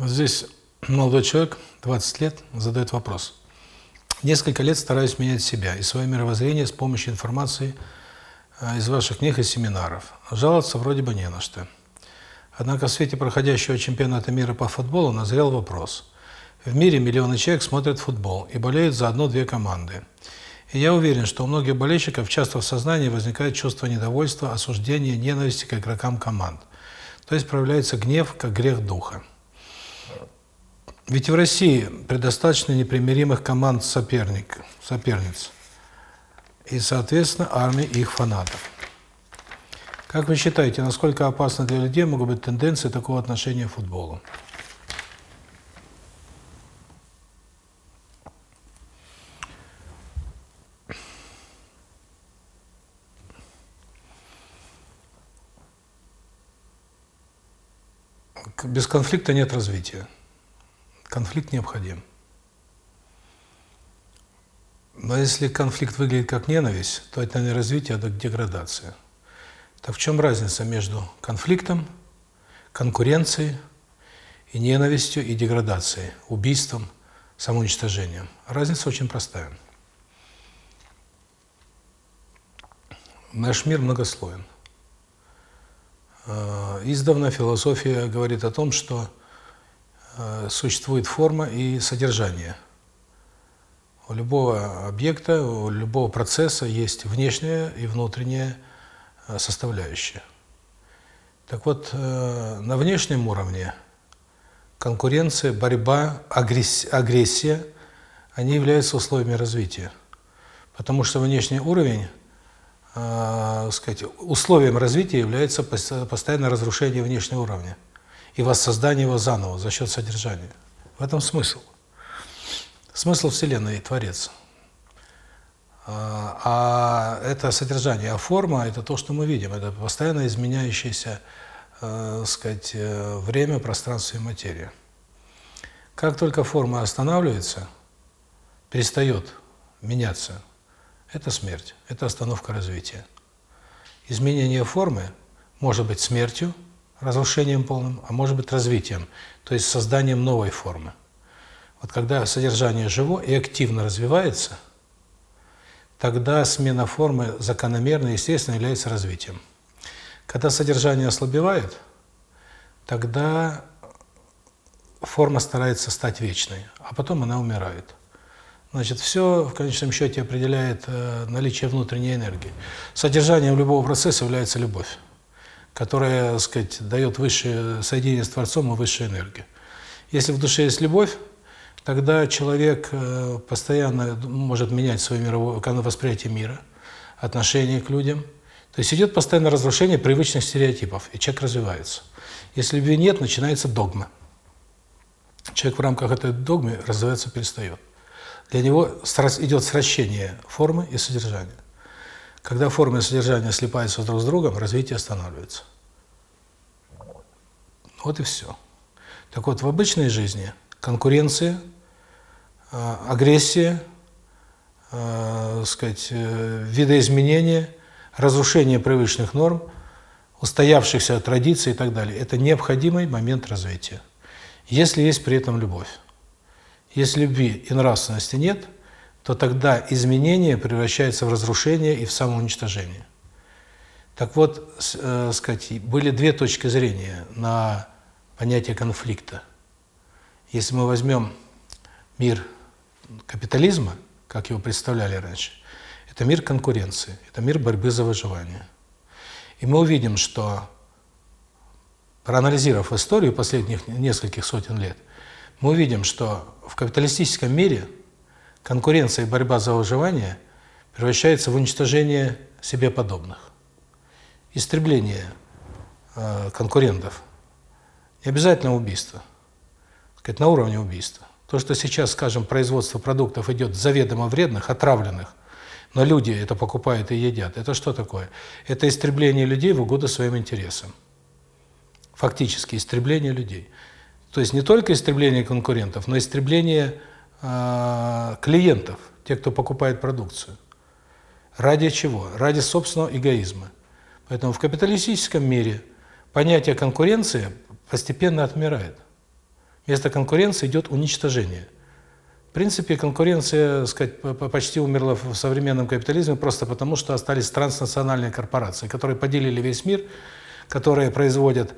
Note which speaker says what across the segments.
Speaker 1: Вот здесь молодой человек, 20 лет, задает вопрос. Несколько лет стараюсь менять себя и свое мировоззрение с помощью информации э, из ваших книг и семинаров. Жаловаться вроде бы не на что. Однако в свете проходящего чемпионата мира по футболу назрел вопрос. В мире миллионы человек смотрят футбол и болеют за одну-две команды. И я уверен, что у многих болельщиков часто в сознании возникает чувство недовольства, осуждения, ненависти к игрокам команд. То есть проявляется гнев как грех духа. Ведь в России предостаточно непримиримых команд соперник, соперниц и, соответственно, армии их фанатов. Как вы считаете, насколько опасно для людей могут быть тенденции такого отношения к футболу? Без конфликта нет развития. Конфликт необходим. Но если конфликт выглядит как ненависть, то это не развитие, а деградация. Так в чем разница между конфликтом, конкуренцией и ненавистью и деградацией, убийством, самоуничтожением? Разница очень простая. Наш мир многослоен. Э, издавна философия говорит о том, что э, существует форма и содержание. У любого объекта, у любого процесса есть внешняя и внутренняя э, составляющая. Так вот, на внешнем уровне конкуренция, борьба, агрессия, они являются условиями развития. Потому что внешний уровень сказать, условием развития является постоянное разрушение внешнего уровня и воссоздание его заново за счет содержания. В этом смысл. Смысл Вселенной – Творец. А это содержание, а форма – это то, что мы видим, это постоянно изменяющееся э, сказать, э, время, пространство и материя. Как только форма останавливается, перестает меняться – это смерть, это остановка развития. Изменение формы может быть смертью, разрушением полным, а может быть развитием, то есть созданием новой формы. Вот когда содержание живо и активно развивается, тогда смена формы закономерно естественно является развитием. Когда содержание ослабевает, тогда форма старается стать вечной, а потом она умирает. Значит, все в конечном счете определяет э, наличие внутренней энергии. Содержанием любого процесса является любовь, которая, так сказать, дает высшее соединение с Творцом и высшую энергию. Если в душе есть любовь, тогда человек э, постоянно может менять свое мировое восприятие мира, отношение к людям. То есть идет постоянное разрушение привычных стереотипов, и человек развивается. Если любви нет, начинается догма. Человек в рамках этой догмы развиваться перестает. Для него идет сращение формы и содержания. Когда форма и содержание слипаются друг с другом, развитие останавливается. Вот и все. Так вот, в обычной жизни конкуренция, а, агрессия, э, сказать, э, видоизменения, разрушение привычных норм, устоявшихся традиций и так далее – это необходимый момент развития, если есть при этом любовь. Если любви и нравственности нет, то тогда изменение превращается в разрушение и в самоуничтожение. Так вот, э, сказать, были две точки зрения на понятие конфликта. Если мы возьмем мир капитализма, как его представляли раньше, это мир конкуренции, это мир борьбы за выживание. И мы увидим, что, проанализировав историю последних нескольких сотен лет, мы увидим, что в капиталистическом мире конкуренция и борьба за выживание превращается в уничтожение себе подобных, истребление э, конкурентов, не обязательно убийство, сказать, на уровне убийства. То, что сейчас, скажем, производство продуктов идет заведомо вредных, отравленных, но люди это покупают и едят, это что такое? Это истребление людей в угоду своим интересам. Фактически истребление людей. То есть не только истребление конкурентов, но и истребление э, клиентов, тех, кто покупает продукцию. Ради чего? Ради собственного эгоизма. Поэтому в капиталистическом мире понятие конкуренции постепенно отмирает. Вместо конкуренции идет уничтожение. В принципе, конкуренция, сказать, почти умерла в современном капитализме просто потому, что остались транснациональные корпорации, которые поделили весь мир, которые производят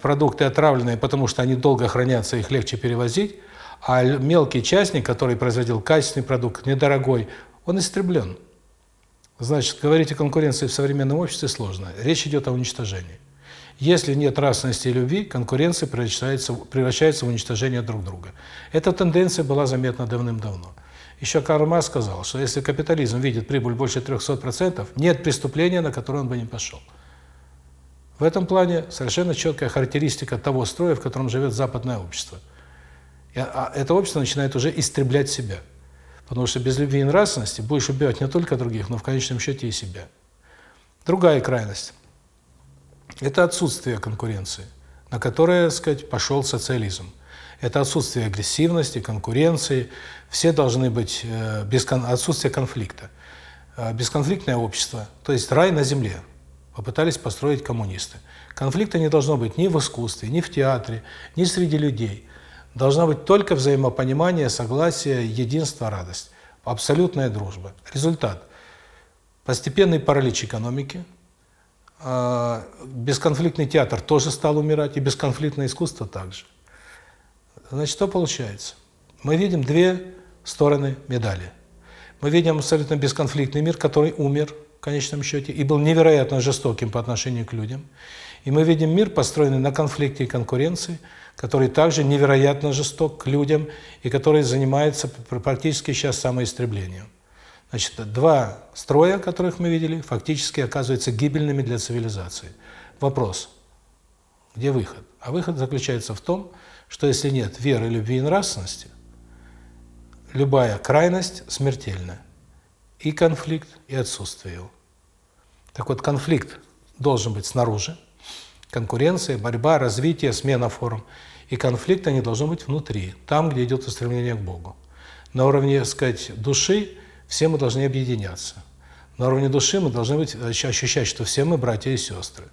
Speaker 1: продукты отравленные, потому что они долго хранятся, их легче перевозить, а мелкий частник, который производил качественный продукт, недорогой, он истреблен. Значит, говорить о конкуренции в современном обществе сложно. Речь идет о уничтожении. Если нет нравственности и любви, конкуренция превращается, превращается в уничтожение друг друга. Эта тенденция была заметна давным-давно. Еще Карл Маркс сказал, что если капитализм видит прибыль больше 300%, нет преступления, на которое он бы не пошел. В этом плане совершенно четкая характеристика того строя, в котором живет западное общество. А это общество начинает уже истреблять себя. Потому что без любви и нравственности будешь убивать не только других, но в конечном счете и себя. Другая крайность – это отсутствие конкуренции, на которое, так сказать, пошел социализм. Это отсутствие агрессивности, конкуренции. Все должны быть э, без отсутствие конфликта. Э, бесконфликтное общество, то есть рай на земле, попытались построить коммунисты. Конфликта не должно быть ни в искусстве, ни в театре, ни среди людей. Должна быть только взаимопонимание, согласие, единство, радость. Абсолютная дружба. Результат. Постепенный паралич экономики. А, бесконфликтный театр тоже стал умирать, и бесконфликтное искусство также. Значит, что получается? Мы видим две стороны медали. Мы видим абсолютно бесконфликтный мир, который умер в конечном счете и был невероятно жестоким по отношению к людям. И мы видим мир, построенный на конфликте и конкуренции, который также невероятно жесток к людям и который занимается практически сейчас самоистреблением. Значит, два строя, которых мы видели, фактически оказываются гибельными для цивилизации. Вопрос, где выход? А выход заключается в том, что если нет веры, любви и нравственности, любая крайность смертельна. И конфликт, и отсутствие его. Так вот, конфликт должен быть снаружи, конкуренция, борьба, развитие, смена форм. И конфликт они должны быть внутри, там, где идет устремление к Богу. На уровне, сказать, души все мы должны объединяться. На уровне души мы должны быть, ощущать, что все мы братья и сестры.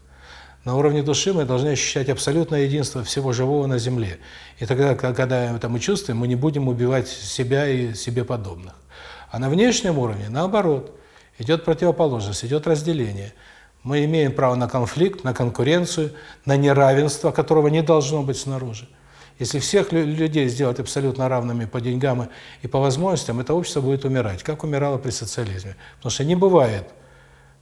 Speaker 1: На уровне души мы должны ощущать абсолютное единство всего живого на земле. И тогда, когда это мы чувствуем, мы не будем убивать себя и себе подобных. А на внешнем уровне, наоборот, идет противоположность, идет разделение – мы имеем право на конфликт, на конкуренцию, на неравенство, которого не должно быть снаружи. Если всех людей сделать абсолютно равными по деньгам и по возможностям, это общество будет умирать, как умирало при социализме. Потому что не бывает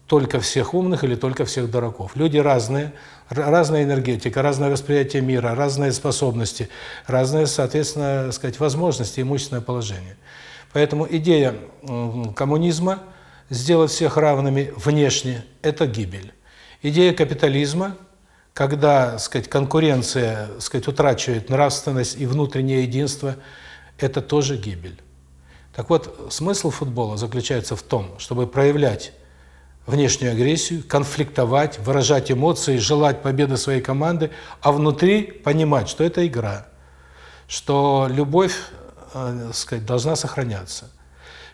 Speaker 1: только всех умных или только всех дураков. Люди разные, разная энергетика, разное восприятие мира, разные способности, разные, соответственно, сказать, возможности, имущественное положение. Поэтому идея коммунизма – сделать всех равными внешне – это гибель. Идея капитализма, когда, сказать, конкуренция, сказать, утрачивает нравственность и внутреннее единство, это тоже гибель. Так вот, смысл футбола заключается в том, чтобы проявлять внешнюю агрессию, конфликтовать, выражать эмоции, желать победы своей команды, а внутри понимать, что это игра, что любовь, сказать, должна сохраняться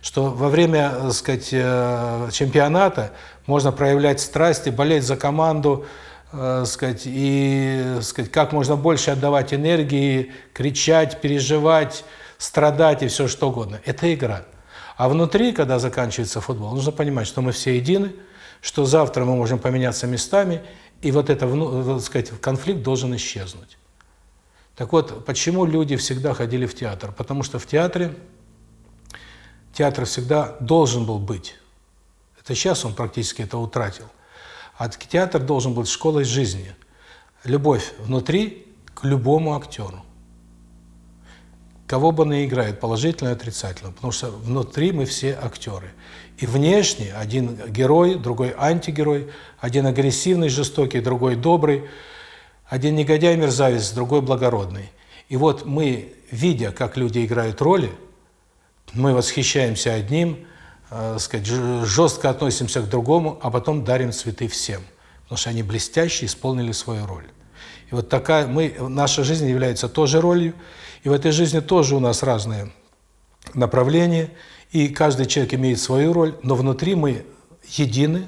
Speaker 1: что во время, так сказать, э, чемпионата можно проявлять страсти, болеть за команду, э, сказать, и, сказать, как можно больше отдавать энергии, кричать, переживать, страдать и все что угодно. Это игра. А внутри, когда заканчивается футбол, нужно понимать, что мы все едины, что завтра мы можем поменяться местами, и вот это, так сказать, конфликт должен исчезнуть. Так вот, почему люди всегда ходили в театр? Потому что в театре Театр всегда должен был быть. Это сейчас он практически это утратил. А театр должен быть школой жизни. Любовь внутри к любому актеру. Кого бы он ни играет, положительно и отрицательно. Потому что внутри мы все актеры. И внешне один герой, другой антигерой, один агрессивный, жестокий, другой добрый, один негодяй-мерзавец, другой благородный. И вот мы, видя, как люди играют роли, мы восхищаемся одним, э, сказать, жестко относимся к другому, а потом дарим цветы всем, потому что они блестяще исполнили свою роль. И вот такая мы наша жизнь является тоже ролью, и в этой жизни тоже у нас разные направления, и каждый человек имеет свою роль, но внутри мы едины,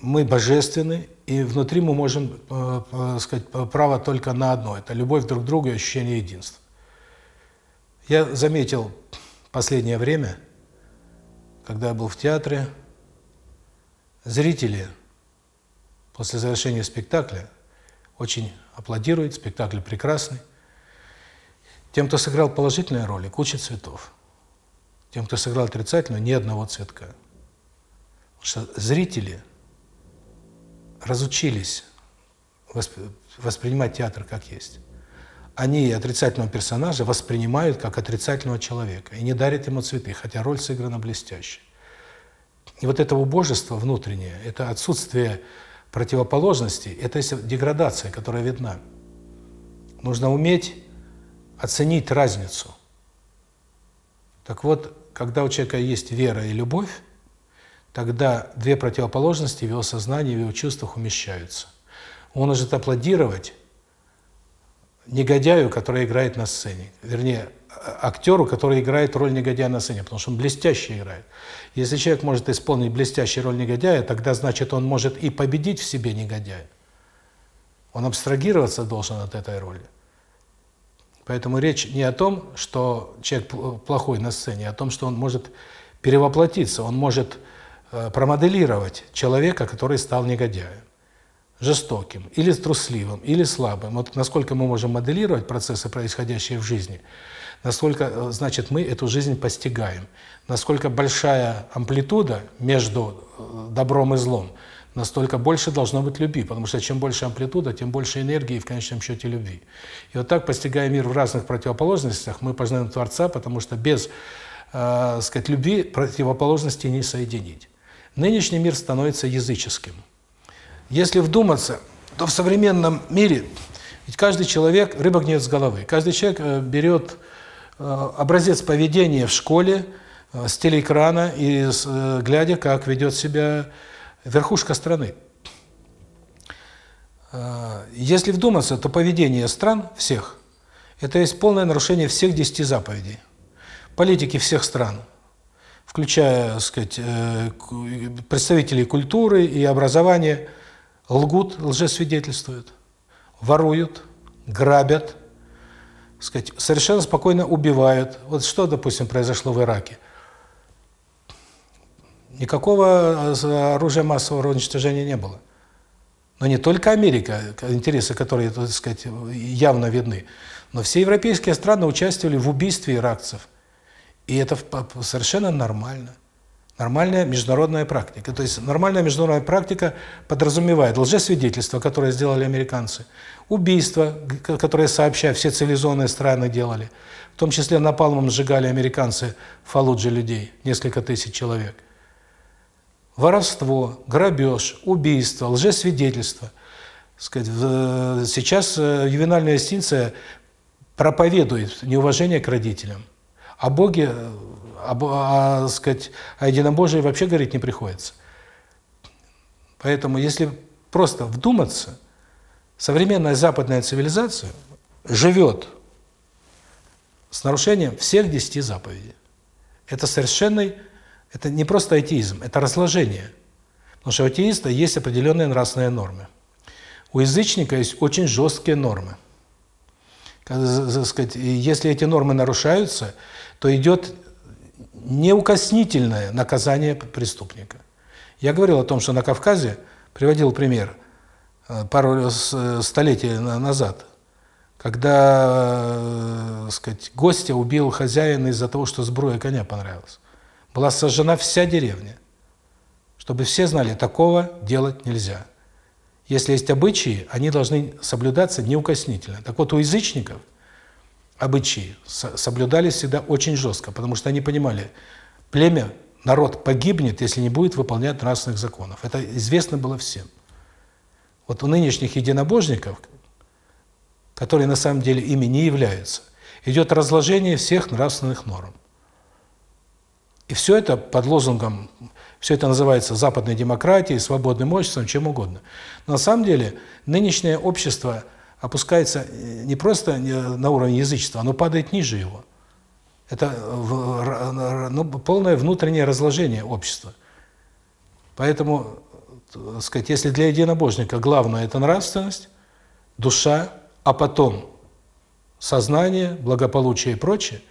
Speaker 1: мы божественны, и внутри мы можем, э, э, сказать, право только на одно – это любовь друг к другу и ощущение единства. Я заметил последнее время, когда я был в театре, зрители после завершения спектакля очень аплодируют, спектакль прекрасный. Тем, кто сыграл положительные роли, куча цветов. Тем, кто сыграл отрицательную, ни одного цветка. Потому что зрители разучились воспринимать театр как есть. Они отрицательного персонажа воспринимают как отрицательного человека и не дарят ему цветы, хотя роль сыграна блестяще. И вот это убожество внутреннее, это отсутствие противоположности, это деградация, которая видна. Нужно уметь оценить разницу. Так вот, когда у человека есть вера и любовь, тогда две противоположности в его сознании, в его чувствах умещаются. Он может аплодировать негодяю, который играет на сцене. Вернее, актеру, который играет роль негодяя на сцене, потому что он блестяще играет. Если человек может исполнить блестящую роль негодяя, тогда значит он может и победить в себе негодяя. Он абстрагироваться должен от этой роли. Поэтому речь не о том, что человек плохой на сцене, а о том, что он может перевоплотиться, он может промоделировать человека, который стал негодяем, жестоким, или трусливым, или слабым. Вот насколько мы можем моделировать процессы, происходящие в жизни, насколько, э, значит, мы эту жизнь постигаем. Насколько большая амплитуда между э, добром и злом, настолько больше должно быть любви, потому что чем больше амплитуда, тем больше энергии и в конечном счете любви. И вот так, постигая мир в разных противоположностях, мы познаем Творца, потому что без, э, сказать, любви противоположности не соединить. Нынешний мир становится языческим. Если вдуматься, то в современном мире ведь каждый человек рыба гниет с головы. Каждый человек э, берет э, образец поведения в школе э, с телеэкрана и глядя, как ведет себя верхушка страны. Если вдуматься, то поведение стран всех – это есть полное нарушение всех десяти заповедей. Политики всех стран – включая, так сказать, э, представителей культуры и образования, лгут, лжесвидетельствуют, воруют, грабят, сказать, совершенно спокойно убивают. Вот что, допустим, произошло в Ираке? Никакого э, оружия массового уничтожения не было. Но не только Америка, интересы которые, так сказать, явно видны, но все европейские страны участвовали в убийстве иракцев – и это совершенно нормально. Нормальная международная практика. То есть нормальная международная практика подразумевает лжесвидетельство, которое сделали американцы, убийства, которые сообща все цивилизованные страны делали, в том числе напалмом сжигали американцы в людей, несколько тысяч человек. Воровство, грабеж, убийство, лжесвидетельство. Сейчас э, ювенальная юстиция проповедует неуважение к родителям. О Боге, об, о, сказать, о единобожии вообще говорить не приходится. Поэтому, если просто вдуматься, современная западная цивилизация живет с нарушением всех десяти заповедей. Это совершенный, это не просто атеизм, это разложение. Потому что у атеиста есть определенные нравственные нормы. У язычника есть очень жесткие нормы. Сказать, если эти нормы нарушаются, то идет неукоснительное наказание преступника. Я говорил о том, что на Кавказе, приводил пример, э, пару э, столетий назад, когда, э, сказать, гостя убил хозяин из-за того, что сбруя коня понравилась. Была сожжена вся деревня. Чтобы все знали, такого делать нельзя. Если есть обычаи, они должны соблюдаться неукоснительно. Так вот, у язычников – обычаи соблюдались всегда очень жестко, потому что они понимали, племя, народ погибнет, если не будет выполнять нравственных законов. Это известно было всем. Вот у нынешних единобожников, которые на самом деле ими не являются, идет разложение всех нравственных норм. И все это под лозунгом, все это называется западной демократией, свободным обществом, чем угодно. Но на самом деле нынешнее общество – опускается э, не просто на уровень язычества, оно падает ниже его. Это ну, полное внутреннее разложение общества. Поэтому так сказать, если для единобожника главное – это нравственность, душа, а потом сознание, благополучие и прочее,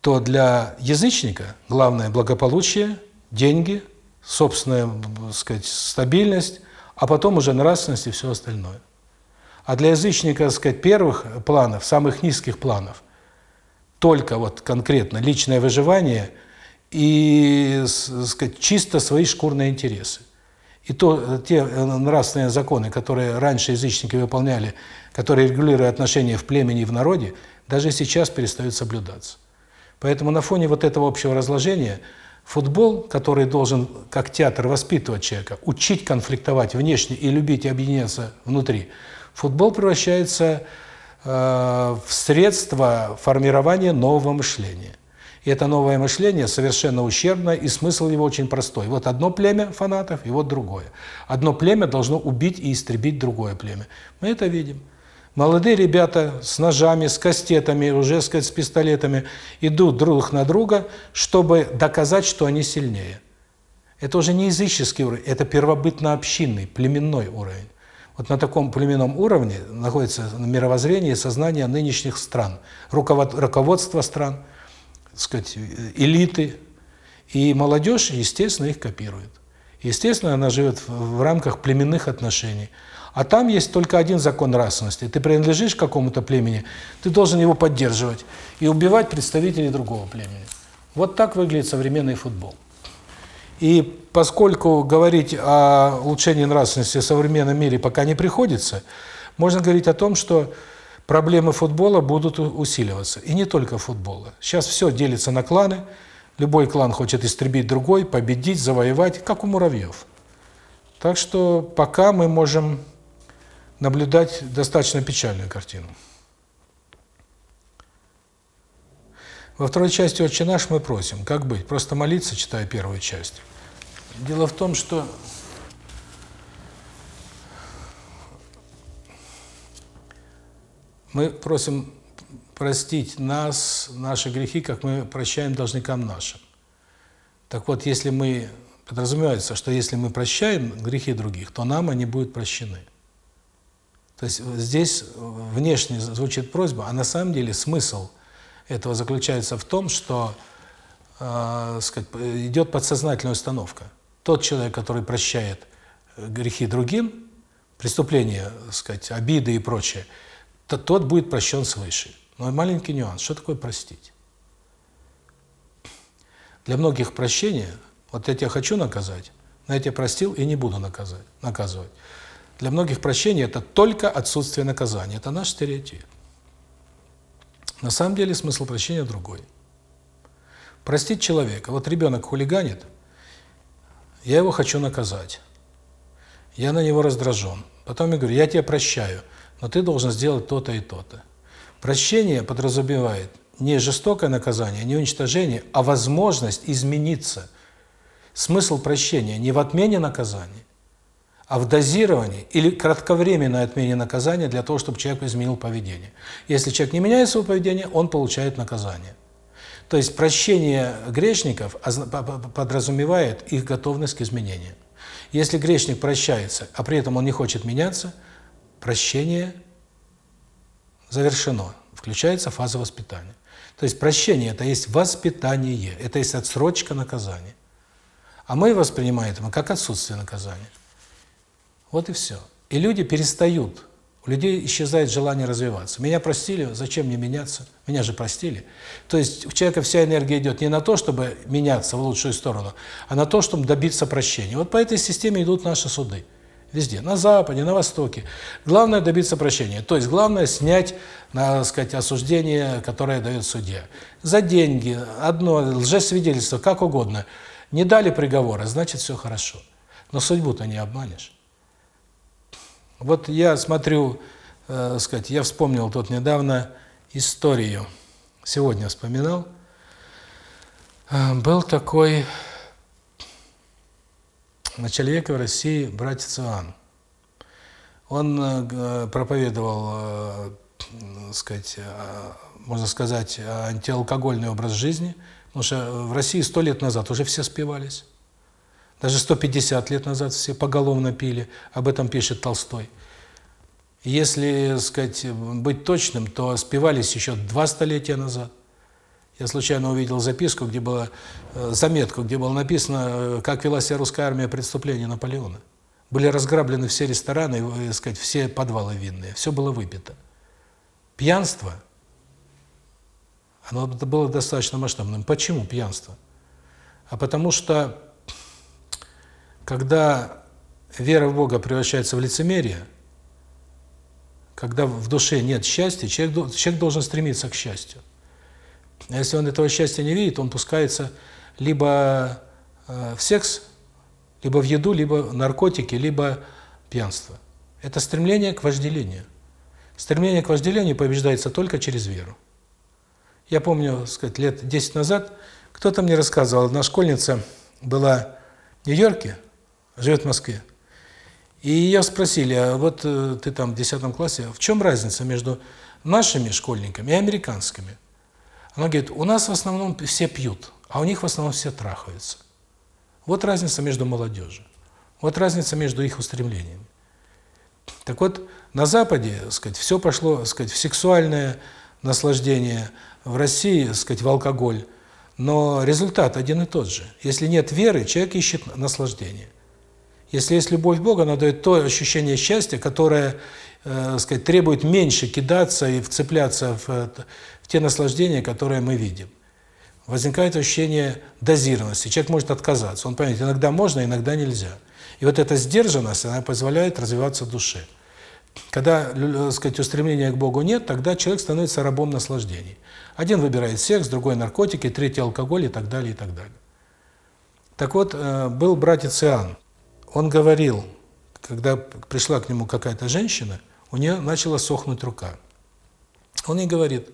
Speaker 1: то для язычника главное – благополучие, деньги, собственная, так сказать, стабильность, а потом уже нравственность и все остальное. А для язычника, так сказать, первых планов, самых низких планов, только вот конкретно личное выживание и, так сказать, чисто свои шкурные интересы. И то те нравственные законы, которые раньше язычники выполняли, которые регулируют отношения в племени и в народе, даже сейчас перестают соблюдаться. Поэтому на фоне вот этого общего разложения футбол, который должен, как театр, воспитывать человека, учить конфликтовать внешне и любить и объединяться внутри, футбол превращается э, в средство формирования нового мышления. И это новое мышление совершенно ущербное, и смысл его очень простой. Вот одно племя фанатов, и вот другое. Одно племя должно убить и истребить другое племя. Мы это видим. Молодые ребята с ножами, с кастетами, уже, сказать, с пистолетами идут друг на друга, чтобы доказать, что они сильнее. Это уже не языческий уровень, это первобытно-общинный, племенной уровень. Вот на таком племенном уровне находится мировоззрение и сознание нынешних стран, руководство стран, сказать, элиты. И молодежь, естественно, их копирует. Естественно, она живет в рамках племенных отношений. А там есть только один закон нравственности. Ты принадлежишь какому-то племени, ты должен его поддерживать и убивать представителей другого племени. Вот так выглядит современный футбол. И поскольку говорить о улучшении нравственности в современном мире пока не приходится, можно говорить о том, что проблемы футбола будут усиливаться. И не только футбола. Сейчас все делится на кланы. Любой клан хочет истребить другой, победить, завоевать, как у муравьев. Так что пока мы можем наблюдать достаточно печальную картину. Во второй части «Отче наш» мы просим, как быть? Просто молиться, читая первую часть. Дело в том, что мы просим простить нас, наши грехи, как мы прощаем должникам нашим. Так вот, если мы, подразумевается, что если мы прощаем грехи других, то нам они будут прощены. То есть здесь внешне звучит просьба, а на самом деле смысл этого заключается в том, что э, сказать, идет подсознательная установка. Тот человек, который прощает грехи другим, преступления, сказать, обиды и прочее, то тот будет прощен свыше. Но маленький нюанс. Что такое простить? Для многих прощение, вот я тебя хочу наказать, но я тебя простил и не буду наказать, наказывать. Для многих прощение – это только отсутствие наказания. Это наш стереотип. На самом деле смысл прощения другой. Простить человека. Вот ребенок хулиганит, я его хочу наказать. Я на него раздражен. Потом я говорю, я тебя прощаю, но ты должен сделать то-то и то-то. Прощение подразумевает не жестокое наказание, не уничтожение, а возможность измениться. Смысл прощения не в отмене наказания, а в дозировании или кратковременной отмене наказания для того, чтобы человек изменил поведение. Если человек не меняет свое поведение, он получает наказание. То есть прощение грешников подразумевает их готовность к изменению. Если грешник прощается, а при этом он не хочет меняться, прощение завершено. Включается фаза воспитания. То есть прощение – это есть воспитание, это есть отсрочка наказания. А мы воспринимаем это как отсутствие наказания. Вот и все. И люди перестают, у людей исчезает желание развиваться. Меня простили, зачем мне меняться? Меня же простили. То есть у человека вся энергия идет не на то, чтобы меняться в лучшую сторону, а на то, чтобы добиться прощения. Вот по этой системе идут наши суды. Везде, на Западе, на Востоке. Главное добиться прощения. То есть главное снять, надо сказать, осуждение, которое дает судья. За деньги, одно, лжесвидетельство, как угодно. Не дали приговора, значит все хорошо. Но судьбу-то не обманешь. Вот я смотрю, э, сказать, я вспомнил тут недавно историю, сегодня вспоминал. Э, был такой начальник в России братец Иоанн. Он э, проповедовал, э, сказать, э, можно сказать, антиалкогольный образ жизни, потому что в России сто лет назад уже все спивались. Даже 150 лет назад все поголовно пили, об этом пишет Толстой. Если, сказать, быть точным, то спивались еще два столетия назад. Я случайно увидел записку, где была э, заметку, где было написано, э, как вела себя русская армия преступления Наполеона. Были разграблены все рестораны, и, сказать, все подвалы винные, все было выпито. Пьянство, оно было достаточно масштабным. Почему пьянство? А потому что, когда вера в Бога превращается в лицемерие, когда в душе нет счастья, человек, человек должен стремиться к счастью. А если он этого счастья не видит, он пускается либо э, в секс, либо в еду, либо в наркотики, либо пьянство. Это стремление к вожделению. Стремление к вожделению побеждается только через веру. Я помню, сказать, лет 10 назад кто-то мне рассказывал, одна школьница была в Нью-Йорке, живет в Москве. И ее спросили, а вот э, ты там в 10 классе, в чем разница между нашими школьниками и американскими? Она говорит, у нас в основном все пьют, а у них в основном все трахаются. Вот разница между молодежью. Вот разница между их устремлениями. Так вот, на Западе, сказать, все пошло, сказать, в сексуальное наслаждение, в России, сказать, в алкоголь, но результат один и тот же. Если нет веры, человек ищет наслаждение. Если есть любовь к Богу, она дает то ощущение счастья, которое, э, сказать, требует меньше кидаться и вцепляться в, в те наслаждения, которые мы видим. Возникает ощущение дозированности. Человек может отказаться. Он понимает, иногда можно, иногда нельзя. И вот эта сдержанность, она позволяет развиваться душе. Когда, так сказать, устремления к Богу нет, тогда человек становится рабом наслаждений. Один выбирает секс, другой наркотики, третий алкоголь и так далее, и так далее. Так вот, э, был братец Иоанн. Он говорил, когда пришла к нему какая-то женщина, у нее начала сохнуть рука. Он ей говорит,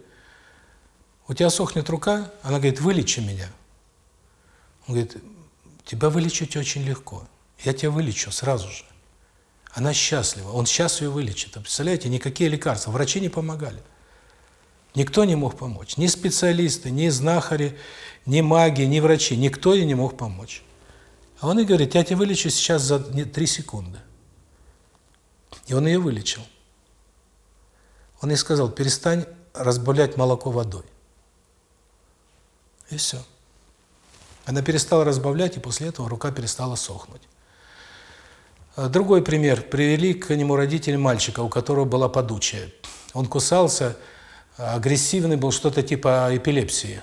Speaker 1: у тебя сохнет рука, она говорит, вылечи меня. Он говорит, тебя вылечить очень легко. Я тебя вылечу сразу же. Она счастлива, он сейчас ее вылечит. А представляете, никакие лекарства, врачи не помогали. Никто не мог помочь. Ни специалисты, ни знахари, ни маги, ни врачи. Никто ей не мог помочь. А он ей говорит, я тебя вылечу сейчас за три секунды. И он ее вылечил. Он ей сказал, перестань разбавлять молоко водой. И все. Она перестала разбавлять, и после этого рука перестала сохнуть. А другой пример. Привели к нему родители мальчика, у которого была подучая. Он кусался, агрессивный был, что-то типа эпилепсии.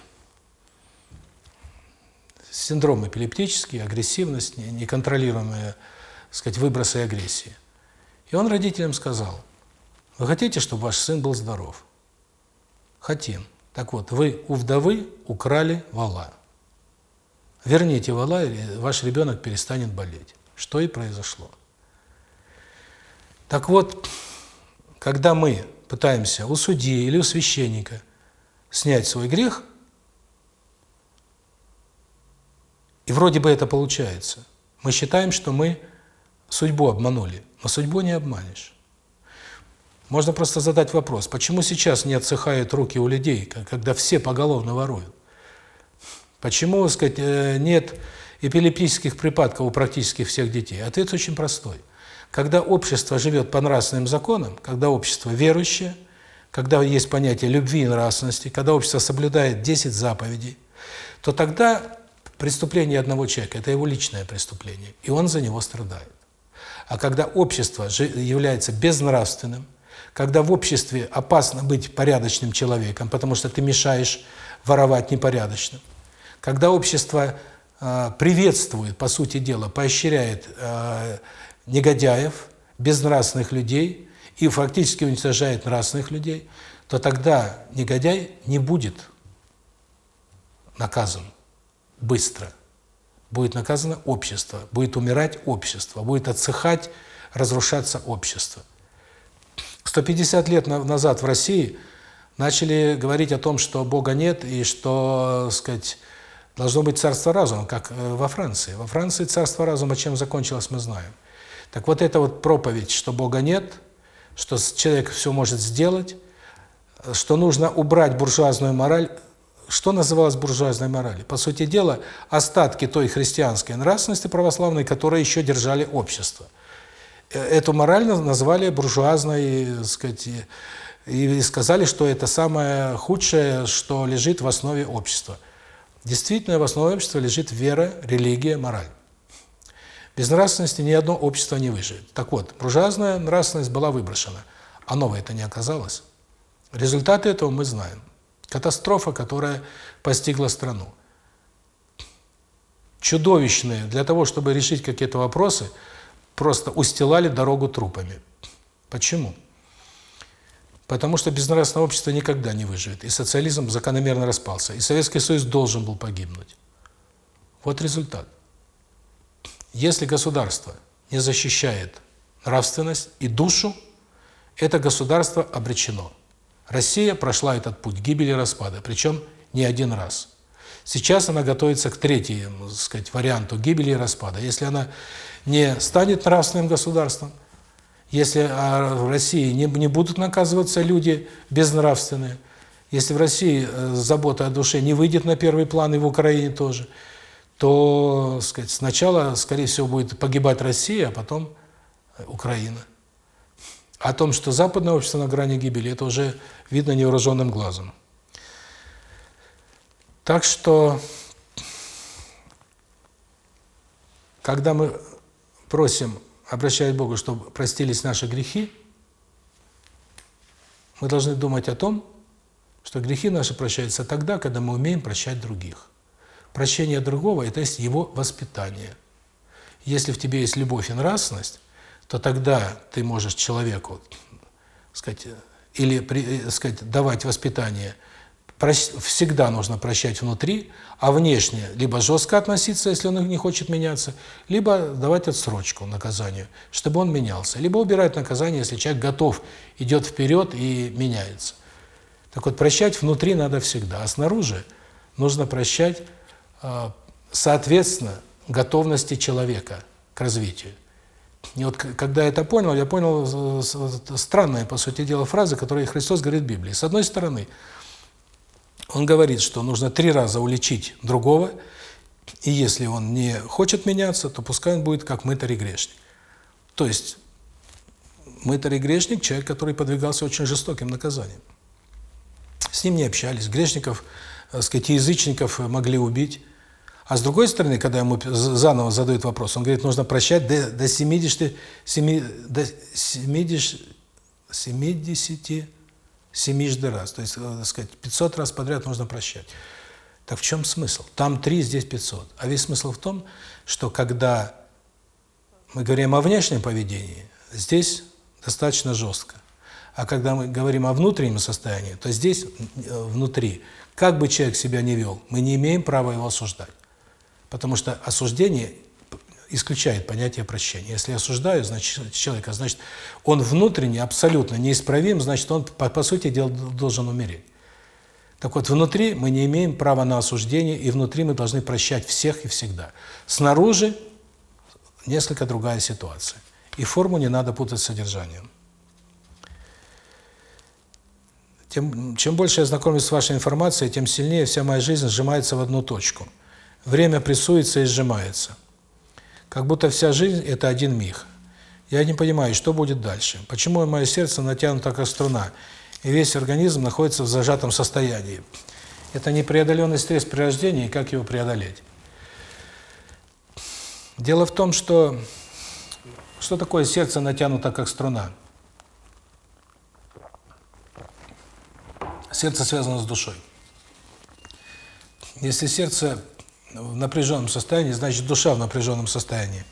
Speaker 1: Синдром эпилептический, агрессивность, неконтролируемые, сказать, выбросы агрессии. И он родителям сказал, вы хотите, чтобы ваш сын был здоров? Хотим. Так вот, вы у вдовы украли вала. Верните вала, и ваш ребенок перестанет болеть. Что и произошло. Так вот, когда мы пытаемся у судьи или у священника снять свой грех, и вроде бы это получается, мы считаем, что мы судьбу обманули, но судьбу не обманешь. Можно просто задать вопрос, почему сейчас не отсыхают руки у людей, когда все поголовно воруют? Почему, так сказать, э, нет эпилептических припадков у практически всех детей? Ответ очень простой. Когда общество живет по нравственным законам, когда общество верующее, когда есть понятие любви и нравственности, когда общество соблюдает 10 заповедей, то тогда преступление одного человека – это его личное преступление, и он за него страдает. А когда общество является безнравственным, когда в обществе опасно быть порядочным человеком, потому что ты мешаешь воровать непорядочным, когда общество э, приветствует, по сути дела, поощряет э, негодяев, безнравственных людей и фактически уничтожает нравственных людей, то тогда негодяй не будет наказан быстро. Будет наказано общество, будет умирать общество, будет отсыхать, разрушаться общество. 150 лет назад в России начали говорить о том, что Бога нет и что, сказать, должно быть царство разума, как э, во Франции. Во Франции царство разума чем закончилось, мы знаем. Так вот эта вот проповедь, что Бога нет, что человек все может сделать, что нужно убрать буржуазную мораль, что называлось буржуазной моралью? По сути дела, остатки той христианской нравственности православной, которые еще держали общество. Э, эту мораль назвали буржуазной, сказать, и сказали, что это самое худшее, что лежит в основе общества. Действительно, в основе общества лежит вера, религия, мораль. Без нравственности ни одно общество не выживет. Так вот, буржуазная нравственность была выброшена, а новой это не оказалось. Результаты этого мы знаем. Катастрофа, которая постигла страну. Чудовищные, для того, чтобы решить какие-то вопросы, просто устилали дорогу трупами. Почему? Потому что безнравственное общество никогда не выживет, и социализм закономерно распался, и Советский Союз должен был погибнуть. Вот результат. Если государство не защищает нравственность и душу, это государство обречено. Россия прошла этот путь гибели и распада, причем не один раз. Сейчас она готовится к третьему, так сказать, варианту гибели и распада. Если она не станет нравственным государством, если а, в России не, не будут наказываться люди безнравственные, если в России э, забота о душе не выйдет на первый план, и в Украине тоже, то, сказать, сначала, скорее всего, будет погибать Россия, а потом э, Украина. О том, что западное общество на грани гибели, это уже видно невооруженным глазом. Так что, когда мы просим, обращаясь к Богу, чтобы простились наши грехи, мы должны думать о том, что грехи наши прощаются тогда, когда мы умеем прощать других. Прощение другого – это есть его воспитание. Если в тебе есть любовь и нравственность, то тогда ты можешь человеку, сказать, или, при, сказать, давать воспитание. Всегда нужно прощать внутри, а внешне либо жестко относиться, если он не хочет меняться, либо давать отсрочку наказанию, чтобы он менялся, либо убирать наказание, если человек готов, идет вперед и меняется. Так вот, прощать внутри надо всегда, а снаружи нужно прощать а, соответственно готовности человека к развитию. И вот когда я это понял, я понял странные, по сути дела, фразы, которые Христос говорит в Библии. С одной стороны, Он говорит, что нужно три раза уличить другого, и если он не хочет меняться, то пускай он будет как мытарь и грешник. То есть, мытарь и грешник – человек, который подвигался очень жестоким наказанием. С ним не общались, грешников, так сказать, язычников могли убить. А с другой стороны, когда ему заново задают вопрос, он говорит, нужно прощать до, до 70, 7, до 70, 70 семижды раз. То есть, э, так сказать, 500 раз подряд нужно прощать. Так в чем смысл? Там 3, здесь 500. А весь смысл в том, что когда мы говорим о внешнем поведении, здесь достаточно жестко. А когда мы говорим о внутреннем состоянии, то здесь, внутри, как бы человек себя не вел, мы не имеем права его осуждать. Потому что осуждение исключает понятие прощения. Если я осуждаю значит, человека, значит, он внутренне абсолютно неисправим, значит, он, по, по сути дела, должен умереть. Так вот, внутри мы не имеем права на осуждение, и внутри мы должны прощать всех и всегда. Снаружи несколько другая ситуация. И форму не надо путать с содержанием. Тем, чем больше я знакомлюсь с вашей информацией, тем сильнее вся моя жизнь сжимается в одну точку – Время прессуется и сжимается. Как будто вся жизнь – это один миг. Я не понимаю, что будет дальше. Почему мое сердце натянуто как струна, и весь организм находится в зажатом состоянии. Это непреодоленный стресс при рождении, и как его преодолеть? Дело в том, что что такое сердце натянуто как струна? Сердце связано с душой. Если сердце в напряженном состоянии, значит душа в напряженном состоянии.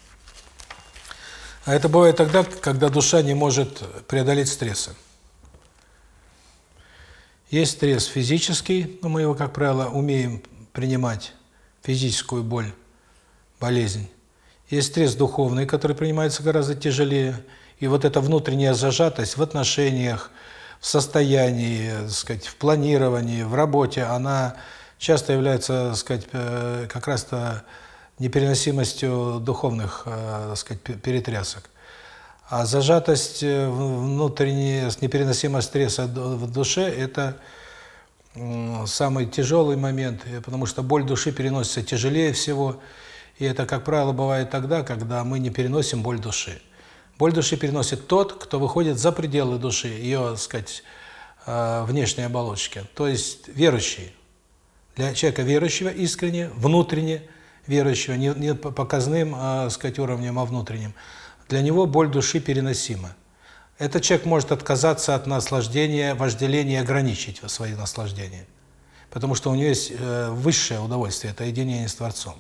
Speaker 1: А это бывает тогда, когда душа не может преодолеть стрессы. Есть стресс физический, но мы его, как правило, умеем принимать, физическую боль, болезнь. Есть стресс духовный, который принимается гораздо тяжелее. И вот эта внутренняя зажатость в отношениях, в состоянии, так сказать, в планировании, в работе, она часто является, так сказать, э, как раз-то непереносимостью духовных, э, так сказать, перетрясок. А зажатость э, внутренняя, непереносимость стресса в душе – это самый тяжелый момент, потому что боль души переносится тяжелее всего, и это, как правило, бывает тогда, когда мы не переносим боль души. Боль души переносит тот, кто выходит за пределы души, ее, так сказать, внешней оболочки, то есть верующий. Для человека верующего искренне, внутренне верующего, не, не показным, а, сказать, уровнем, а внутренним, для него боль души переносима. Этот человек может отказаться от наслаждения, вожделения, ограничить свои наслаждения. Потому что у него есть э, высшее удовольствие, это единение с Творцом.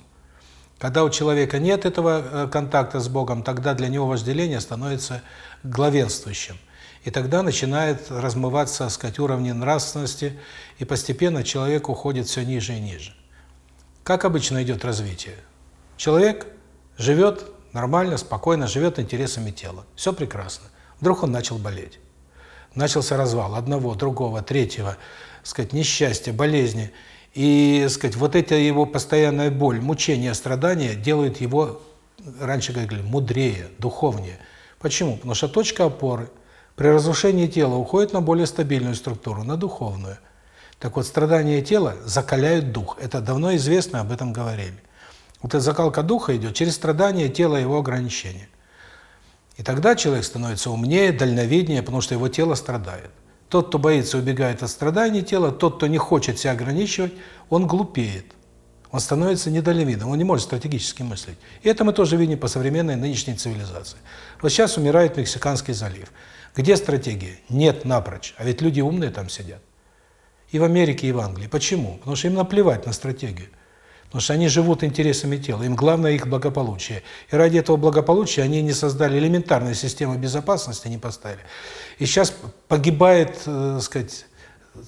Speaker 1: Когда у человека нет этого э, контакта с Богом, тогда для него вожделение становится главенствующим. И тогда начинает размываться, сказать, уровни нравственности, и постепенно человек уходит все ниже и ниже. Как обычно идет развитие? Человек живет нормально, спокойно, живет интересами тела. Все прекрасно. Вдруг он начал болеть. Начался развал одного, другого, третьего, сказать, несчастья, болезни. И, сказать, вот эта его постоянная боль, мучение, страдания делают его, раньше говорили, мудрее, духовнее. Почему? Потому что точка опоры при разрушении тела уходит на более стабильную структуру, на духовную. Так вот, страдания тела закаляют дух. Это давно известно, об этом говорили. Вот эта закалка духа идет через страдания тела и его ограничения. И тогда человек становится умнее, дальновиднее, потому что его тело страдает. Тот, кто боится, убегает от страданий тела, тот, кто не хочет себя ограничивать, он глупеет. Он становится недальновидным, он не может стратегически мыслить. И это мы тоже видим по современной нынешней цивилизации. Вот сейчас умирает Мексиканский залив. Где стратегия? Нет напрочь. А ведь люди умные там сидят. И в Америке, и в Англии. Почему? Потому что им наплевать на стратегию. Потому что они живут интересами тела, им главное их благополучие. И ради этого благополучия они не создали элементарную систему безопасности, не поставили. И сейчас погибает, э, сказать,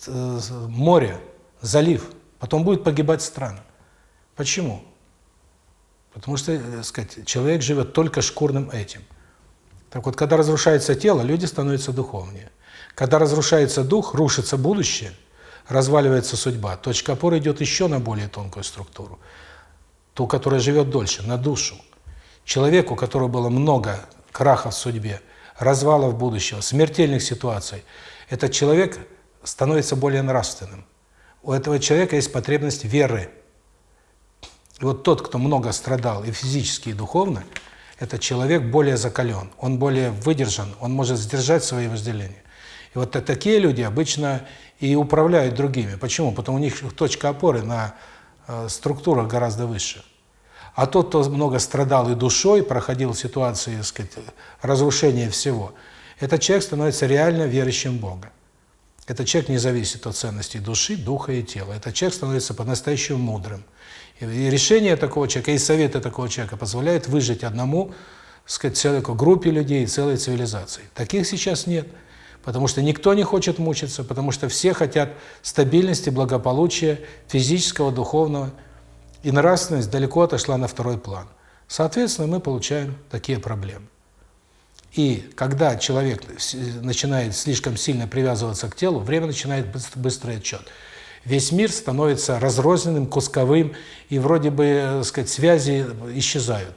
Speaker 1: э, море, залив, потом будет погибать страна. Почему? Потому что, э, сказать, человек живет только шкурным этим. Так вот, когда разрушается тело, люди становятся духовнее. Когда разрушается дух, рушится будущее, разваливается судьба. Точка опоры идет еще на более тонкую структуру. Ту, которая живет дольше, на душу. Человеку, у которого было много крахов в судьбе, развалов будущего, смертельных ситуаций, этот человек становится более нравственным. У этого человека есть потребность веры. И вот тот, кто много страдал и физически, и духовно, этот человек более закален, он более выдержан, он может сдержать свои вожделения. И вот такие люди обычно и управляют другими. Почему? Потому у них точка опоры на э, структурах гораздо выше. А тот, кто много страдал и душой, проходил ситуации, так сказать, разрушения всего, этот человек становится реально верующим Бога. Этот человек не зависит от ценностей души, духа и тела. Этот человек становится по-настоящему мудрым. И решение такого человека, и советы такого человека позволяют выжить одному, сказать, человеку, группе людей, целой цивилизации. Таких сейчас нет. Потому что никто не хочет мучиться, потому что все хотят стабильности, благополучия, физического, духовного, и нравственность далеко отошла на второй план. Соответственно, мы получаем такие проблемы. И когда человек начинает слишком сильно привязываться к телу, время начинает быстрый отчет. Весь мир становится разрозненным, кусковым, и вроде бы, так сказать, связи исчезают.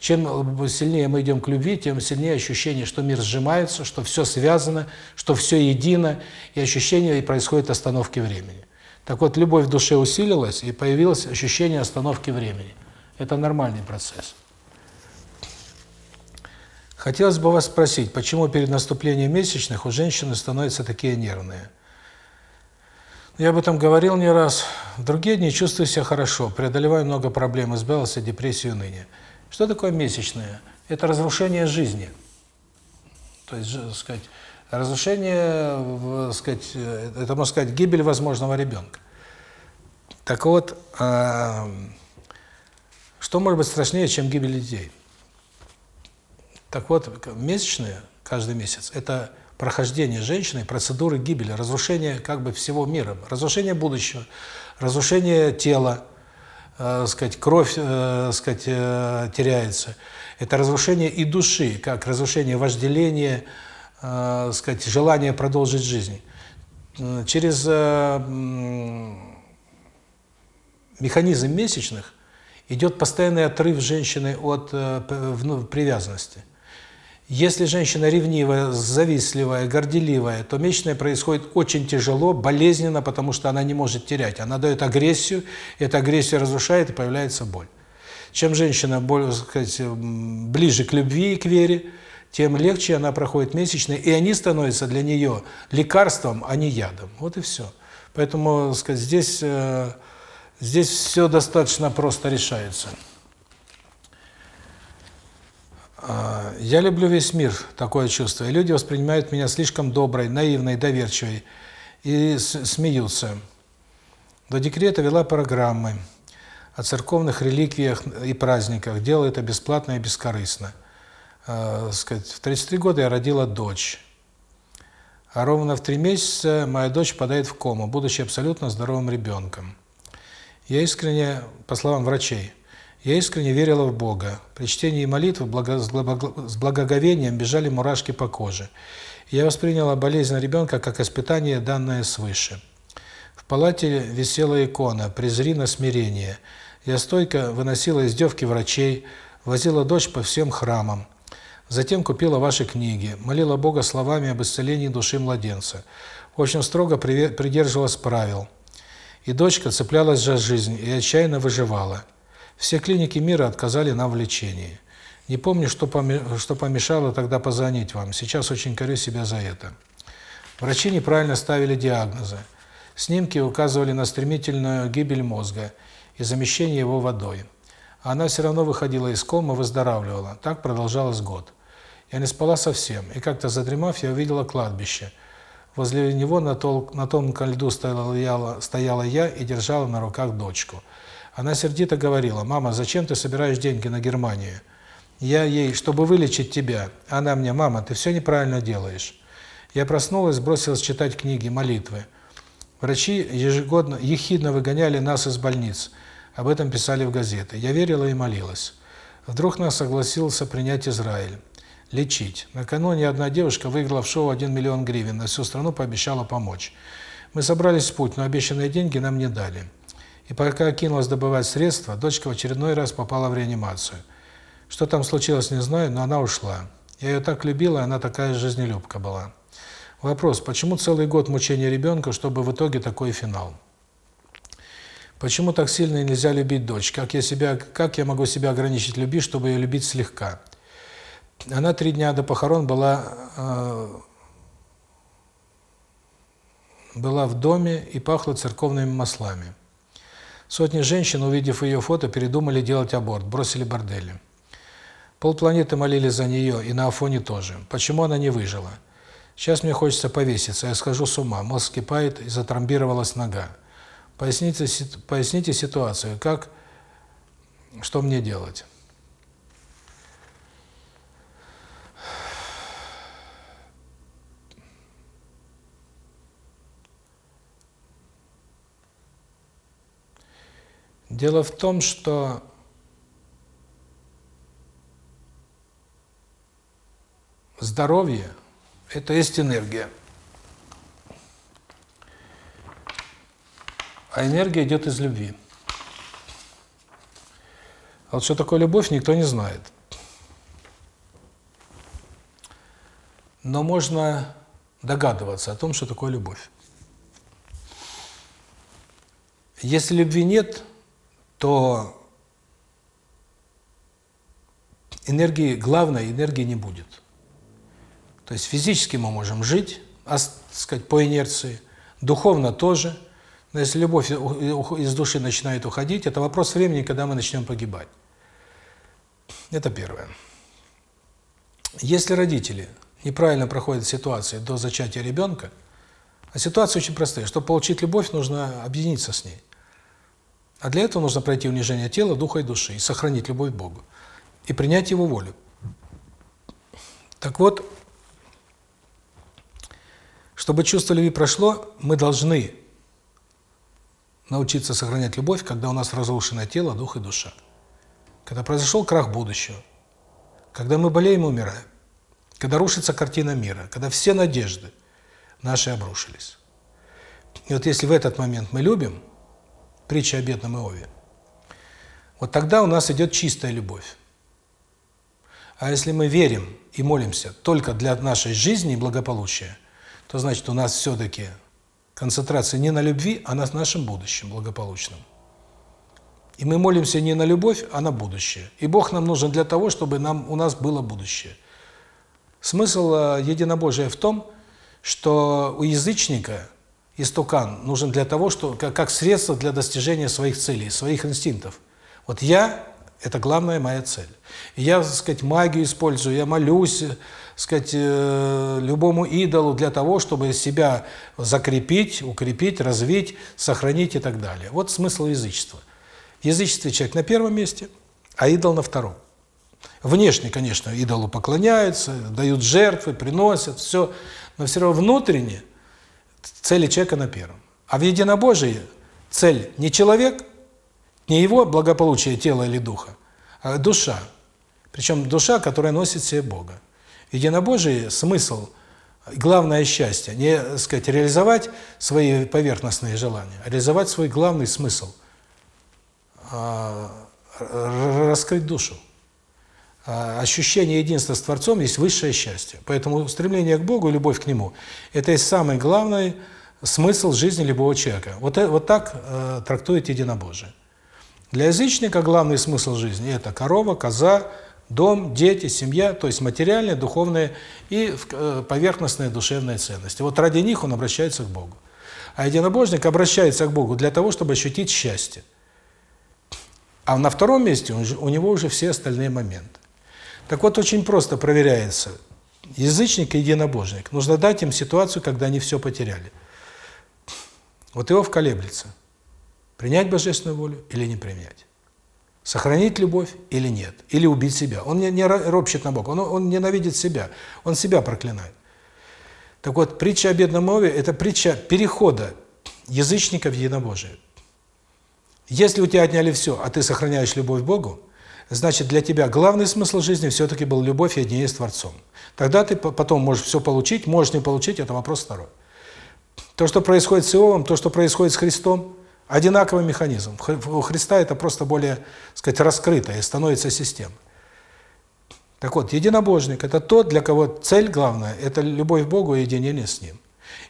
Speaker 1: Чем сильнее мы идем к любви, тем сильнее ощущение, что мир сжимается, что все связано, что все едино, и ощущение и происходит остановки времени. Так вот, любовь в душе усилилась, и появилось ощущение остановки времени. Это нормальный процесс. Хотелось бы вас спросить, почему перед наступлением месячных у женщины становятся такие нервные? Я об этом говорил не раз. В другие дни чувствую себя хорошо, преодолеваю много проблем, избавился от депрессии и уныния. Что такое месячные? Это разрушение жизни. То есть, сказать, Разрушение, сказать, это, можно сказать, гибель возможного ребенка. Так вот, что может быть страшнее, чем гибель детей? Так вот, месячные, каждый месяц, это прохождение женщины процедуры гибели, разрушение как бы всего мира, разрушение будущего, разрушение тела, э, сказать, кровь, э, сказать, э, теряется. Это разрушение и души, как разрушение вожделения, э, сказать, желание продолжить жизнь. Через э, механизм месячных идет постоянный отрыв женщины от э, привязанности. Если женщина ревнивая, завистливая, горделивая, то месячное происходит очень тяжело, болезненно, потому что она не может терять. Она дает агрессию, эта агрессия разрушает, и появляется боль. Чем женщина более, сказать, ближе к любви и к вере, тем легче она проходит месячные, и они становятся для нее лекарством, а не ядом. Вот и все. Поэтому, сказать, здесь э, здесь все достаточно просто решается. А, я люблю весь мир, такое чувство. И люди воспринимают меня слишком доброй, наивной, доверчивой и смеются. До декрета вела программы о церковных реликвиях и праздниках, делала это бесплатно и бескорыстно. Э, сказать, в 33 года я родила дочь. А ровно в три месяца моя дочь падает в кому, будучи абсолютно здоровым ребенком. Я искренне, по словам врачей, я искренне верила в Бога. При чтении молитвы благо, с благоговением бежали мурашки по коже. Я восприняла болезнь ребенка как испытание, данное свыше. В палате висела икона «Презри на смирение». Я стойко выносила издевки врачей, возила дочь по всем храмам. Затем купила ваши книги, молила Бога словами об исцелении души младенца. Очень строго придерживалась правил. И дочка цеплялась за жизнь и отчаянно выживала. Все клиники мира отказали нам в лечении. Не помню, что помешало тогда позвонить вам. Сейчас очень корю себя за это. Врачи неправильно ставили диагнозы. Снимки указывали на стремительную гибель мозга и замещение его водой. Она все равно выходила из комы, выздоравливала. Так продолжалось год. Я не спала совсем, и как-то задремав, я увидела кладбище. Возле него на, тол на тонком льду стояла, стояла я и держала на руках дочку. Она сердито говорила, «Мама, зачем ты собираешь деньги на Германию?» Я ей, чтобы вылечить тебя. Она мне, «Мама, ты все неправильно делаешь». Я проснулась, бросилась читать книги, молитвы. Врачи ежегодно, ехидно выгоняли нас из больниц. Об этом писали в газеты. Я верила и молилась. Вдруг нас согласился принять Израиль. Лечить. Накануне одна девушка выиграла в шоу 1 миллион гривен, на всю страну пообещала помочь. Мы собрались в путь, но обещанные деньги нам не дали. И пока кинулась добывать средства, дочка в очередной раз попала в реанимацию. Что там случилось, не знаю, но она ушла. Я ее так любила, она такая жизнелюбка была. Вопрос, почему целый год мучения ребенка, чтобы в итоге такой финал? Почему так сильно нельзя любить дочь? Как я себя, как я могу себя ограничить люби, чтобы ее любить слегка? Она три дня до похорон была э, была в доме и пахла церковными маслами. Сотни женщин, увидев ее фото, передумали делать аборт, бросили бордели. Полпланеты молились за нее, и на Афоне тоже. Почему она не выжила? Сейчас мне хочется повеситься, я схожу с ума, мозг кипает и затрамбировалась нога. Поясните, поясните ситуацию, как, что мне делать? Дело в том, что здоровье – это есть энергия. А энергия идет из любви. А вот что такое любовь, никто не знает. Но можно догадываться о том, что такое любовь. Если любви нет, то энергии, главной энергии не будет. То есть физически мы можем жить, а, сказать, по инерции, духовно тоже. Но если любовь из души начинает уходить, это вопрос времени, когда мы начнем погибать. Это первое. Если родители неправильно проходят ситуации до зачатия ребенка, а ситуация очень простая, чтобы получить любовь, нужно объединиться с ней. А для этого нужно пройти унижение тела, духа и души, и сохранить любовь к Богу. И принять Его волю. Так вот, чтобы чувство любви прошло, мы должны научиться сохранять любовь, когда у нас разрушено тело, дух и душа. Когда произошел крах будущего, когда мы болеем и умираем, когда рушится картина мира, когда все надежды наши обрушились. И вот если в этот момент мы любим, притча о бедном Иове. Вот тогда у нас идет чистая любовь. А если мы верим и молимся только для нашей жизни и благополучия, то значит у нас все-таки концентрация не на любви, а на нашем будущем благополучном. И мы молимся не на любовь, а на будущее. И Бог нам нужен для того, чтобы нам у нас было будущее. Смысл э, единобожия в том, что у язычника истукан нужен для того, что как средство для достижения своих целей, своих инстинктов. Вот я это главная моя цель. Я, так сказать, магию использую, я молюсь, так сказать, э, любому идолу для того, чтобы себя закрепить, укрепить, развить, сохранить и так далее. Вот смысл язычества. В язычестве человек на первом месте, а идол на втором. Внешне, конечно, идолу поклоняются, дают жертвы, приносят, все, но все равно внутренне цели человека на первом. А в единобожии цель не человек, не его благополучие тела или духа, а душа. Причем душа, которая носит себе Бога. В единобожии смысл, главное счастье, не, сказать, реализовать свои поверхностные желания, а реализовать свой главный смысл а, – раскрыть душу. А, ощущение единства с Творцом есть высшее счастье. Поэтому стремление к Богу и любовь к Нему – это и самый главный смысл жизни любого человека. Вот, э, вот так э, трактует единобожие. Для язычника главный смысл жизни – это корова, коза, дом, дети, семья, то есть материальные, духовные и э, поверхностные душевные ценности. Вот ради них он обращается к Богу. А единобожник обращается к Богу для того, чтобы ощутить счастье. А на втором месте у него уже все остальные моменты. Так вот, очень просто проверяется язычник и единобожник. Нужно дать им ситуацию, когда они все потеряли. Вот Иов колеблется – Принять божественную волю или не принять? Сохранить любовь или нет? Или убить себя? Он не, не ропщет на Бога, он, он ненавидит себя, он себя проклинает. Так вот, притча о бедном Ове – это притча перехода язычника в единобожие. Если у тебя отняли все, а ты сохраняешь любовь к Богу, значит, для тебя главный смысл жизни все-таки был любовь и единение с Творцом. Тогда ты потом можешь все получить, можешь не получить – это вопрос второй. То, что происходит с Иовом, то, что происходит с Христом – Одинаковый механизм. У Христа это просто более, сказать, раскрыто и становится системой. Так вот, единобожник – это тот, для кого цель главная – это любовь к Богу и единение с Ним.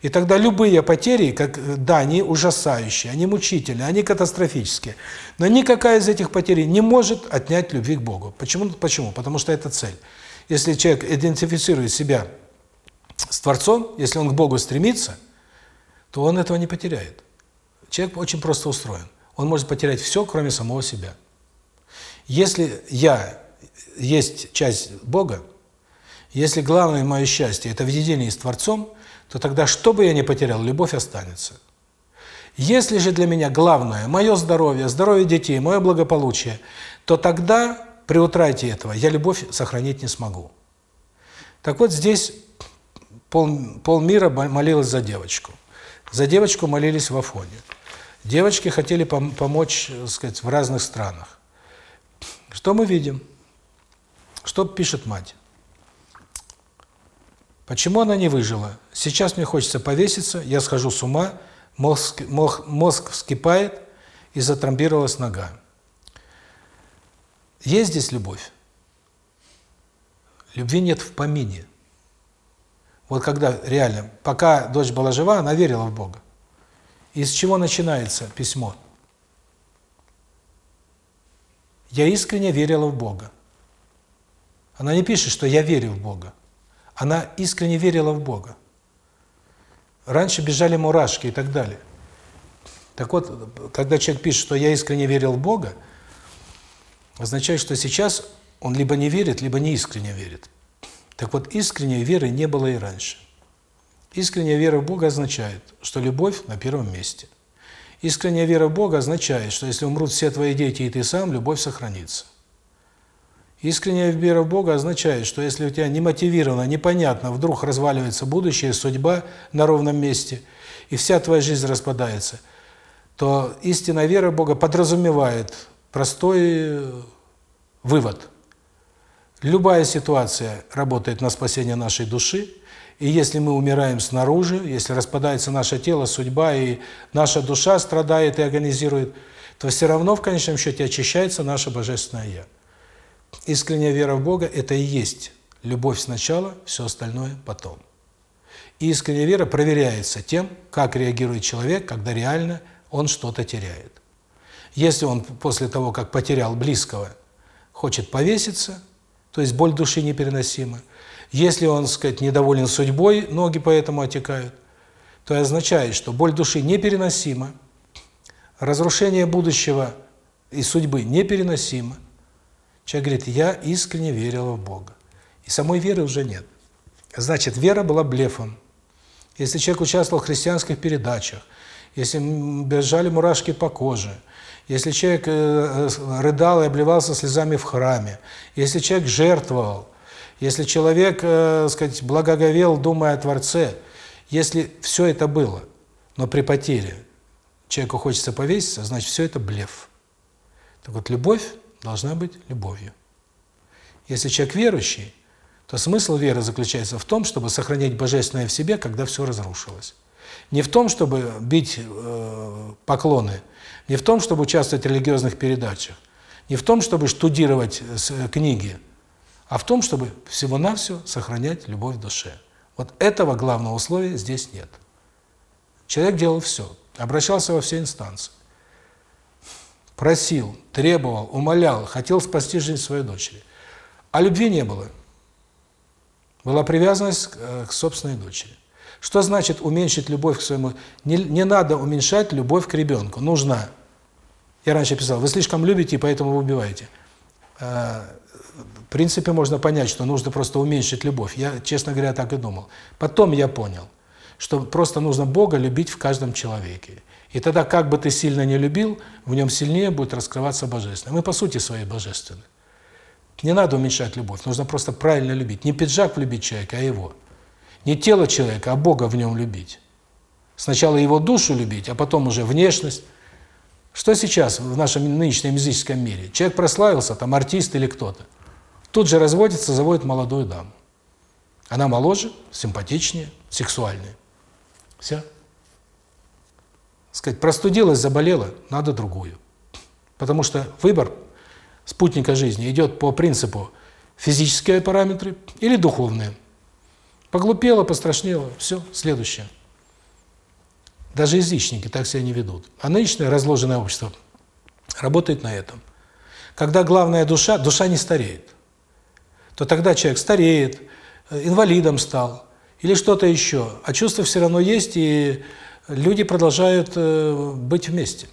Speaker 1: И тогда любые потери, как да, они ужасающие, они мучительные, они катастрофические, но никакая из этих потерь не может отнять любви к Богу. Почему? Почему? Потому что это цель. Если человек идентифицирует себя с Творцом, если он к Богу стремится, то он этого не потеряет. Человек очень просто устроен. Он может потерять все, кроме самого себя. Если я есть часть Бога, если главное мое счастье – это в единении с Творцом, то тогда, что бы я ни потерял, любовь останется. Если же для меня главное – мое здоровье, здоровье детей, мое благополучие, то тогда, при утрате этого, я любовь сохранить не смогу. Так вот, здесь пол, полмира молилась за девочку. За девочку молились в Афоне. Девочки хотели пом помочь, так сказать, в разных странах. Что мы видим? Что пишет мать? Почему она не выжила? Сейчас мне хочется повеситься, я схожу с ума, мозг, мозг, мозг вскипает и затрамбировалась нога. Есть здесь любовь? Любви нет в помине. Вот когда реально, пока дочь была жива, она верила в Бога. Из чего начинается письмо? Я искренне верила в Бога. Она не пишет, что я верю в Бога. Она искренне верила в Бога. Раньше бежали мурашки и так далее. Так вот, когда человек пишет, что я искренне верил в Бога, означает, что сейчас он либо не верит, либо не искренне верит. Так вот, искренней веры не было и раньше. Искренняя вера в Бога означает, что любовь на первом месте. Искренняя вера в Бога означает, что если умрут все твои дети и ты сам, любовь сохранится. Искренняя вера в Бога означает, что если у тебя не мотивировано, непонятно, вдруг разваливается будущее, судьба на ровном месте, и вся твоя жизнь распадается, то истинная вера в Бога подразумевает простой вывод. Любая ситуация работает на спасение нашей души, и если мы умираем снаружи, если распадается наше тело, судьба, и наша душа страдает и агонизирует, то все равно в конечном счете очищается наше Божественное Я. искренняя вера в Бога – это и есть любовь сначала, все остальное потом. И искренняя вера проверяется тем, как реагирует человек, когда реально он что-то теряет. Если он после того, как потерял близкого, хочет повеситься, то есть боль души непереносима, если он, так сказать, недоволен судьбой, ноги поэтому отекают, то означает, что боль души непереносима, разрушение будущего и судьбы непереносимо. Человек говорит, я искренне верил в Бога. И самой веры уже нет. Значит, вера была блефом. Если человек участвовал в христианских передачах, если бежали мурашки по коже, если человек э, э, рыдал и обливался слезами в храме, если человек жертвовал, если человек, э, сказать, благоговел, думая о Творце, если все это было, но при потере человеку хочется повеситься, значит, все это блеф. Так вот, любовь должна быть любовью. Если человек верующий, то смысл веры заключается в том, чтобы сохранять божественное в себе, когда все разрушилось. Не в том, чтобы бить э, поклоны, не в том, чтобы участвовать в религиозных передачах, не в том, чтобы штудировать э, книги, а в том, чтобы всего-навсего сохранять любовь в душе. Вот этого главного условия здесь нет. Человек делал все, обращался во все инстанции. Просил, требовал, умолял, хотел спасти жизнь своей дочери. А любви не было. Была привязанность к, э, к собственной дочери. Что значит уменьшить любовь к своему... Не, не надо уменьшать любовь к ребенку. Нужно. Я раньше писал, вы слишком любите, поэтому вы убиваете. А, в принципе, можно понять, что нужно просто уменьшить любовь. Я, честно говоря, так и думал. Потом я понял, что просто нужно Бога любить в каждом человеке. И тогда, как бы ты сильно не любил, в нем сильнее будет раскрываться Божественное. Мы, по сути, свои божественны. Не надо уменьшать любовь, нужно просто правильно любить. Не пиджак влюбить человека, а его. Не тело человека, а Бога в нем любить. Сначала его душу любить, а потом уже внешность. Что сейчас в нашем нынешнем языческом мире? Человек прославился, там артист или кто-то. Тут же разводится, заводит молодую даму. Она моложе, симпатичнее, сексуальнее. Все. Сказать, простудилась, заболела, надо другую. Потому что выбор спутника жизни идет по принципу физические параметры или духовные. Поглупело, пострашнело, все, следующее. Даже язычники так себя не ведут. А нынешнее разложенное общество работает на этом. Когда главная душа, душа не стареет, то тогда человек стареет, э, инвалидом стал или что-то еще, а чувства все равно есть, и люди продолжают э, быть вместе.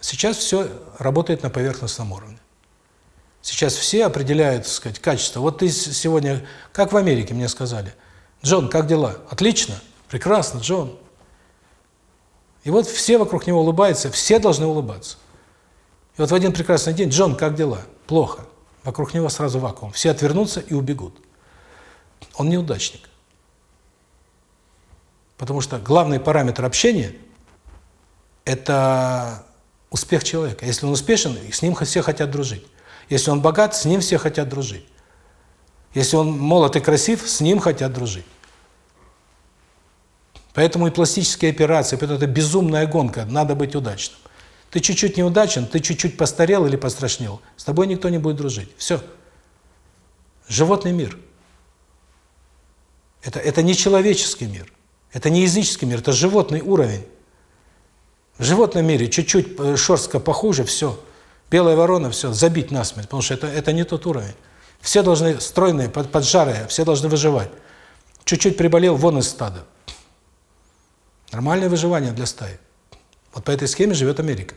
Speaker 1: Сейчас все работает на поверхностном уровне. Сейчас все определяют, так сказать, качество. Вот ты сегодня, как в Америке мне сказали, Джон, как дела? Отлично, прекрасно, Джон. И вот все вокруг него улыбаются, все должны улыбаться. И вот в один прекрасный день, Джон, как дела? Плохо. Вокруг него сразу вакуум. Все отвернутся и убегут. Он неудачник. Потому что главный параметр общения – это успех человека. Если он успешен, с ним все хотят дружить. Если он богат, с ним все хотят дружить. Если он молод и красив, с ним хотят дружить. Поэтому и пластические операции, это безумная гонка, надо быть удачным. Ты чуть-чуть неудачен, ты чуть-чуть постарел или пострашнел, с тобой никто не будет дружить. Все. Животный мир. Это, это не человеческий мир. Это не языческий мир, это животный уровень. В животном мире чуть-чуть э, шерстка похуже, все. Белая ворона, все, забить насмерть, потому что это, это не тот уровень. Все должны, стройные, под, поджарые, все должны выживать. Чуть-чуть приболел, вон из стада. Нормальное выживание для стаи. Вот по этой схеме живет Америка.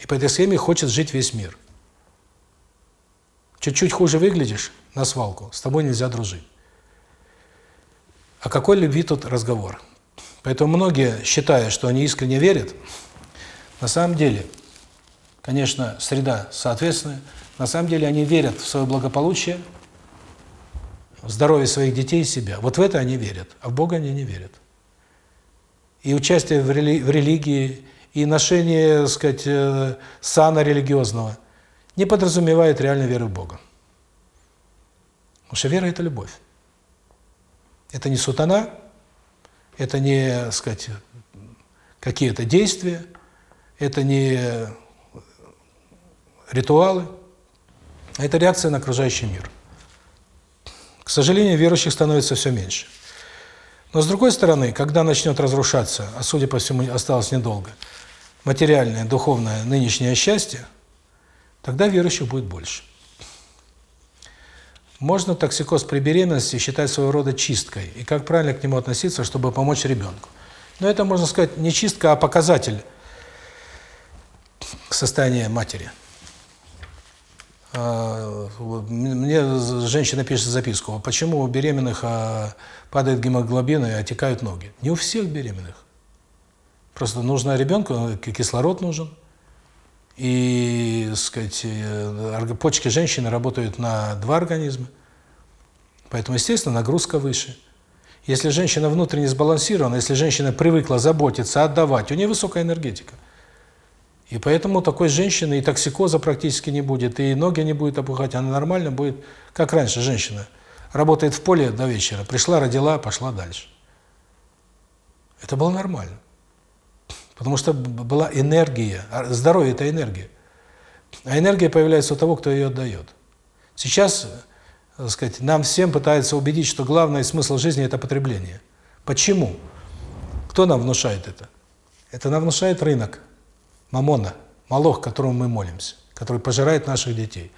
Speaker 1: И по этой схеме хочет жить весь мир. Чуть-чуть хуже выглядишь на свалку, с тобой нельзя дружить. О какой любви тут разговор? Поэтому многие, считая, что они искренне верят, на самом деле – конечно, среда соответственная. На самом деле они верят в свое благополучие, в здоровье своих детей и себя. Вот в это они верят, а в Бога они не верят. И участие в, рели в религии, и ношение, так сказать, э, сана религиозного не подразумевает реальной веры в Бога. Потому что вера – это любовь. Это не сутана, это не, сказать, какие-то действия, это не ритуалы. Это реакция на окружающий мир. К сожалению, верующих становится все меньше. Но с другой стороны, когда начнет разрушаться, а судя по всему осталось недолго, материальное, духовное, нынешнее счастье, тогда верующих будет больше. Можно токсикоз при беременности считать своего рода чисткой, и как правильно к нему относиться, чтобы помочь ребенку. Но это, можно сказать, не чистка, а показатель состояния матери. А, мне женщина пишет записку, почему у беременных а, падает гемоглобин и отекают ноги. Не у всех беременных. Просто нужно ребенку, кислород нужен. И, сказать, э, почки женщины работают на два организма. Поэтому, естественно, нагрузка выше. Если женщина внутренне сбалансирована, если женщина привыкла заботиться, отдавать, у нее высокая энергетика. И поэтому такой женщины и токсикоза практически не будет, и ноги не будет опухать, она нормально будет, как раньше женщина. Работает в поле до вечера, пришла, родила, пошла дальше. Это было нормально. Потому что была энергия, а здоровье – это энергия. А энергия появляется у того, кто ее отдает. Сейчас, так сказать, нам всем пытаются убедить, что главный смысл жизни – это потребление. Почему? Кто нам внушает это? Это нам внушает рынок. Мамона, Малох, которому мы молимся, который пожирает наших детей.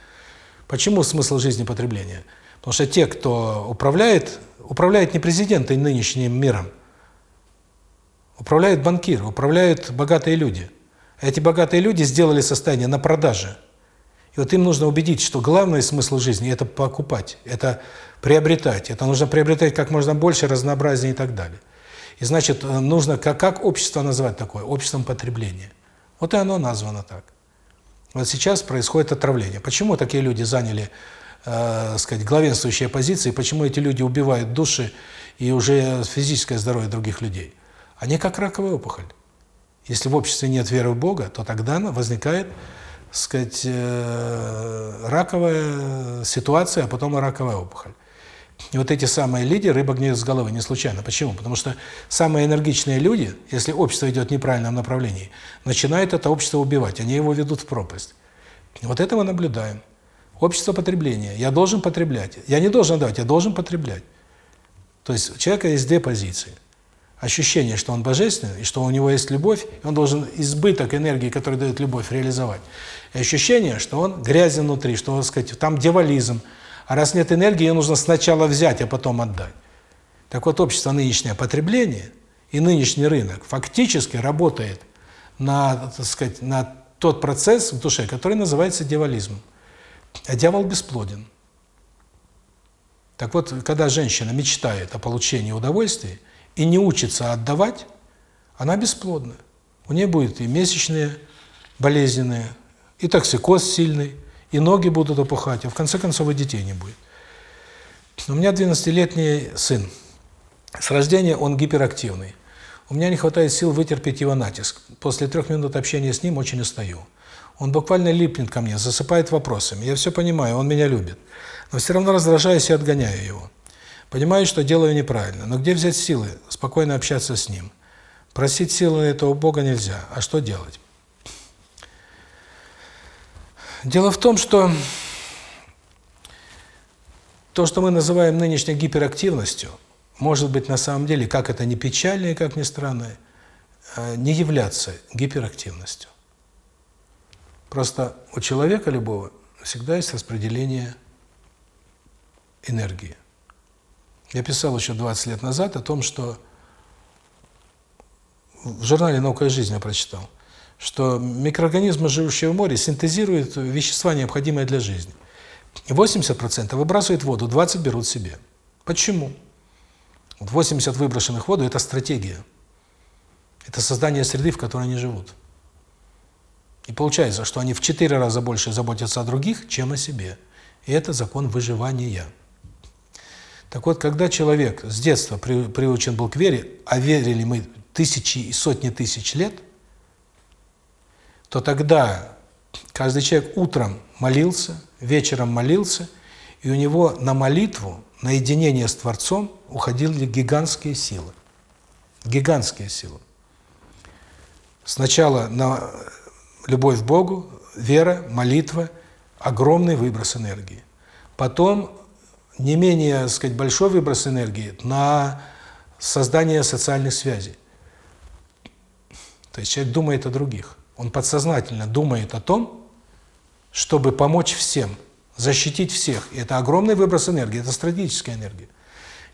Speaker 1: Почему смысл жизни потребления? Потому что те, кто управляет, управляет не президент и нынешним миром, управляют банкиры, управляют богатые люди. эти богатые люди сделали состояние на продаже. И вот им нужно убедить, что главный смысл жизни – это покупать, это приобретать. Это нужно приобретать как можно больше, разнообразнее и так далее. И значит, нужно, как, как общество назвать такое? Обществом потребления. Вот и оно названо так. Вот сейчас происходит отравление. Почему такие люди заняли, э, сказать, главенствующие позиции, почему эти люди убивают души и уже физическое здоровье других людей? Они как раковая опухоль. Если в обществе нет веры в Бога, то тогда возникает, сказать, э, раковая ситуация, а потом и раковая опухоль. И вот эти самые лидеры, рыба гниет с головы, не случайно. Почему? Потому что самые энергичные люди, если общество идет в неправильном направлении, начинают это общество убивать, они его ведут в пропасть. Вот это мы наблюдаем. Общество потребления. Я должен потреблять. Я не должен давать, я должен потреблять. То есть у человека есть две позиции. Ощущение, что он божественный, и что у него есть любовь, и он должен избыток энергии, который дает любовь, реализовать. И ощущение, что он грязен внутри, что, так сказать, там дьяволизм, а раз нет энергии, ее нужно сначала взять, а потом отдать. Так вот, общество нынешнее потребление и нынешний рынок фактически работает на, так сказать, на тот процесс в душе, который называется дьяволизмом. А дьявол бесплоден. Так вот, когда женщина мечтает о получении удовольствия и не учится отдавать, она бесплодна. У нее будет и месячные болезненные, и токсикоз сильный, и ноги будут опухать, а в конце концов и детей не будет. У меня 12-летний сын. С рождения он гиперактивный. У меня не хватает сил вытерпеть его натиск. После трех минут общения с ним очень устаю. Он буквально липнет ко мне, засыпает вопросами. Я все понимаю, он меня любит. Но все равно раздражаюсь и отгоняю его. Понимаю, что делаю неправильно. Но где взять силы спокойно общаться с ним? Просить силы этого Бога нельзя. А что делать? Дело в том, что то, что мы называем нынешней гиперактивностью, может быть на самом деле, как это не печально и как ни странно, э, не являться гиперактивностью. Просто у человека любого всегда есть распределение энергии. Я писал еще 20 лет назад о том, что в журнале «Наука и жизнь» я прочитал, что микроорганизмы, живущие в море, синтезируют вещества, необходимые для жизни. 80% выбрасывают воду, 20% берут себе. Почему? 80 выброшенных воду – это стратегия. Это создание среды, в которой они живут. И получается, что они в 4 раза больше заботятся о других, чем о себе. И это закон выживания. Так вот, когда человек с детства приучен был к вере, а верили мы тысячи и сотни тысяч лет – то тогда каждый человек утром молился, вечером молился, и у него на молитву, на единение с Творцом уходили гигантские силы. Гигантские силы. Сначала на любовь к Богу, вера, молитва, огромный выброс энергии. Потом не менее, так сказать, большой выброс энергии на создание социальных связей. То есть человек думает о других. Он подсознательно думает о том, чтобы помочь всем, защитить всех. И это огромный выброс энергии, это стратегическая энергия.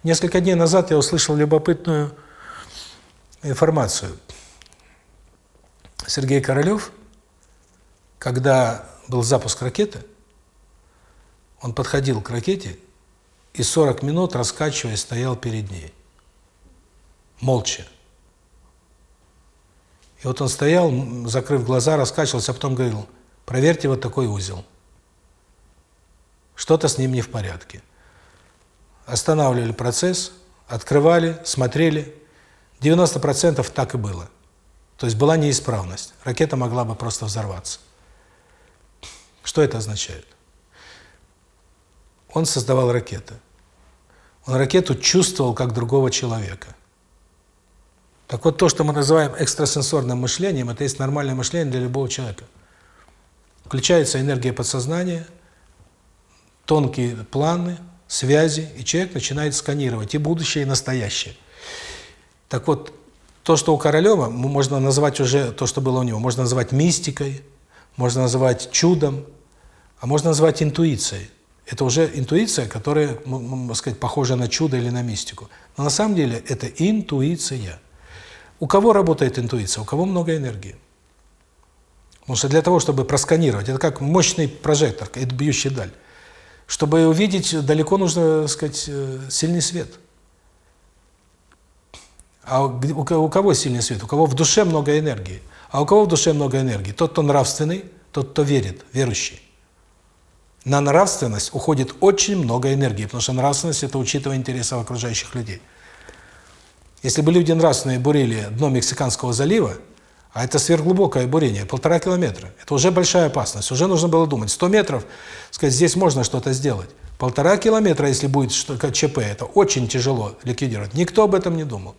Speaker 1: Несколько дней назад я услышал любопытную информацию. Сергей Королёв, когда был запуск ракеты, он подходил к ракете и 40 минут, раскачиваясь, стоял перед ней. Молча. И вот он стоял, закрыв глаза, раскачивался, а потом говорил, проверьте вот такой узел. Что-то с ним не в порядке. Останавливали процесс, открывали, смотрели. 90% так и было. То есть была неисправность. Ракета могла бы просто взорваться. Что это означает? Он создавал ракеты. Он ракету чувствовал как другого человека. Так вот, то, что мы называем экстрасенсорным мышлением, это есть нормальное мышление для любого человека. Включается энергия подсознания, тонкие планы, связи, и человек начинает сканировать и будущее, и настоящее. Так вот, то, что у Королева, можно назвать уже то, что было у него, можно назвать мистикой, можно назвать чудом, а можно назвать интуицией. Это уже интуиция, которая, можно сказать, похожа на чудо или на мистику. Но на самом деле это интуиция. У кого работает интуиция? У кого много энергии? Потому что для того, чтобы просканировать, это как мощный прожектор, это бьющий даль. Чтобы увидеть далеко, нужно, сказать, э, сильный свет. А у кого сильный свет? У кого в душе много энергии. А у кого в душе много энергии? Тот, кто нравственный, тот, кто верит, верующий. На нравственность уходит очень много энергии, потому что нравственность – это учитывая интересы окружающих людей. Если бы люди нравственные бурили дно Мексиканского залива, а это сверхглубокое бурение, полтора километра, это уже большая опасность, уже нужно было думать. 100 метров, сказать, здесь можно что-то сделать. Полтора километра, если будет что-то ЧП, это очень тяжело ликвидировать. Никто об этом не думал.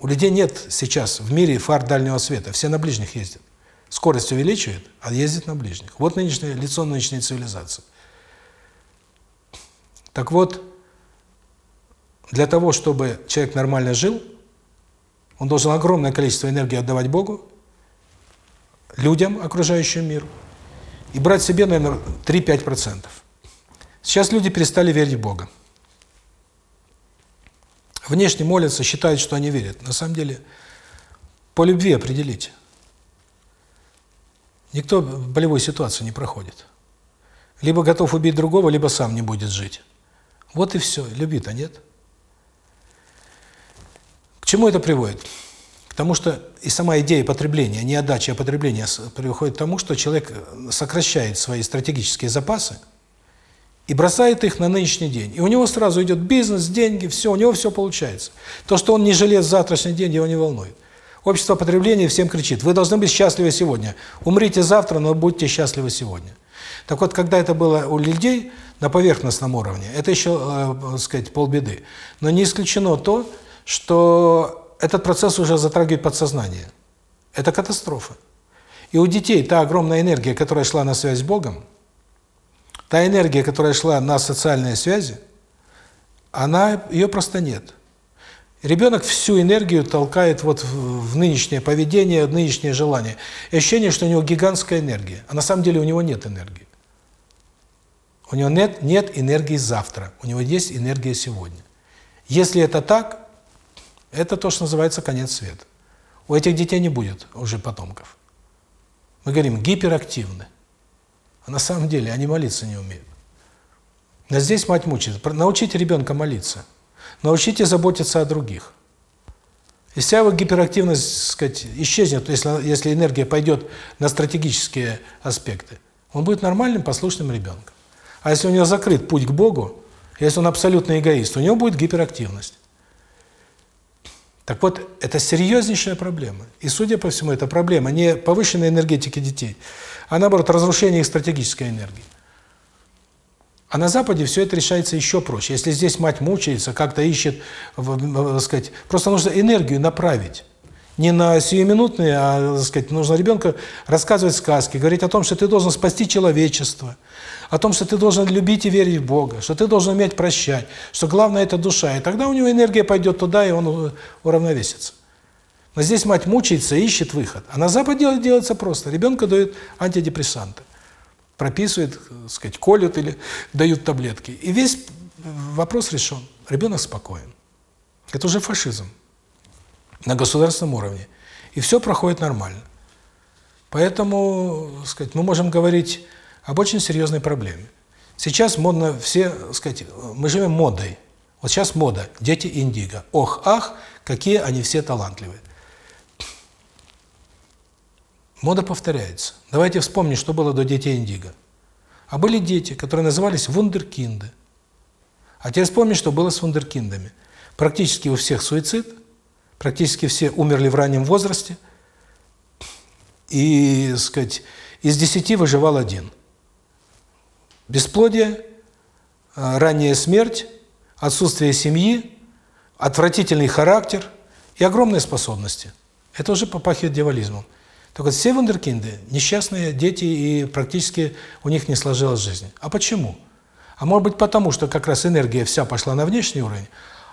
Speaker 1: У людей нет сейчас в мире фар дальнего света, все на ближних ездят. Скорость увеличивает, а ездит на ближних. Вот нынешнее лицо нынешней цивилизации. Так вот, для того, чтобы человек нормально жил, он должен огромное количество энергии отдавать Богу, людям, окружающему миру, и брать себе, наверное, 3-5%. Сейчас люди перестали верить в Бога. Внешне молятся, считают, что они верят. На самом деле, по любви определите. Никто болевую ситуацию не проходит. Либо готов убить другого, либо сам не будет жить. Вот и все. Любви-то нет. К чему это приводит? К тому, что и сама идея потребления, не отдачи, а потребления приводит к тому, что человек сокращает свои стратегические запасы и бросает их на нынешний день. И у него сразу идет бизнес, деньги, все, у него все получается. То, что он не жалеет завтрашний день, его не волнует. Общество потребления всем кричит, вы должны быть счастливы сегодня. Умрите завтра, но будьте счастливы сегодня. Так вот, когда это было у людей на поверхностном уровне, это еще, э, сказать, полбеды. Но не исключено то, что этот процесс уже затрагивает подсознание. Это катастрофа. И у детей та огромная энергия, которая шла на связь с Богом, та энергия, которая шла на социальные связи, она ее просто нет. Ребенок всю энергию толкает вот в, нынешнее поведение, в нынешнее желание. И ощущение, что у него гигантская энергия. А на самом деле у него нет энергии. У него нет, нет энергии завтра. У него есть энергия сегодня. Если это так, это то, что называется конец света. У этих детей не будет уже потомков. Мы говорим, гиперактивны. А на самом деле они молиться не умеют. Но здесь мать мучает. Научите ребенка молиться – Научите заботиться о других. И вся его гиперактивность, сказать, исчезнет, если, если энергия пойдет на стратегические аспекты. Он будет нормальным, послушным ребенком. А если у него закрыт путь к Богу, если он абсолютный эгоист, у него будет гиперактивность. Так вот, это серьезнейшая проблема. И, судя по всему, это проблема не повышенной энергетики детей, а наоборот, разрушение их стратегической энергии. А на Западе все это решается еще проще. Если здесь мать мучается, как-то ищет, так сказать, просто нужно энергию направить. не на сиюминутные, а, так сказать, нужно ребенку рассказывать сказки, говорить о том, что ты должен спасти человечество, о том, что ты должен любить и верить в Бога, что ты должен уметь прощать, что главное – это душа. И тогда у него энергия пойдет туда, и он уравновесится. Но здесь мать мучается ищет выход. А на Западе делается просто. Ребенку дают антидепрессанты. Прописывают, так сказать, колют или дают таблетки. И весь вопрос решен. Ребенок спокоен. Это уже фашизм на государственном уровне. И все проходит нормально. Поэтому, сказать, мы можем говорить об очень серьезной проблеме. Сейчас модно все, сказать, мы живем модой. Вот сейчас мода дети индиго. Ох, ах, какие они все талантливые. Мода повторяется. Давайте вспомним, что было до детей индиго. А были дети, которые назывались вундеркинды. А теперь вспомни, что было с вундеркиндами. Практически у всех суицид, практически все умерли в раннем возрасте, и, сказать, из десяти выживал один. Бесплодие, а, ранняя смерть, отсутствие семьи, отвратительный характер и огромные способности. Это уже попахивает дьяволизмом. Так вот, все вундеркинды – несчастные дети, и практически у них не сложилась жизнь. А почему? А может быть потому, что как раз энергия вся пошла на внешний уровень,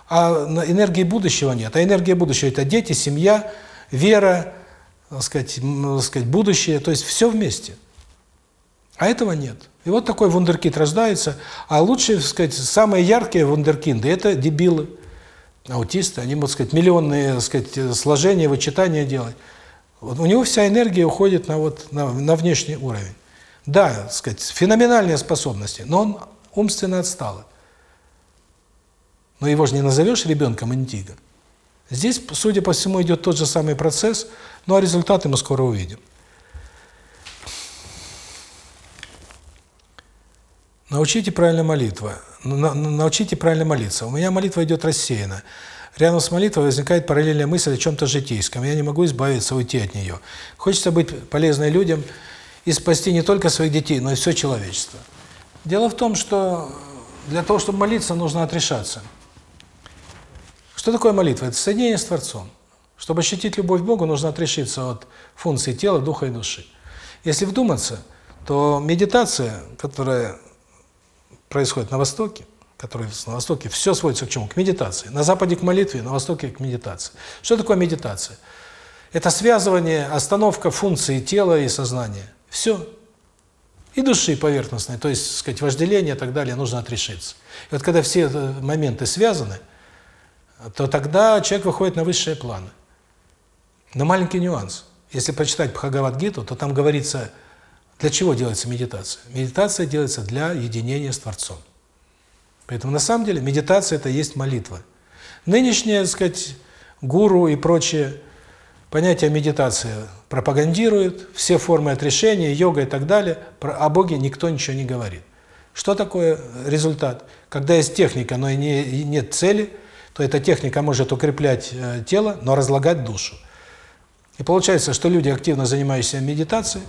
Speaker 1: а энергии будущего нет. А энергия будущего – это дети, семья, вера, так сказать, так сказать, будущее, то есть все вместе. А этого нет. И вот такой вундеркинд рождается, а лучшие, так сказать, самые яркие вундеркинды – это дебилы, аутисты, они, могут сказать, миллионные, так сказать, сложения, вычитания делать. Вот у него вся энергия уходит на вот на, на внешний уровень. Да, сказать, феноменальные способности, но он умственно отсталый. Но его же не назовешь ребенком интиго. Здесь, судя по всему, идет тот же самый процесс, ну а результаты мы скоро увидим. Научите правильно молитва. Научите правильно молиться. У меня молитва идет рассеянно. Рядом с молитвой возникает параллельная мысль о чем-то житейском. Я не могу избавиться, уйти от нее. Хочется быть полезной людям и спасти не только своих детей, но и все человечество. Дело в том, что для того, чтобы молиться, нужно отрешаться. Что такое молитва? Это соединение с Творцом. Чтобы ощутить любовь к Богу, нужно отрешиться от функций тела, духа и души. Если вдуматься, то медитация, которая происходит на Востоке, который на Востоке, все сводится к чему? К медитации. На Западе к молитве, на Востоке к медитации. Что такое медитация? Это связывание, остановка функции тела и сознания. Все. И души поверхностной, то есть, сказать, вожделение и так далее, нужно отрешиться. И вот когда все моменты связаны, то тогда человек выходит на высшие планы. Но маленький нюанс. Если прочитать Бхагавад-гиту, то там говорится, для чего делается медитация. Медитация делается для единения с Творцом. Поэтому на самом деле медитация – это есть молитва. Нынешние, так сказать, гуру и прочие понятия медитации пропагандируют, все формы отрешения, йога и так далее, о Боге никто ничего не говорит. Что такое результат? Когда есть техника, но и не, нет цели, то эта техника может укреплять э, тело, но разлагать душу. И получается, что люди, активно занимающиеся медитацией,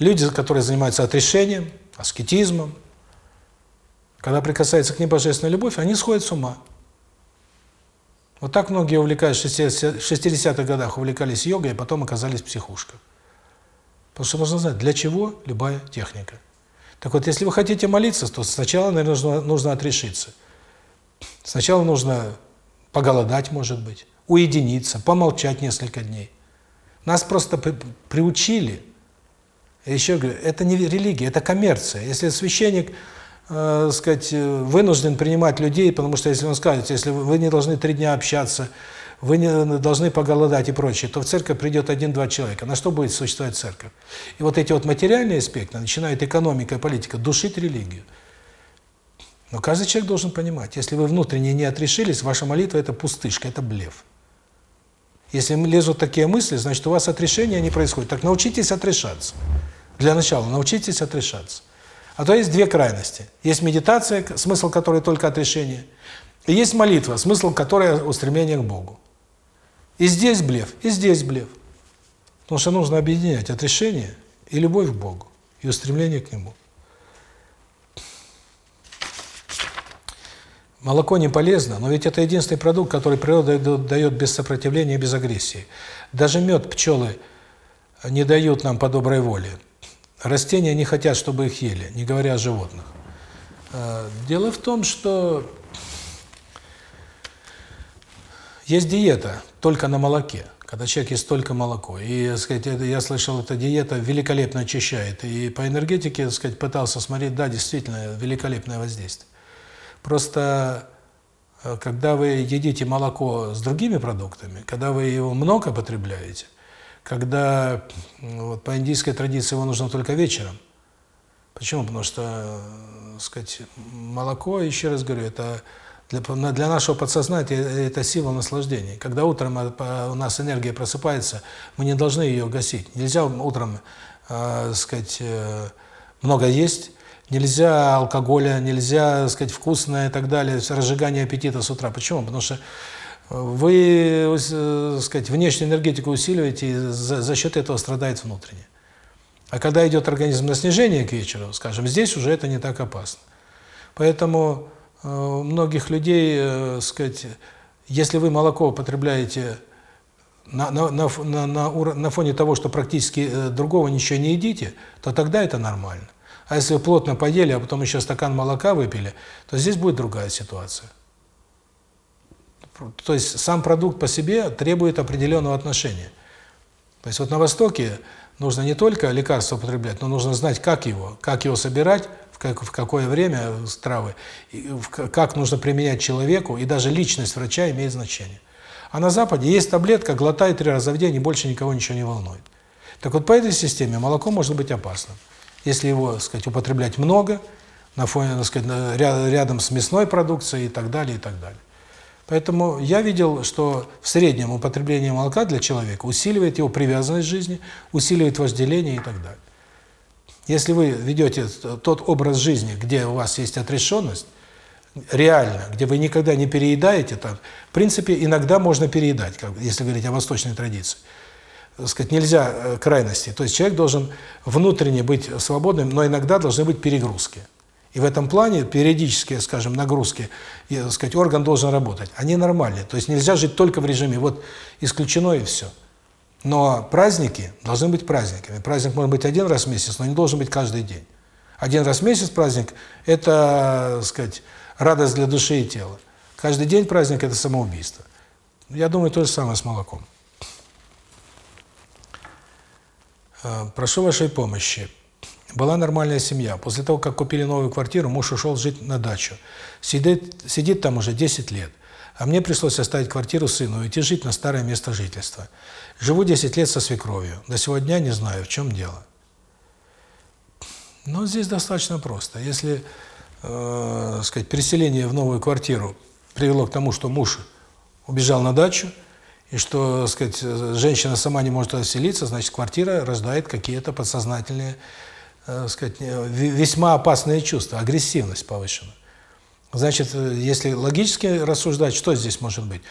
Speaker 1: люди, которые занимаются отрешением, аскетизмом, когда прикасается к ним божественная любовь, они сходят с ума. Вот так многие увлекались в 60-х годах, увлекались йогой, а потом оказались в психушках. Потому что нужно знать, для чего любая техника. Так вот, если вы хотите молиться, то сначала, наверное, нужно, нужно отрешиться. Сначала нужно поголодать, может быть, уединиться, помолчать несколько дней. Нас просто приучили. еще говорю, это не религия, это коммерция. Если священник э, сказать, вынужден принимать людей, потому что если он скажет, если вы не должны три дня общаться, вы не должны поголодать и прочее, то в церковь придет один-два человека. На что будет существовать церковь? И вот эти вот материальные аспекты, начинает экономика и политика душить религию. Но каждый человек должен понимать, если вы внутренне не отрешились, ваша молитва – это пустышка, это блеф. Если лезут такие мысли, значит, у вас отрешения не происходит. Так научитесь отрешаться. Для начала научитесь отрешаться. А то есть две крайности. Есть медитация, смысл которой только отрешение, и есть молитва, смысл которой устремление к Богу. И здесь блеф, и здесь блеф. Потому что нужно объединять отрешение и любовь к Богу, и устремление к Нему. Молоко не полезно, но ведь это единственный продукт, который природа дает без сопротивления и без агрессии. Даже мед пчелы не дают нам по доброй воле. Растения не хотят, чтобы их ели, не говоря о животных. Э, дело в том, что есть диета только на молоке, когда человек ест только молоко. И, сказать, я слышал, эта диета великолепно очищает. И по энергетике, сказать, пытался смотреть, да, действительно, великолепное воздействие. Просто э, когда вы едите молоко с другими продуктами, когда вы его много потребляете, когда вот, по индийской традиции его нужно только вечером. Почему? Потому что, э, сказать, молоко, еще раз говорю, это для, для нашего подсознания это сила наслаждения. Когда утром у нас энергия просыпается, мы не должны ее гасить. Нельзя утром, э, сказать, э, много есть, Нельзя алкоголя, нельзя, сказать, вкусное и так далее, разжигание аппетита с утра. Почему? Потому что вы, э, сказать, внешнюю энергетику усиливаете, и за, за счет этого страдает внутренняя. А когда идет организм на снижение к вечеру, скажем, здесь уже это не так опасно. Поэтому э, многих людей, э, сказать, если вы молоко употребляете на, на, на, на, на, на фоне того, что практически э, другого ничего не едите, то тогда это нормально. А если вы плотно поели, а потом еще стакан молока выпили, то здесь будет другая ситуация. То есть сам продукт по себе требует определенного отношения. То есть вот на Востоке нужно не только лекарство употреблять, но нужно знать, как его, как его собирать, в, как, в какое время травы, как нужно применять человеку, и даже личность врача имеет значение. А на Западе есть таблетка, глотай три раза в день, и больше никого ничего не волнует. Так вот по этой системе молоко может быть опасным. Если его, так сказать, употреблять много, на фоне, так сказать, рядом с мясной продукцией и так далее, и так далее. Поэтому я видел, что в среднем употребление молока для человека усиливает его привязанность к жизни, усиливает вожделение и так далее. Если вы ведете тот образ жизни, где у вас есть отрешенность, реально, где вы никогда не переедаете, там, в принципе, иногда можно переедать, как, если говорить о восточной традиции сказать, нельзя э, крайности. То есть человек должен внутренне быть свободным, но иногда должны быть перегрузки. И в этом плане периодические, скажем, нагрузки, и, сказать, орган должен работать. Они нормальные. То есть нельзя жить только в режиме вот исключено и все. Но праздники должны быть праздниками. Праздник может быть один раз в месяц, но не должен быть каждый день. Один раз в месяц праздник – это, сказать, радость для души и тела. Каждый день праздник – это самоубийство. Я думаю, то же самое с молоком. Э, прошу вашей помощи. Была нормальная семья. После того, как купили новую квартиру, муж ушел жить на дачу. Сидит, сидит там уже 10 лет. А мне пришлось оставить квартиру сыну и идти жить на старое место жительства. Живу 10 лет со свекровью. До сегодня не знаю, в чем дело. Но здесь достаточно просто. Если, э, сказать, переселение в новую квартиру привело к тому, что муж убежал на дачу, и что, сказать, женщина сама не может расселиться, значит, квартира рождает какие-то подсознательные, э, сказать, весьма опасные чувства, агрессивность повышена. Значит, если логически рассуждать, что здесь может быть?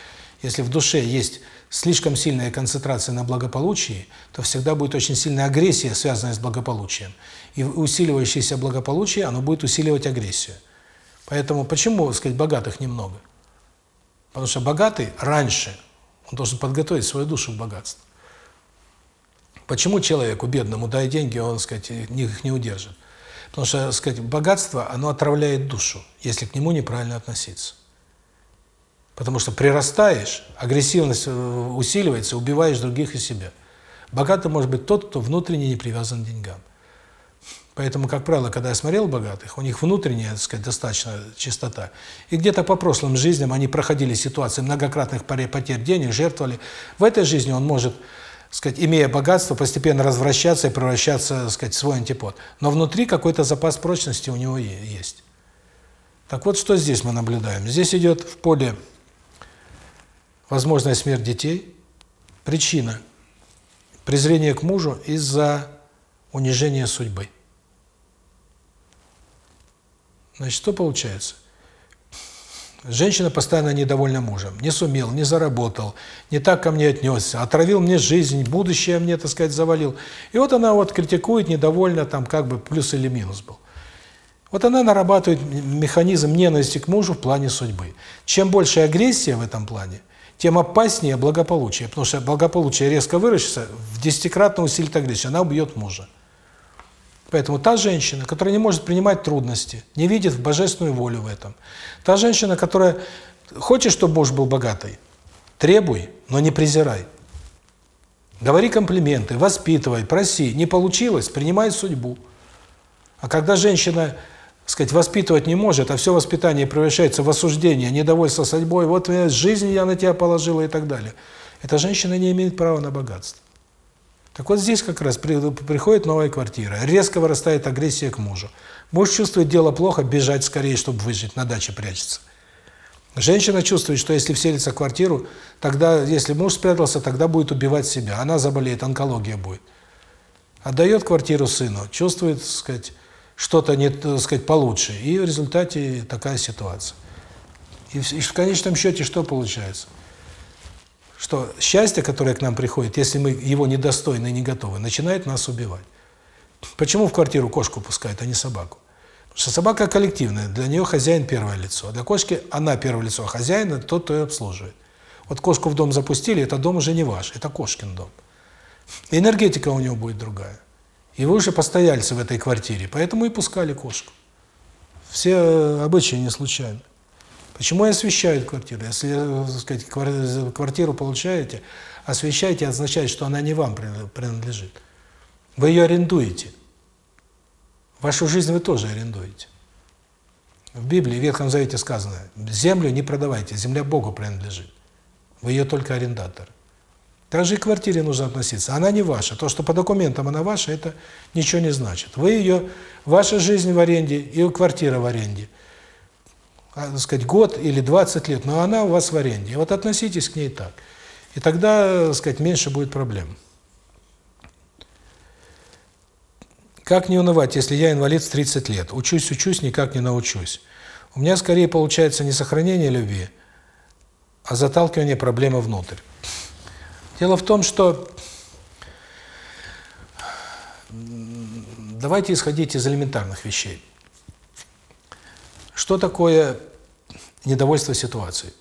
Speaker 1: Если в душе есть слишком сильная концентрация на благополучии, то всегда будет очень сильная агрессия, связанная с благополучием. И усиливающееся благополучие, оно будет усиливать агрессию. Поэтому почему, сказать, богатых немного? Потому что богатый раньше он должен подготовить свою душу к богатству. Почему человеку, бедному, дай деньги, он, сказать, их не удержит? Потому что, сказать, богатство, оно отравляет душу, если к нему неправильно относиться. Потому что прирастаешь, агрессивность э, усиливается, убиваешь других и себя. Богатый может быть тот, кто внутренне не привязан к деньгам. Поэтому, как правило, когда я смотрел богатых, у них внутренняя, так сказать, достаточно чистота. И где-то по прошлым жизням они проходили ситуации многократных потерь денег, жертвовали. В этой жизни он может, сказать, имея богатство, постепенно развращаться и превращаться, сказать, в свой антипод. Но внутри какой-то запас прочности у него есть. Так вот, что здесь мы наблюдаем? Здесь идет в поле возможная смерть детей, причина – презрение к мужу из-за унижения судьбы. Значит, что получается? Женщина постоянно недовольна мужем. Не сумел, не заработал, не так ко мне отнесся, отравил мне жизнь, будущее мне, так сказать, завалил. И вот она вот критикует, недовольна, там как бы плюс или минус был. Вот она нарабатывает механизм ненависти к мужу в плане судьбы. Чем больше агрессия в этом плане, тем опаснее благополучие. Потому что благополучие резко выращится, в десятикратно усилит агрессию, она убьет мужа. Поэтому та женщина, которая не может принимать трудности, не видит божественную волю в этом, та женщина, которая хочет, чтобы муж был богатый, требуй, но не презирай. Говори комплименты, воспитывай, проси. Не получилось, принимай судьбу. А когда женщина сказать, воспитывать не может, а все воспитание превращается в осуждение, недовольство судьбой, вот жизнь я на тебя положила и так далее. Эта женщина не имеет права на богатство. Так вот здесь как раз приходит новая квартира, резко вырастает агрессия к мужу. Муж чувствует дело плохо, бежать скорее, чтобы выжить, на даче прячется. Женщина чувствует, что если вселится в квартиру, тогда, если муж спрятался, тогда будет убивать себя. Она заболеет, онкология будет. Отдает квартиру сыну, чувствует, так сказать, что-то не, так сказать, получше. И в результате такая ситуация. И в, конечном счете что получается? Что счастье, которое к нам приходит, если мы его недостойны и не готовы, начинает нас убивать. Почему в квартиру кошку пускают, а не собаку? Потому что собака коллективная, для нее хозяин первое лицо. А для кошки она первое лицо, а хозяин – тот, кто ее обслуживает. Вот кошку в дом запустили, это дом уже не ваш, это кошкин дом. энергетика у него будет другая. И вы уже постояльцы в этой квартире, поэтому и пускали кошку. Все э, обычаи не случайны. Почему и освещают квартиру? Если, э, так сказать, квартиру получаете, освещайте означает, что она не вам принадлежит. Вы ее арендуете. Вашу жизнь вы тоже арендуете. В Библии, в Ветхом Завете сказано, землю не продавайте, земля Богу принадлежит. Вы ее только арендатор. Так же и к квартире нужно относиться. Она не ваша. То, что по документам она ваша, это ничего не значит. Вы ее, ваша жизнь в аренде и квартира в аренде. А, так сказать, год или 20 лет, но она у вас в аренде. И вот относитесь к ней так. И тогда, так сказать, меньше будет проблем. Как не унывать, если я инвалид в 30 лет? Учусь, учусь, никак не научусь. У меня скорее получается не сохранение любви, а заталкивание проблемы внутрь. Дело в том, что давайте исходить из элементарных вещей. Что такое недовольство ситуацией?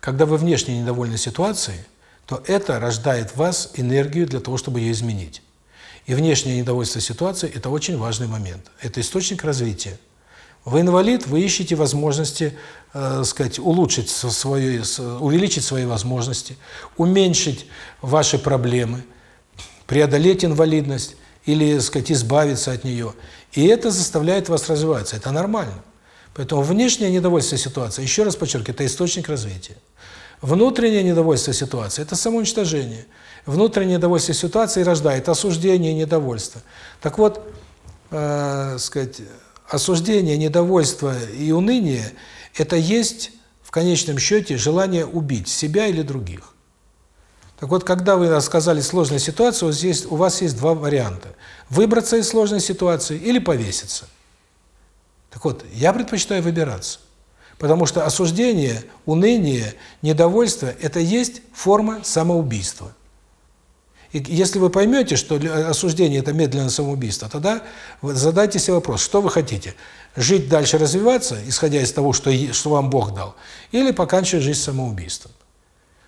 Speaker 1: Когда вы внешне недовольны ситуацией, то это рождает в вас энергию для того, чтобы ее изменить. И внешнее недовольство ситуацией – это очень важный момент. Это источник развития. Вы инвалид, вы ищете возможности, э, сказать, улучшить свою, увеличить свои возможности, уменьшить ваши проблемы, преодолеть инвалидность или, сказать, избавиться от нее. И это заставляет вас развиваться. Это нормально. Поэтому внешнее недовольство ситуации, еще раз подчеркиваю, это источник развития. Внутреннее недовольство ситуации – это самоуничтожение. Внутреннее недовольство ситуации рождает осуждение и недовольство. Так вот, э, сказать, осуждение, недовольство и уныние – это есть, в конечном счете, желание убить себя или других. Так вот, когда вы рассказали сложную ситуацию, здесь у вас есть два варианта. Выбраться из сложной ситуации или повеситься. Так вот, я предпочитаю выбираться. Потому что осуждение, уныние, недовольство – это есть форма самоубийства. И если вы поймете, что осуждение – это медленное самоубийство, тогда задайте себе вопрос, что вы хотите? Жить дальше, развиваться, исходя из того, что, что вам Бог дал, или поканчивать жизнь самоубийством?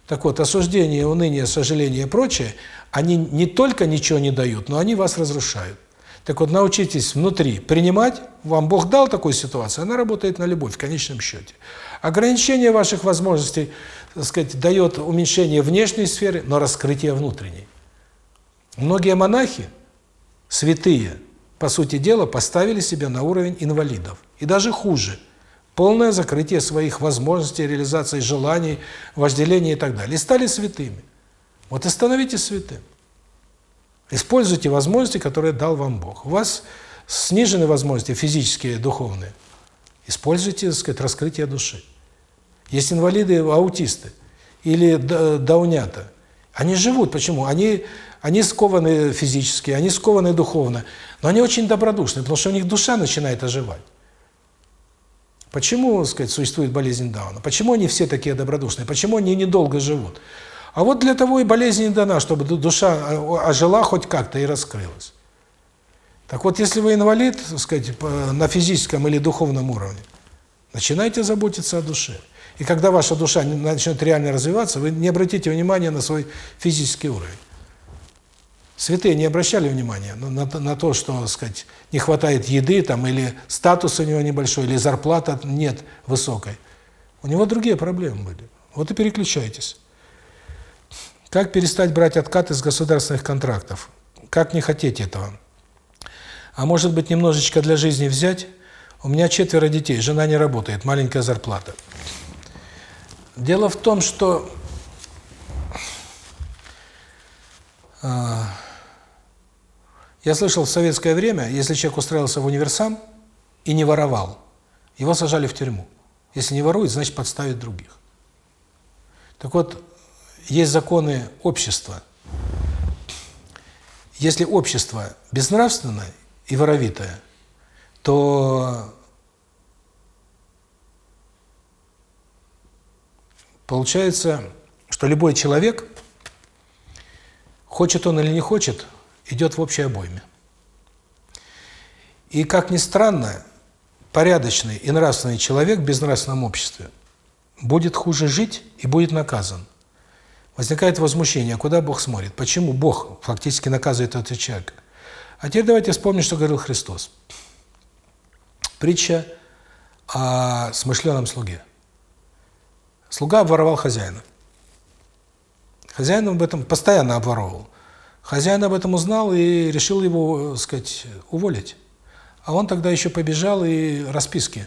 Speaker 1: Так вот, осуждение, уныние, сожаление и прочее, они не только ничего не дают, но они вас разрушают. Так вот, научитесь внутри принимать, вам Бог дал такую ситуацию, она работает на любовь в конечном счете. Ограничение ваших возможностей, так сказать, дает уменьшение внешней сферы, но раскрытие внутренней. Многие монахи, святые, по сути дела, поставили себя на уровень инвалидов. И даже хуже. Полное закрытие своих возможностей, реализации желаний, вожделения и так далее. И стали святыми. Вот и становитесь святым. Используйте возможности, которые дал вам Бог. У вас снижены возможности физические, духовные. Используйте, так сказать, раскрытие души. Есть инвалиды, аутисты или даунята. Они живут. Почему? Они они скованы физически, они скованы духовно, но они очень добродушны, потому что у них душа начинает оживать. Почему, сказать, существует болезнь Дауна? Почему они все такие добродушные? Почему они недолго живут? А вот для того и болезнь не дана, чтобы душа ожила хоть как-то и раскрылась. Так вот, если вы инвалид, так сказать, на физическом или духовном уровне, начинайте заботиться о душе. И когда ваша душа начнет реально развиваться, вы не обратите внимания на свой физический уровень. Святые не обращали внимания на, на, на то, что, сказать, не хватает еды там или статус у него небольшой, или зарплата нет высокой. У него другие проблемы были. Вот и переключайтесь. Как перестать брать откат из государственных контрактов? Как не хотеть этого? А может быть, немножечко для жизни взять? У меня четверо детей, жена не работает, маленькая зарплата. Дело в том, что э, я слышал в советское время, если человек устраивался в универсам и не воровал, его сажали в тюрьму. Если не ворует, значит подставит других. Так вот, есть законы общества. Если общество безнравственное и воровитое, то получается, что любой человек, хочет он или не хочет, идет в общей обойме. И, как ни странно, порядочный и нравственный человек в безнравственном обществе будет хуже жить и будет наказан. Возникает возмущение, куда Бог смотрит? Почему Бог фактически наказывает этого человека? А теперь давайте вспомним, что говорил Христос. Притча о смышленом слуге. Слуга обворовал хозяина. Хозяин об этом постоянно обворовывал. Хозяин об этом узнал и решил его, так сказать, уволить. А он тогда еще побежал и расписки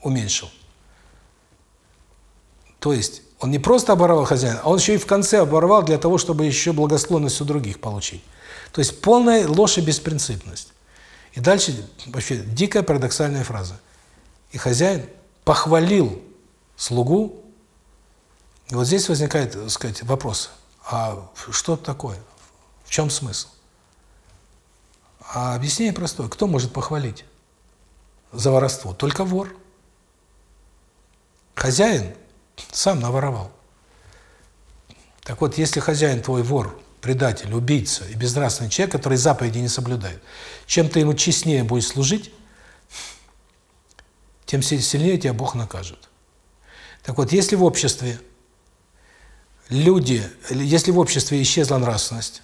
Speaker 1: уменьшил. То есть он не просто оборвал хозяина, а он еще и в конце оборвал для того, чтобы еще благосклонность у других получить. То есть полная ложь и беспринципность. И дальше вообще дикая парадоксальная фраза. И хозяин похвалил слугу. И вот здесь возникает, так сказать, вопрос, а что такое? В чем смысл? А объяснение простое. Кто может похвалить за воровство? Только вор. Хозяин сам наворовал. Так вот, если хозяин твой вор, предатель, убийца и безнравственный человек, который заповеди не соблюдает, чем ты ему честнее будешь служить, тем сильнее тебя Бог накажет. Так вот, если в обществе люди, если в обществе исчезла нравственность,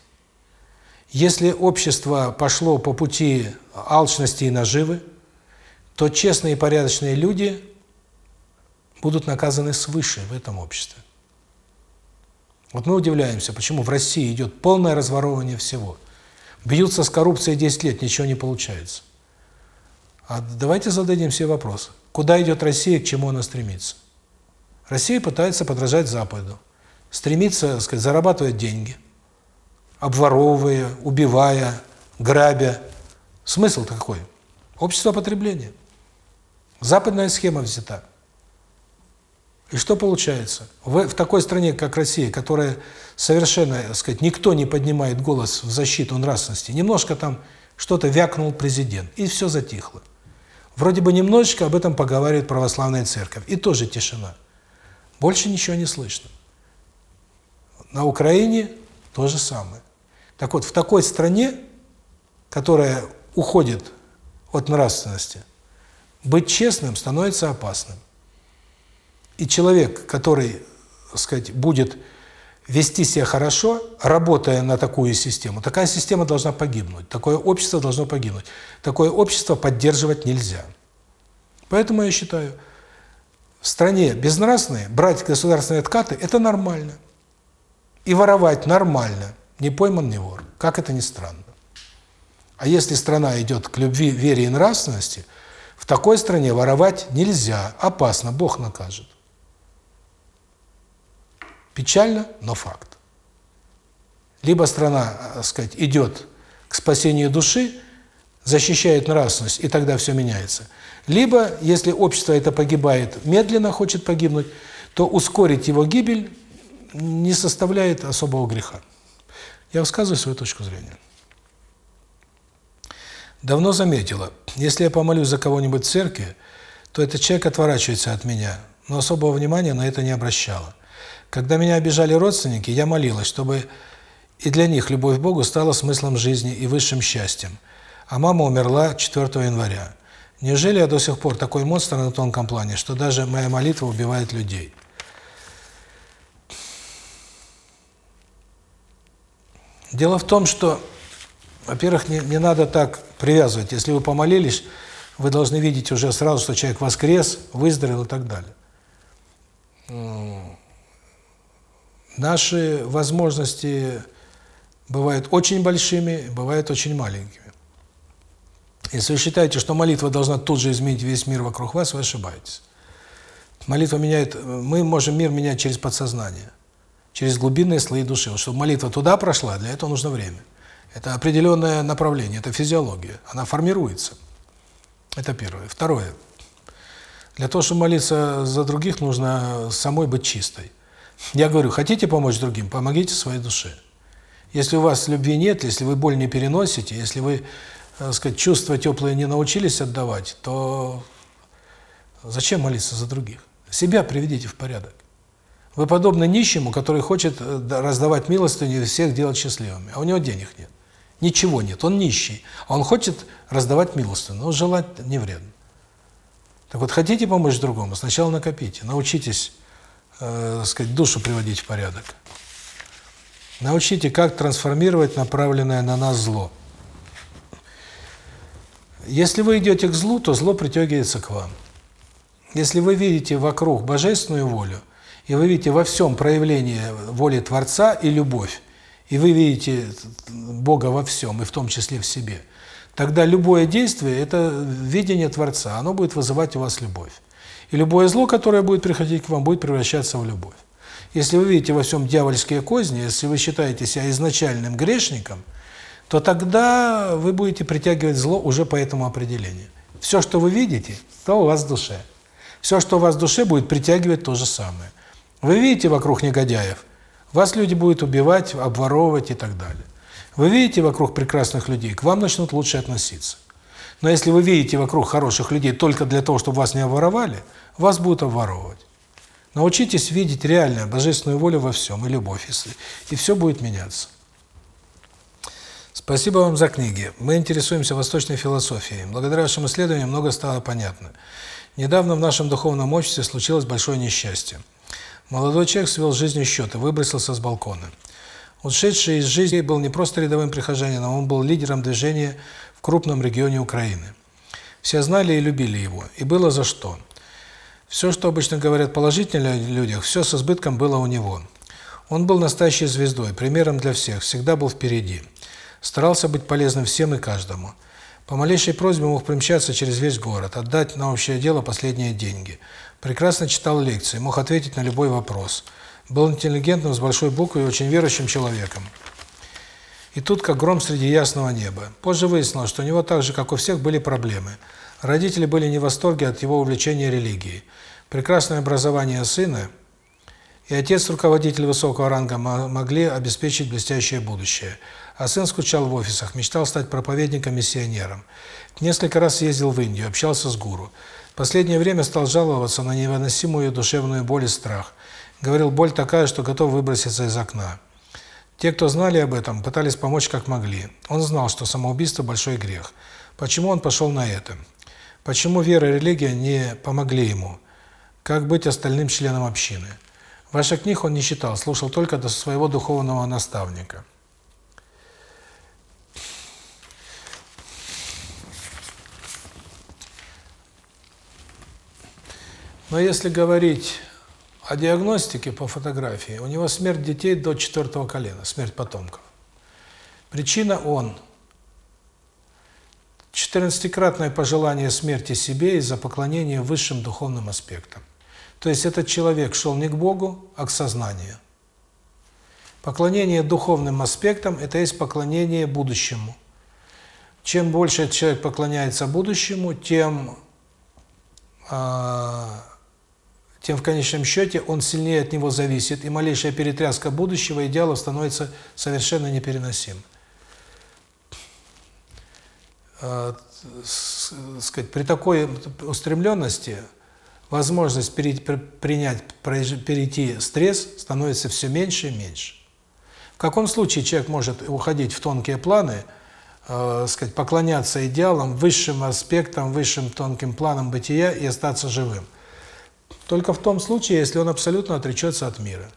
Speaker 1: если общество пошло по пути алчности и наживы, то честные и порядочные люди будут наказаны свыше в этом обществе. Вот мы удивляемся, почему в России идет полное разворовывание всего. Бьются с коррупцией 10 лет, ничего не получается. А давайте зададим себе вопрос. Куда идет Россия, к чему она стремится? Россия пытается подражать Западу. Стремится, так сказать, зарабатывать деньги. Обворовывая, убивая, грабя. Смысл-то какой? Общество потребления. Западная схема взята. И что получается? В, в такой стране, как Россия, которая совершенно, так сказать, никто не поднимает голос в защиту нравственности, немножко там что-то вякнул президент, и все затихло. Вроде бы немножечко об этом поговаривает православная церковь, и тоже тишина. Больше ничего не слышно. На Украине то же самое. Так вот, в такой стране, которая уходит от нравственности, быть честным становится опасным. И человек, который, так сказать, будет вести себя хорошо, работая на такую систему, такая система должна погибнуть, такое общество должно погибнуть. Такое общество поддерживать нельзя. Поэтому я считаю, в стране безнравственной брать государственные откаты – это нормально. И воровать нормально. Не пойман, не вор. Как это ни странно. А если страна идет к любви, вере и нравственности, в такой стране воровать нельзя, опасно, Бог накажет. Печально, но факт. Либо страна, так сказать, идет к спасению души, защищает нравственность, и тогда все меняется. Либо, если общество это погибает, медленно хочет погибнуть, то ускорить его гибель не составляет особого греха. Я высказываю свою точку зрения. Давно заметила, если я помолюсь за кого-нибудь в церкви, то этот человек отворачивается от меня, но особого внимания на это не обращала. Когда меня обижали родственники, я молилась, чтобы и для них любовь к Богу стала смыслом жизни и высшим счастьем. а мама умерла 4 января. Неужели я до сих пор такой монстр на тонком плане, что даже моя молитва убивает людей? Дело в том, что, во-первых, не, не надо так привязывать. Если вы помолились, вы должны видеть уже сразу, что человек воскрес, выздоровел и так далее. Наши возможности бывают очень большими, бывают очень маленькими. Если вы считаете, что молитва должна тут же изменить весь мир вокруг вас, вы ошибаетесь. Молитва меняет, мы можем мир менять через подсознание, через глубинные слои души. Чтобы молитва туда прошла, для этого нужно время. Это определенное направление, это физиология, она формируется. Это первое. Второе. Для того, чтобы молиться за других, нужно самой быть чистой. Я говорю, хотите помочь другим, помогите своей душе. Если у вас любви нет, если вы боль не переносите, если вы так сказать, чувства теплые не научились отдавать, то зачем молиться за других? Себя приведите в порядок. Вы подобны нищему, который хочет э, раздавать милостыню и всех делать счастливыми, а у него денег нет. Ничего нет, он нищий, а он хочет раздавать милостыню, но желать не вредно. Так вот, хотите помочь другому, сначала накопите, научитесь, э, сказать, душу приводить в порядок. Научите, как трансформировать направленное на нас зло. Если вы идете к злу, то зло притягивается к вам. Если вы видите вокруг божественную волю, и вы видите во всем проявление воли Творца и любовь, и вы видите Бога во всем, и в том числе в себе, тогда любое действие – это видение Творца, оно будет вызывать у вас любовь. И любое зло, которое будет приходить к вам, будет превращаться в любовь. Если вы видите во всем дьявольские козни, если вы считаете себя изначальным грешником – то тогда вы будете притягивать зло уже по этому определению. Все, что вы видите, то у вас в душе. Все, что у вас в душе, будет притягивать то же самое. Вы видите вокруг негодяев, вас люди будут убивать, обворовывать и так далее. Вы видите вокруг прекрасных людей, к вам начнут лучше относиться. Но если вы видите вокруг хороших людей только для того, чтобы вас не обворовали, вас будут обворовывать. Научитесь видеть реальную божественную волю во всем и любовь, и все будет меняться. Спасибо вам за книги. Мы интересуемся восточной философией. Благодаря вашим исследованиям много стало понятно. Недавно в нашем духовном обществе случилось большое несчастье. Молодой человек свел жизнью счеты, выбросился с балкона. Ушедший из жизни был не просто рядовым прихожанином, он был лидером движения в крупном регионе Украины. Все знали и любили его, и было за что. Все, что обычно говорят положительно о людях, все с избытком было у него. Он был настоящей звездой, примером для всех, всегда был впереди. Старался быть полезным всем и каждому. По малейшей просьбе мог примчаться через весь город, отдать на общее дело последние деньги. Прекрасно читал лекции, мог ответить на любой вопрос. Был интеллигентным, с большой буквы и очень верующим человеком. И тут как гром среди ясного неба. Позже выяснилось, что у него так же, как у всех, были проблемы. Родители были не в восторге от его увлечения религией. Прекрасное образование сына и отец, руководитель высокого ранга, могли обеспечить блестящее будущее – а сын скучал в офисах, мечтал стать проповедником-миссионером. Несколько раз ездил в Индию, общался с гуру. Последнее время стал жаловаться на невыносимую душевную боль и страх. Говорил, боль такая, что готов выброситься из окна. Те, кто знали об этом, пытались помочь как могли. Он знал, что самоубийство – большой грех. Почему он пошел на это? Почему вера и религия не помогли ему? Как быть остальным членам общины? Ваших книг он не читал, слушал только до своего духовного наставника. Но если говорить о диагностике по фотографии, у него смерть детей до четвертого колена, смерть потомков. Причина он. 14-кратное пожелание смерти себе из-за поклонения высшим духовным аспектам. То есть этот человек шел не к Богу, а к сознанию. Поклонение духовным аспектам – это есть поклонение будущему. Чем больше человек поклоняется будущему, тем э, тем в конечном счете он сильнее от него зависит, и малейшая перетряска будущего идеала становится совершенно непереносимой. А, сказать, при такой устремленности возможность принять, перейти стресс становится все меньше и меньше. В каком случае человек может уходить в тонкие планы, э, сказать, поклоняться идеалам, высшим аспектам, высшим тонким планам бытия и остаться живым. Только в том случае, если он абсолютно отречется от мира.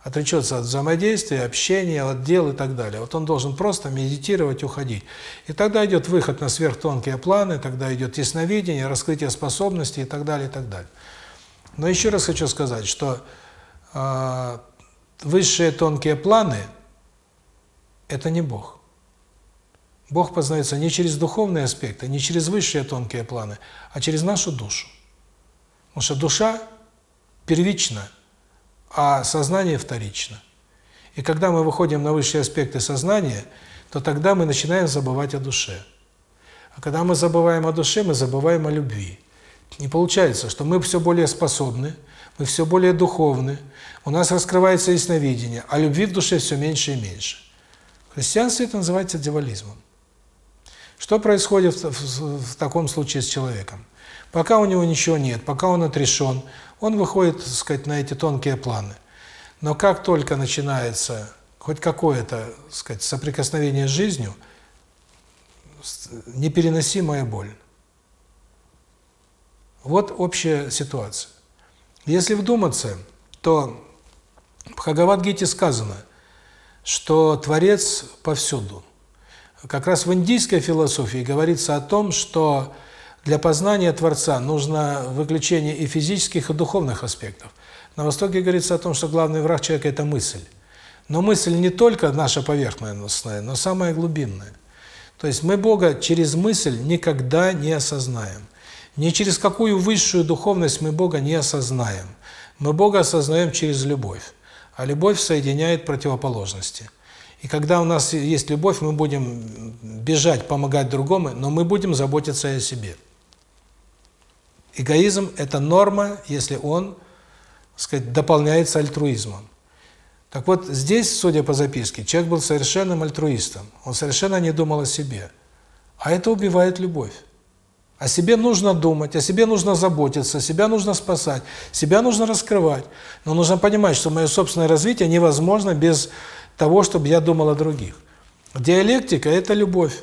Speaker 1: Отречется от взаимодействия, общения, от дел и так далее. Вот он должен просто медитировать, уходить. И тогда идет выход на сверхтонкие планы, тогда идет ясновидение, раскрытие способностей и так далее, и так далее. Но еще раз хочу сказать, что э, высшие тонкие планы – это не Бог. Бог познается не через духовные аспекты, не через высшие тонкие планы, а через нашу душу. Потому что душа первична, а сознание вторично. И когда мы выходим на высшие аспекты сознания, то тогда мы начинаем забывать о душе. А когда мы забываем о душе, мы забываем о любви. И получается, что мы все более способны, мы все более духовны, у нас раскрывается ясновидение, а любви в душе все меньше и меньше. В христианстве это называется дьяволизмом. Что происходит в, в, в таком случае с человеком? Пока у него ничего нет, пока он отрешен, он выходит, так сказать, на эти тонкие планы. Но как только начинается хоть какое-то, сказать, соприкосновение с жизнью, непереносимая боль. Вот общая ситуация. Если вдуматься, то в Бхагавадгите сказано, что Творец повсюду. Как раз в индийской философии говорится о том, что для познания Творца нужно выключение и физических, и духовных аспектов. На Востоке говорится о том, что главный враг человека – это мысль. Но мысль не только наша поверхностная, но самая глубинная. То есть мы Бога через мысль никогда не осознаем. Ни через какую высшую духовность мы Бога не осознаем. Мы Бога осознаем через любовь. А любовь соединяет противоположности. И когда у нас есть любовь, мы будем бежать, помогать другому, но мы будем заботиться о себе. Эгоизм – это норма, если он, так сказать, дополняется альтруизмом. Так вот, здесь, судя по записке, человек был совершенным альтруистом. Он совершенно не думал о себе. А это убивает любовь. О себе нужно думать, о себе нужно заботиться, себя нужно спасать, себя нужно раскрывать. Но нужно понимать, что мое собственное развитие невозможно без того, чтобы я думал о других. Диалектика – это любовь.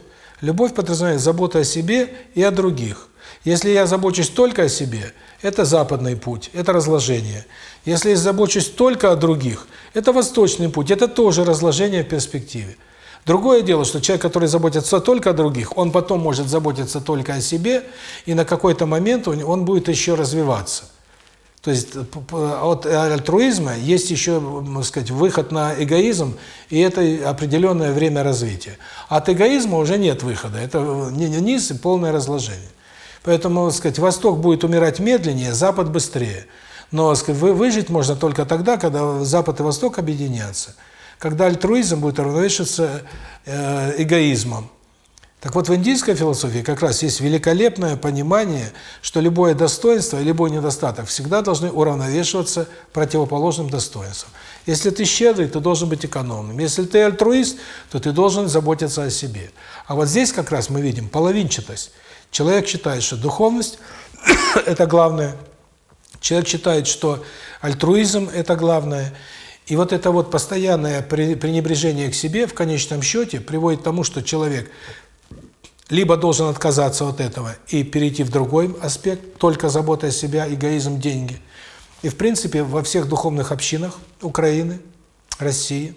Speaker 1: Любовь подразумевает заботу о себе и о других. Если я забочусь только о себе, это западный путь, это разложение. Если я забочусь только о других, это восточный путь, это тоже разложение в перспективе. Другое дело, что человек, который заботится только о других, он потом может заботиться только о себе, и на какой-то момент он будет еще развиваться. То есть от альтруизма есть еще, можно сказать, выход на эгоизм, и это определенное время развития. От эгоизма уже нет выхода, это низ и полное разложение. Поэтому, сказать, Восток будет умирать медленнее, Запад быстрее. Но, сказать, выжить можно только тогда, когда Запад и Восток объединятся. Когда альтруизм будет уравновешиваться э, эгоизмом. Так вот, в индийской философии как раз есть великолепное понимание, что любое достоинство и любой недостаток всегда должны уравновешиваться противоположным достоинством. Если ты щедрый, ты должен быть экономным. Если ты альтруист, то ты должен заботиться о себе. А вот здесь как раз мы видим половинчатость. Человек считает, что духовность – это главное. Человек считает, что альтруизм – это главное. И вот это вот постоянное пренебрежение к себе в конечном счете приводит к тому, что человек либо должен отказаться от этого и перейти в другой аспект, только забота о себе, эгоизм, деньги. И в принципе во всех духовных общинах Украины, России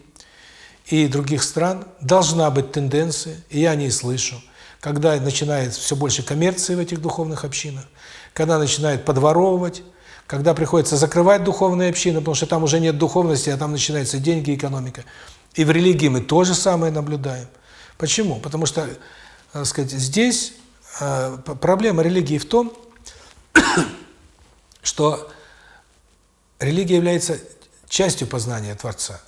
Speaker 1: и других стран должна быть тенденция, и я не слышу, когда начинает все больше коммерции в этих духовных общинах, когда начинает подворовывать, когда приходится закрывать духовные общины, потому что там уже нет духовности, а там начинаются деньги, экономика. И в религии мы то же самое наблюдаем. Почему? Потому что, так сказать, здесь э, проблема религии в том, что религия является частью познания Творца.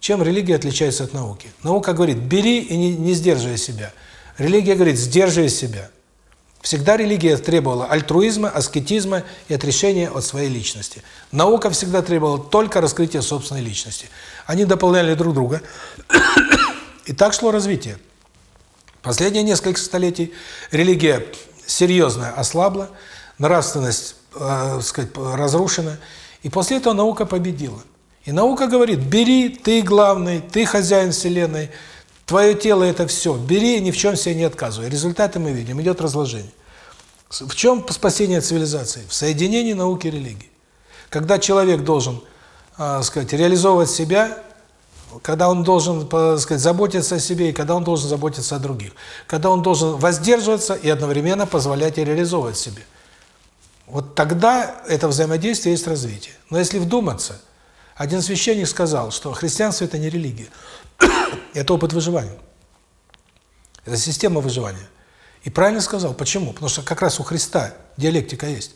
Speaker 1: Чем религия отличается от науки? Наука говорит, бери и не, не сдерживай себя – Религия говорит, сдерживай себя. Всегда религия требовала альтруизма, аскетизма и отрешения от своей личности. Наука всегда требовала только раскрытия собственной личности. Они дополняли друг друга. И так шло развитие. Последние несколько столетий религия серьезно ослабла, нравственность, э, сказать, разрушена, и после этого наука победила. И наука говорит: "Бери, ты главный, ты хозяин вселенной, Твое тело – это все. Бери, ни в чем себе не отказывай. Результаты мы видим. Идет разложение. В чем спасение цивилизации? В соединении науки и религии. Когда человек должен, э, сказать, реализовывать себя, когда он должен, так сказать, заботиться о себе, и когда он должен заботиться о других. Когда он должен воздерживаться и одновременно позволять и реализовывать себе. Вот тогда это взаимодействие есть развитие. Но если вдуматься, один священник сказал, что христианство – это не религия. Это опыт выживания. Это система выживания. И правильно сказал. Почему? Потому что как раз у Христа диалектика есть.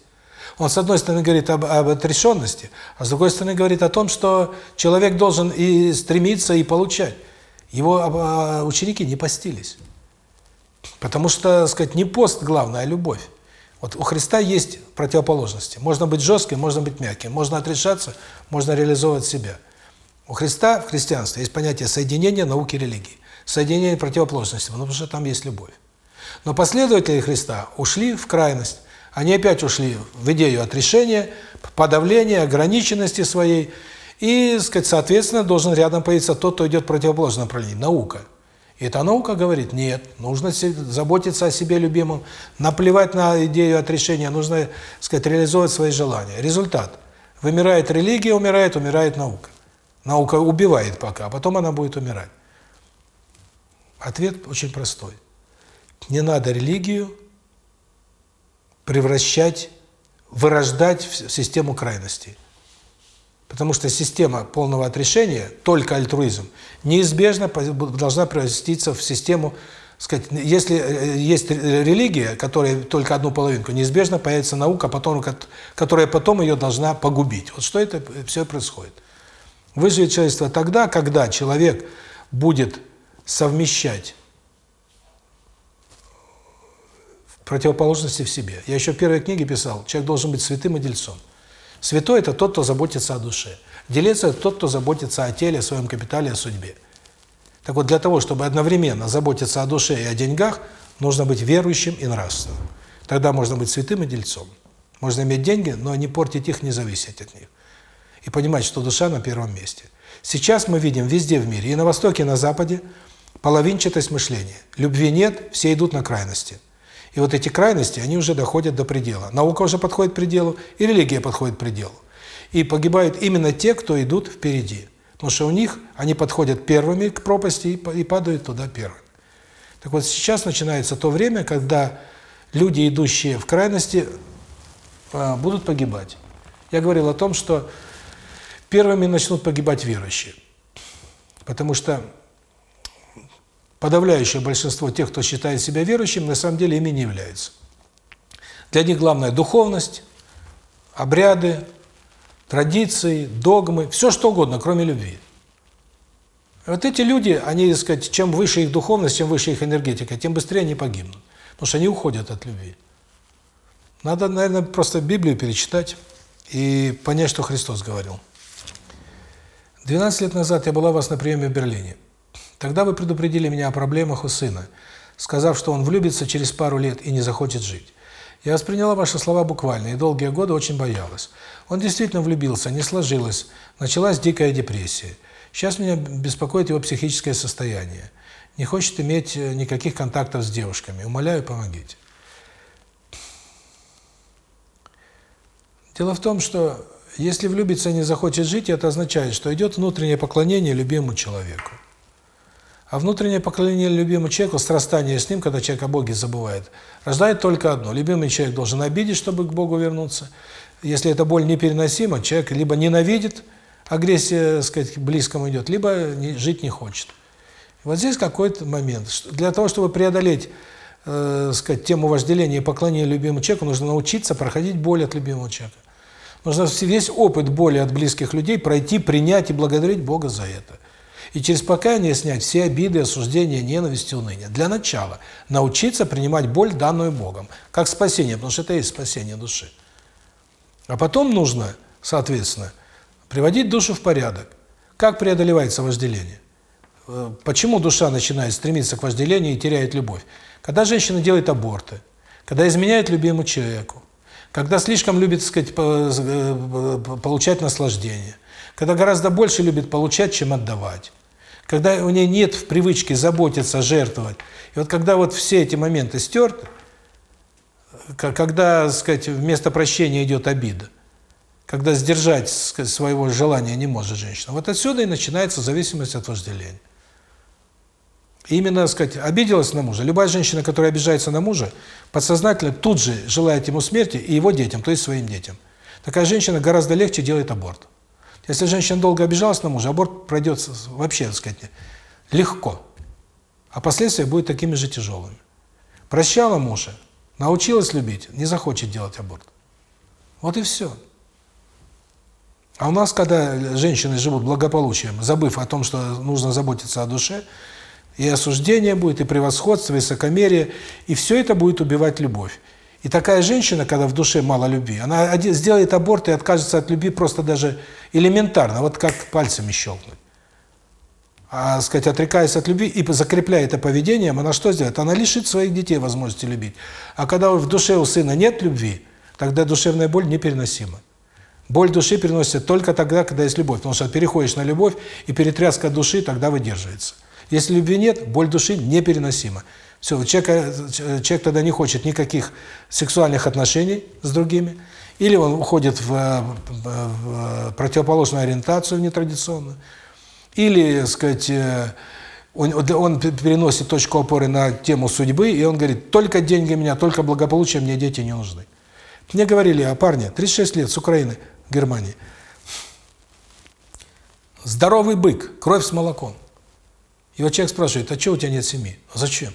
Speaker 1: Он, с одной стороны, говорит об, об отрешенности, а с другой стороны, говорит о том, что человек должен и стремиться, и получать. Его а, ученики не постились. Потому что, сказать, не пост главное, а любовь. Вот у Христа есть противоположности. Можно быть жестким, можно быть мягким. Можно отрешаться, можно реализовывать себя. У Христа в христианстве есть понятие соединения науки и религии. Соединение противоположностей, потому что там есть любовь. Но последователи Христа ушли в крайность. Они опять ушли в идею отрешения, подавления, ограниченности своей. И, сказать, соответственно, должен рядом появиться тот, кто идет в противоположном направлении – наука. И эта наука говорит, нет, нужно заботиться о себе любимом, наплевать на идею отрешения, нужно, сказать, реализовать свои желания. Результат. Вымирает религия, умирает, умирает наука. Наука убивает пока, а потом она будет умирать. Ответ очень простой. Не надо религию превращать, вырождать в систему крайностей. Потому что система полного отрешения, только альтруизм, неизбежно должна превратиться в систему, сказать, если э, есть религия, которая только одну половинку, неизбежно появится наука, потом, которая потом ее должна погубить. Вот что это все происходит. Выживет человечество тогда, когда человек будет совмещать противоположности в себе. Я еще в первой книге писал, человек должен быть святым и дельцом. Святой – это тот, кто заботится о душе. Делец – это тот, кто заботится о теле, о своем капитале, о судьбе. Так вот, для того, чтобы одновременно заботиться о душе и о деньгах, нужно быть верующим и нравственным. Тогда можно быть святым и дельцом. Можно иметь деньги, но не портить их, не зависеть от них и понимать, что душа на первом месте. Сейчас мы видим везде в мире, и на Востоке, и на Западе, половинчатость мышления. Любви нет, все идут на крайности. И вот эти крайности, они уже доходят до предела. Наука уже подходит к пределу, и религия подходит к пределу. И погибают именно те, кто идут впереди. Потому что у них, они подходят первыми к пропасти и падают туда первыми. Так вот, сейчас начинается то время, когда люди, идущие в крайности, а, будут погибать. Я говорил о том, что первыми начнут погибать верующие. Потому что подавляющее большинство тех, кто считает себя верующим, на самом деле ими не являются. Для них главное духовность, обряды, традиции, догмы, все что угодно, кроме любви. Вот эти люди, они, так сказать, чем выше их духовность, чем выше их энергетика, тем быстрее они погибнут. Потому что они уходят от любви. Надо, наверное, просто Библию перечитать и понять, что Христос говорил. 12 лет назад я была у вас на приеме в Берлине. Тогда вы предупредили меня о проблемах у сына, сказав, что он влюбится через пару лет и не захочет жить. Я восприняла ваши слова буквально и долгие годы очень боялась. Он действительно влюбился, не сложилось, началась дикая депрессия. Сейчас меня беспокоит его психическое состояние. Не хочет иметь э, никаких контактов с девушками. Умоляю, помогите. Дело в том, что если влюбиться не захочет жить, это означает, что идет внутреннее поклонение любимому человеку. А внутреннее поклонение любимому человеку, срастание с ним, когда человек о Боге забывает, рождает только одно. Любимый человек должен обидеть, чтобы к Богу вернуться. Если эта боль непереносима, человек либо ненавидит, агрессия, так сказать, близкому идет, либо жить не хочет. Вот здесь какой-то момент. Для того, чтобы преодолеть, э, сказать, тему вожделения и поклонения любимому человеку, нужно научиться проходить боль от любимого человека. Нужно весь опыт боли от близких людей пройти, принять и благодарить Бога за это. И через покаяние снять все обиды, осуждения, ненависть и уныние. Для начала научиться принимать боль, данную Богом, как спасение, потому что это и есть спасение души. А потом нужно, соответственно, приводить душу в порядок. Как преодолевается вожделение? Э, почему душа начинает стремиться к вожделению и теряет любовь? Когда женщина делает аборты, когда изменяет любимому человеку, когда слишком любит, сказать, получать наслаждение, когда гораздо больше любит получать, чем отдавать, когда у нее нет в привычке заботиться, жертвовать. И вот когда вот все эти моменты стерты, когда, так сказать, вместо прощения идет обида, когда сдержать сказать, своего желания не может женщина, вот отсюда и начинается зависимость от вожделения. Именно, сказать, обиделась на мужа. Любая женщина, которая обижается на мужа, подсознательно тут же желает ему смерти и его детям, то есть своим детям. Такая женщина гораздо легче делает аборт. Если женщина долго обижалась на мужа, аборт пройдет вообще, так сказать, легко. А последствия будут такими же тяжелыми. Прощала мужа, научилась любить, не захочет делать аборт. Вот и все. А у нас, когда женщины живут благополучием, забыв о том, что нужно заботиться о душе, и осуждение будет, и превосходство, и высокомерие, и все это будет убивать любовь. И такая женщина, когда в душе мало любви, она сделает аборт и откажется от любви просто даже элементарно, вот как пальцами щелкнуть. А, сказать, отрекаясь от любви и закрепляя это поведением, она что сделает? Она лишит своих детей возможности любить. А когда в душе у сына нет любви, тогда душевная боль непереносима. Боль души переносится только тогда, когда есть любовь, потому что переходишь на любовь, и перетряска души тогда выдерживается. Если любви нет, боль души непереносима. Все, человек, человек тогда не хочет никаких сексуальных отношений с другими, или он уходит в, в противоположную ориентацию, в нетрадиционную, или, сказать, он, он переносит точку опоры на тему судьбы, и он говорит, только деньги меня, только благополучие, мне дети не нужны. Мне говорили о парне, 36 лет, с Украины, Германии. Здоровый бык, кровь с молоком. И вот человек спрашивает, а что у тебя нет семьи? А зачем?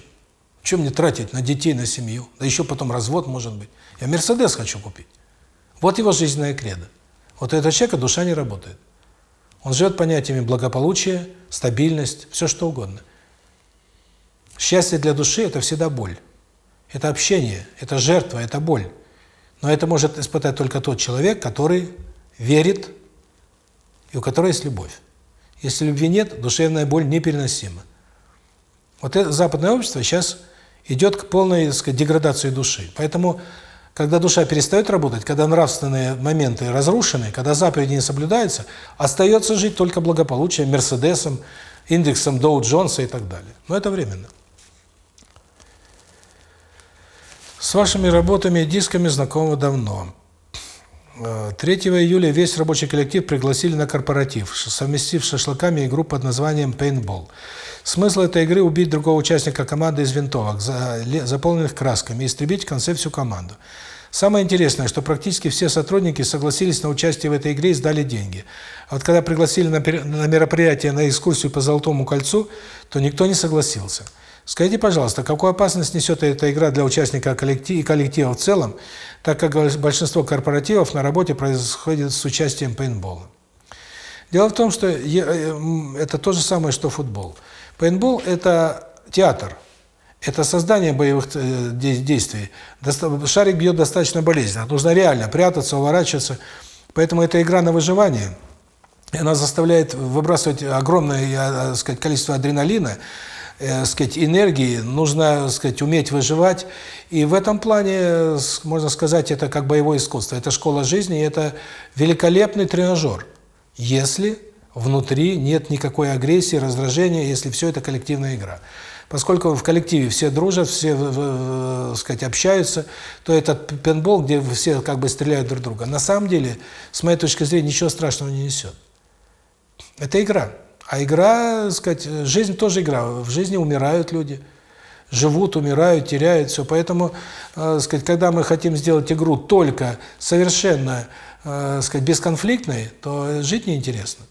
Speaker 1: Чем мне тратить на детей, на семью? Да еще потом развод может быть. Я Мерседес хочу купить. Вот его жизненная кредо. Вот у этого человека душа не работает. Он живет понятиями благополучия, стабильность, все что угодно. Счастье для души – это всегда боль. Это общение, это жертва, это боль. Но это может испытать только тот человек, который верит и у которого есть любовь. Если любви нет, душевная боль непереносима. Вот это западное общество сейчас идет к полной, так сказать, деградации души. Поэтому, когда душа перестает работать, когда нравственные моменты разрушены, когда заповеди не соблюдаются, остается жить только благополучием, Мерседесом, индексом Доу Джонса и так далее. Но это временно. С вашими работами и дисками знакомы давно. 3 июля весь рабочий коллектив пригласили на корпоратив, совместив с шашлыками игру под названием «Пейнтбол». Смысл этой игры – убить другого участника команды из винтовок, заполненных красками, и истребить в конце всю команду. Самое интересное, что практически все сотрудники согласились на участие в этой игре и сдали деньги. А вот когда пригласили на мероприятие, на экскурсию по Золотому кольцу, то никто не согласился. Скажите, пожалуйста, какую опасность несет эта игра для участника коллектива и коллектива в целом, так как большинство корпоративов на работе происходит с участием пейнтбола? Дело в том, что э, это то же самое, что футбол. Пейнтбол – это театр, это создание боевых э, действий. Шарик бьет достаточно болезненно, нужно реально прятаться, уворачиваться. Поэтому это игра на выживание, она заставляет выбрасывать огромное, э, сказать, количество адреналина, э, сказать, энергии, нужно, сказать, уметь выживать. И в этом плане, можно сказать, это как боевое искусство. Это школа жизни, это великолепный тренажер, если внутри нет никакой агрессии, раздражения, если все это коллективная игра. Поскольку в коллективе все дружат, все, э, сказать, общаются, то этот пенбол, где все как бы стреляют друг друга, на самом деле, с моей точки зрения, ничего страшного не несет. Это игра. А игра, сказать, жизнь тоже игра. В жизни умирают люди, живут, умирают, теряют все. Поэтому, э, сказать, когда мы хотим сделать игру только совершенно, э, сказать, бесконфликтной, то жить неинтересно.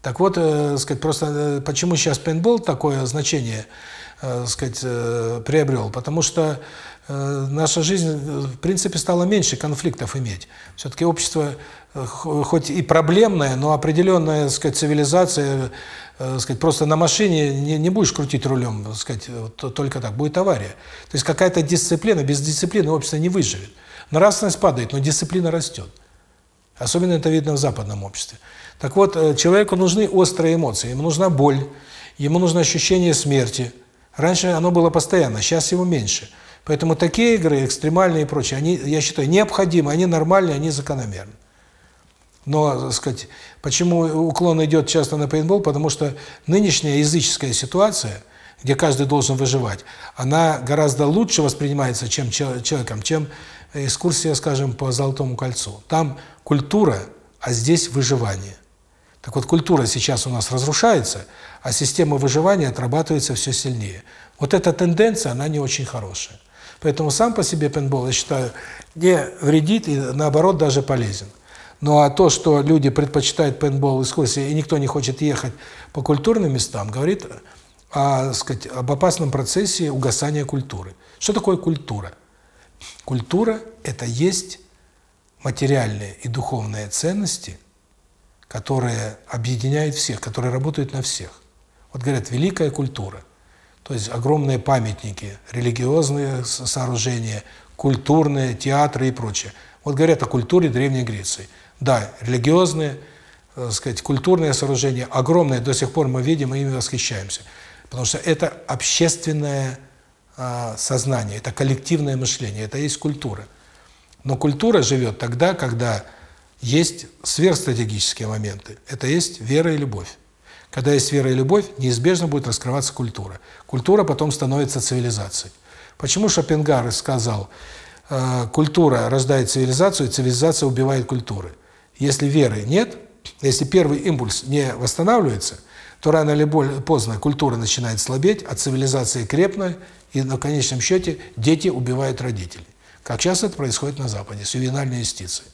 Speaker 1: Так вот, э, сказать, просто почему сейчас пейнтбол такое значение, сказать, приобрел? Потому что наша жизнь, в принципе, стала меньше конфликтов иметь. Все-таки общество хоть и проблемное, но определенная, сказать, цивилизация, э, сказать, просто на машине не, не будешь крутить рулем, сказать, то, только так, будет авария. То есть какая-то дисциплина, без дисциплины общество не выживет. Нравственность падает, но дисциплина растет. Особенно это видно в западном обществе. Так вот, э, человеку нужны острые эмоции, ему нужна боль, ему нужно ощущение смерти. Раньше оно было постоянно, сейчас его меньше. Поэтому такие игры, экстремальные и прочие, они, я считаю, необходимы, они нормальные, они закономерны. Но, так сказать, почему уклон идет часто на пейнтбол? Потому что нынешняя языческая ситуация, где каждый должен выживать, она гораздо лучше воспринимается чем человеком, чем экскурсия, скажем, по Золотому кольцу. Там культура, а здесь выживание. Так вот, культура сейчас у нас разрушается, а система выживания отрабатывается все сильнее. Вот эта тенденция, она не очень хорошая. Поэтому сам по себе пейнтбол, я считаю, не вредит и, наоборот, даже полезен. Ну а то, что люди предпочитают пейнтбол экскурсии и никто не хочет ехать по культурным местам, говорит о, сказать, об опасном процессе угасания культуры. Что такое культура? Культура – это есть материальные и духовные ценности, которые объединяют всех, которые работают на всех. Вот говорят, великая культура. То есть огромные памятники, религиозные сооружения, культурные, театры и прочее. Вот говорят о культуре Древней Греции. Да, религиозные, так сказать, культурные сооружения, огромные, до сих пор мы видим и ими восхищаемся. Потому что это общественное э, сознание, это коллективное мышление, это есть культура. Но культура живет тогда, когда есть сверхстратегические моменты. Это есть вера и любовь. Когда есть вера и любовь, неизбежно будет раскрываться культура. Культура потом становится цивилизацией. Почему Шопенгар сказал, э, культура рождает цивилизацию, цивилизация убивает культуры? Если веры нет, если первый импульс не восстанавливается, то рано или поздно культура начинает слабеть, а цивилизация крепнет, и на конечном счете дети убивают родителей. Как часто это происходит на Западе, с ювенальной юстицией.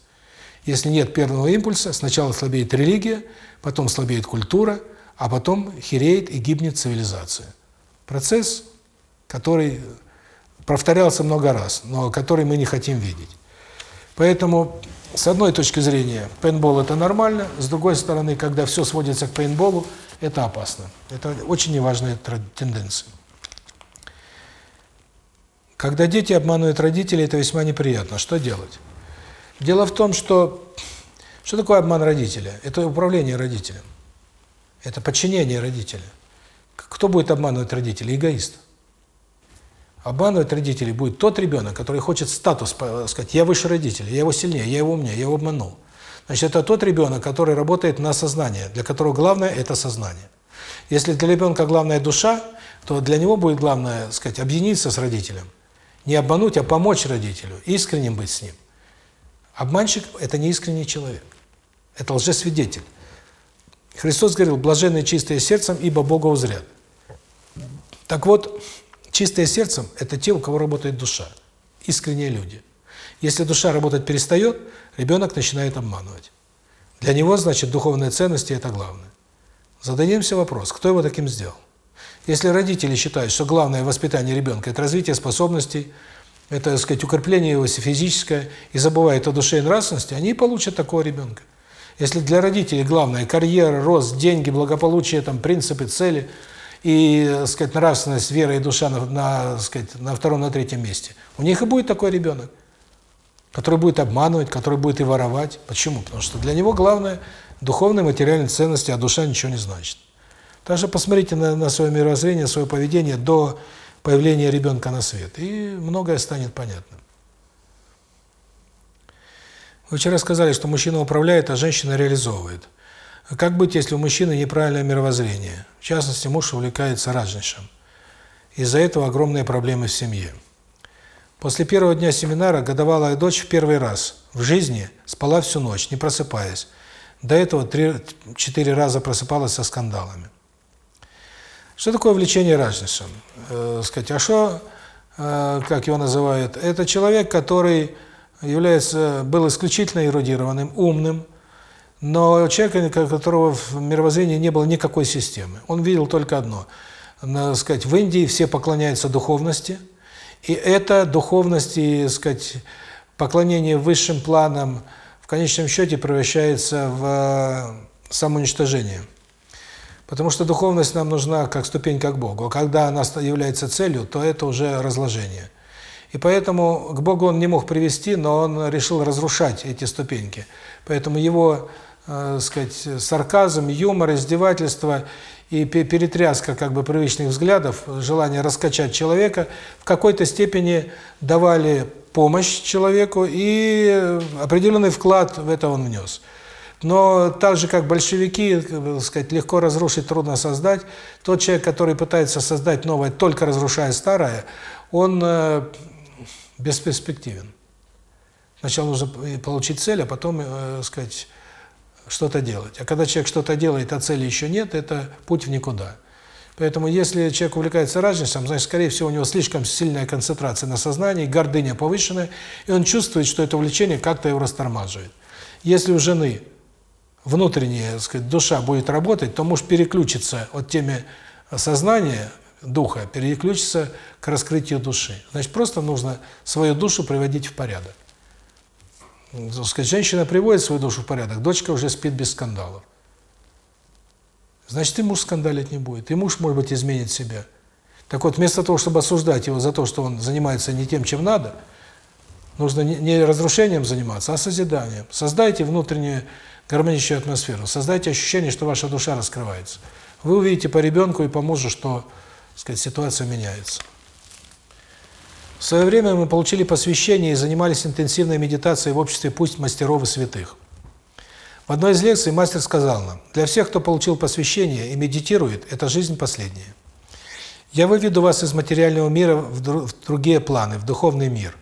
Speaker 1: Если нет первого импульса, сначала слабеет религия, потом слабеет культура, а потом хереет и гибнет цивилизация. Процесс, который повторялся много раз, но который мы не хотим видеть. Поэтому, с одной точки зрения, пейнтбол – это нормально, с другой стороны, когда все сводится к пейнтболу, это опасно. Это очень неважная тенденция. Когда дети обманывают родителей, это весьма неприятно. Что делать? Дело в том, что что такое обман родителя? Это управление родителем. Это подчинение родителя. Кто будет обманывать родителей? Эгоист. Обманывать родителей будет тот ребенок, который хочет статус сказать, я выше родителей, я его сильнее, я его умнее, я его обманул. Значит, это тот ребенок, который работает на сознание, для которого главное – это сознание. Если для ребенка главная душа, то для него будет главное, сказать, объединиться с родителем. Не обмануть, а помочь родителю, искренним быть с ним. Обманщик – это не искренний человек. Это лжесвидетель. Христос говорил, блаженные чистые сердцем, ибо Бога узрят. Так вот, чистые сердцем – это те, у кого работает душа, искренние люди. Если душа работать перестает, ребенок начинает обманывать. Для него, значит, духовные ценности – это главное. Зададимся вопрос, кто его таким сделал? Если родители считают, что главное воспитание ребенка – это развитие способностей, это, так сказать, укрепление его физическое, и забывают о душе и нравственности, они получат такого ребенка. Если для родителей главное карьера, рост, деньги, благополучие, там принципы, цели и, сказать, нравственность, вера и душа на, на, сказать, на втором, на третьем месте, у них и будет такой ребенок, который будет обманывать, который будет и воровать. Почему? Потому что для него главное духовные, материальные ценности, а душа ничего не значит. Также посмотрите на, на свое мировоззрение, свое поведение до появления ребенка на свет, и многое станет понятным. Вы вчера сказали, что мужчина управляет, а женщина реализовывает. Как быть, если у мужчины неправильное мировоззрение? В частности, муж увлекается раджнишем. Из-за этого огромные проблемы в семье. После первого дня семинара годовалая дочь в первый раз в жизни спала всю ночь, не просыпаясь. До этого 3-4 раза просыпалась со скандалами. Что такое влечение раджнишем? Э, сказать, а что, э, как его называют? Это человек, который является, был исключительно эрудированным, умным, но человек, которого в мировоззрении не было никакой системы. Он видел только одно. Надо сказать, в Индии все поклоняются духовности, и это духовность и, сказать, поклонение высшим планам в конечном счете превращается в самоуничтожение. Потому что духовность нам нужна как ступенька к Богу. А когда она является целью, то это уже разложение. И поэтому к Богу он не мог привести, но он решил разрушать эти ступеньки. Поэтому его, э, сказать, сарказм, юмор, издевательство и перетряска как бы привычных взглядов, желание раскачать человека в какой-то степени давали помощь человеку и определенный вклад в это он внес. Но так же, как большевики, сказать, легко разрушить, трудно создать, тот человек, который пытается создать новое, только разрушая старое, он э, бесперспективен. Сначала нужно получить цель, а потом, э, сказать, что-то делать. А когда человек что-то делает, а цели еще нет, это путь в никуда. Поэтому если человек увлекается разницей, значит, скорее всего, у него слишком сильная концентрация на сознании, гордыня повышенная, и он чувствует, что это увлечение как-то его растормаживает. Если у жены внутренняя, сказать, душа будет работать, то может переключиться от темы сознания, духа, переключиться к раскрытию души. Значит, просто нужно свою душу приводить в порядок. Так сказать, женщина приводит свою душу в порядок, дочка уже спит без скандалов. Значит, и муж скандалить не будет, и муж, может быть, изменит себя. Так вот, вместо того, чтобы осуждать его за то, что он занимается не тем, чем надо, нужно не разрушением заниматься, а созиданием. Создайте внутреннюю гармоничную атмосферу, создайте ощущение, что ваша душа раскрывается. Вы увидите по ребенку и по мужу, что, сказать, ситуация меняется. В свое время мы получили посвящение и занимались интенсивной медитацией в обществе пусть мастеров и святых. В одной из лекций мастер сказал нам, для всех, кто получил посвящение и медитирует, это жизнь последняя. Я выведу вас из материального мира в другие планы, в духовный мир.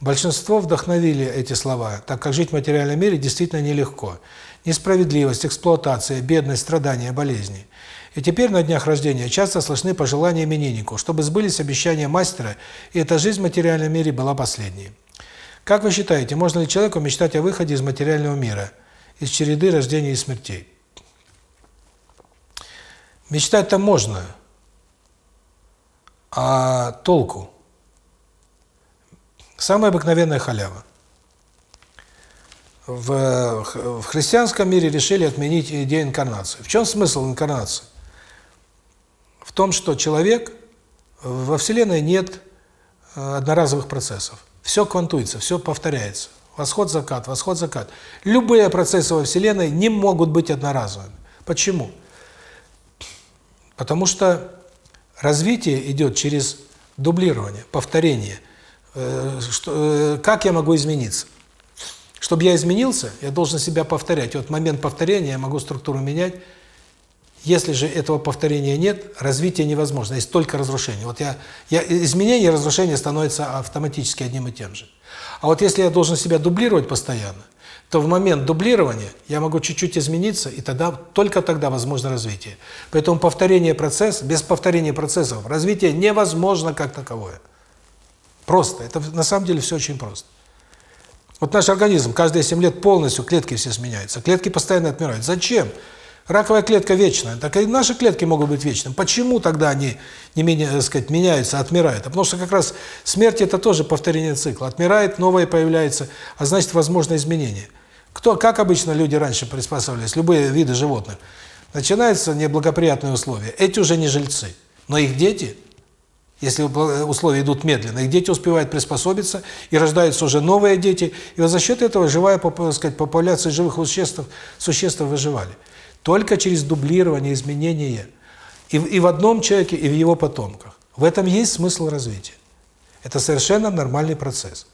Speaker 1: Большинство вдохновили эти слова, так как жить в материальном мире действительно нелегко. Несправедливость, эксплуатация, бедность, страдания, болезни. И теперь на днях рождения часто слышны пожелания имениннику, чтобы сбылись обещания мастера, и эта жизнь в материальном мире была последней. Как вы считаете, можно ли человеку мечтать о выходе из материального мира, из череды рождений и смертей? Мечтать-то можно, а толку? Самая обыкновенная халява. В, в христианском мире решили отменить идею инкарнации. В чем смысл инкарнации? В том, что человек, во Вселенной нет э, одноразовых процессов. Все квантуется, все повторяется. Восход-закат, восход-закат. Любые процессы во Вселенной не могут быть одноразовыми. Почему? Потому что развитие идет через дублирование, повторение. Э, э, как я могу измениться? Чтобы я изменился, я должен себя повторять. Вот момент повторения я могу структуру менять, если же этого повторения нет, развитие невозможно, есть только разрушение. Вот я, я изменение и разрушение становятся автоматически одним и тем же. А вот если я должен себя дублировать постоянно, то в момент дублирования я могу чуть-чуть измениться, и тогда только тогда возможно развитие. Поэтому повторение процесса, без повторения процессов развитие невозможно как таковое. Просто. Это на самом деле все очень просто. Вот наш организм каждые 7 лет полностью, клетки все сменяются, клетки постоянно отмирают. Зачем? Раковая клетка вечная, так и наши клетки могут быть вечными. Почему тогда они не менее, так сказать, меняются, отмирают? А потому что как раз смерть это тоже повторение цикла. Отмирает, новое появляется, а значит возможно изменение. Кто, как обычно люди раньше приспосабливались, любые виды животных, начинаются неблагоприятные условия. Эти уже не жильцы, но их дети, если условия идут медленно, их дети успевают приспособиться, и рождаются уже новые дети, и вот за счет этого живая, так сказать, популяция живых существ, существ выживали. Только через дублирование, изменение. И, и в одном человеке, и в его потомках. В этом есть смысл развития. Это совершенно нормальный процесс.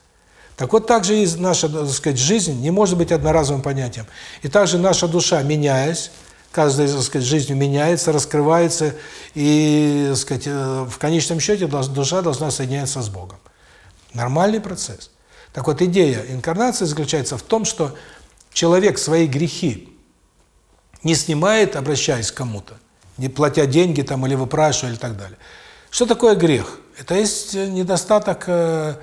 Speaker 1: Так вот, также и наша, так сказать, жизнь не может быть одноразовым понятием. И также наша душа, меняясь, каждая, так сказать, жизнью меняется, раскрывается, и, так сказать, э, в конечном счете душа должна соединяться с Богом. Нормальный процесс. Так вот, идея инкарнации заключается в том, что человек свои грехи не снимает, обращаясь к кому-то, не платя деньги там или выпрашивая и так далее. Что такое грех? Это есть э, недостаток, э,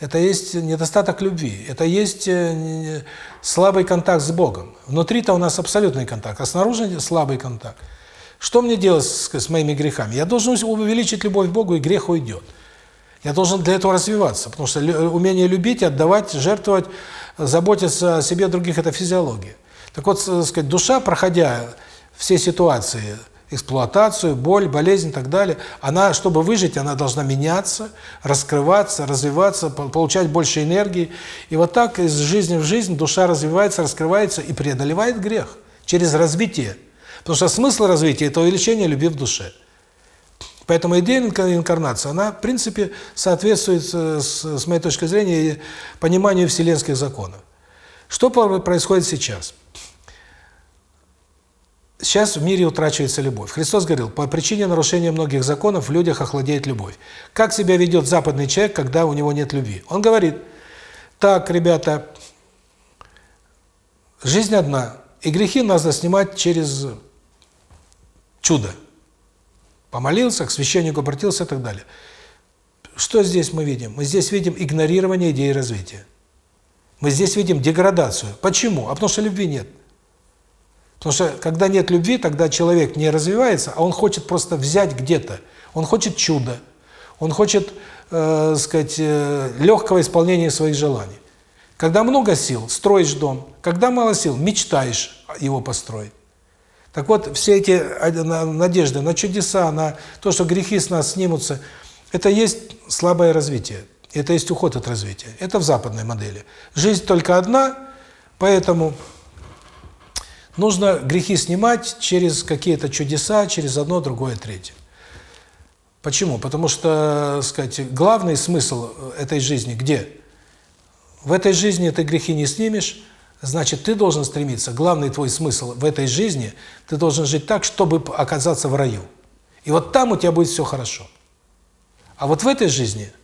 Speaker 1: это есть недостаток любви, это есть э, слабый контакт с Богом. Внутри-то у нас абсолютный контакт, а снаружи слабый контакт. Что мне делать с, с моими грехами? Я должен увеличить любовь к Богу, и грех уйдет. Я должен для этого развиваться, потому что умение любить, отдавать, жертвовать, заботиться о себе других – это физиология. Так вот, так сказать, душа, проходя все ситуации, эксплуатацию, боль, болезнь и так далее, она, чтобы выжить, она должна меняться, раскрываться, развиваться, получать больше энергии. И вот так из жизни в жизнь душа развивается, раскрывается и преодолевает грех через развитие. Потому что смысл развития – это увеличение любви в душе. Поэтому идея инкарнации, она, в принципе, соответствует, э, с моей точки зрения, пониманию вселенских законов. Что происходит сейчас? Сейчас в мире утрачивается любовь. Христос говорил, по причине нарушения многих законов в людях охладеет любовь. Как себя ведет западный человек, когда у него нет любви? Он говорит, так, ребята, жизнь одна, и грехи надо снимать через чудо. Помолился, к священнику обратился и так далее. Что здесь мы видим? Мы здесь видим игнорирование идеи развития. Мы здесь видим деградацию. Почему? А потому что любви нет. Потому что когда нет любви, тогда человек не развивается, а он хочет просто взять где-то. Он хочет чуда. Он хочет, э, сказать, э, легкого исполнения своих желаний. Когда много сил, строишь дом. Когда мало сил, мечтаешь его построить. Так вот, все эти надежды на чудеса, на то, что грехи с нас снимутся, это есть слабое развитие. Это есть уход от развития. Это в западной модели. Жизнь только одна, поэтому нужно грехи снимать через какие-то чудеса, через одно, другое, третье. Почему? Потому что, сказать, главный смысл этой жизни где? В этой жизни ты грехи не снимешь, значит, ты должен стремиться, главный твой смысл в этой жизни, ты должен жить так, чтобы оказаться в раю. И вот там у тебя будет все хорошо. А вот в этой жизни –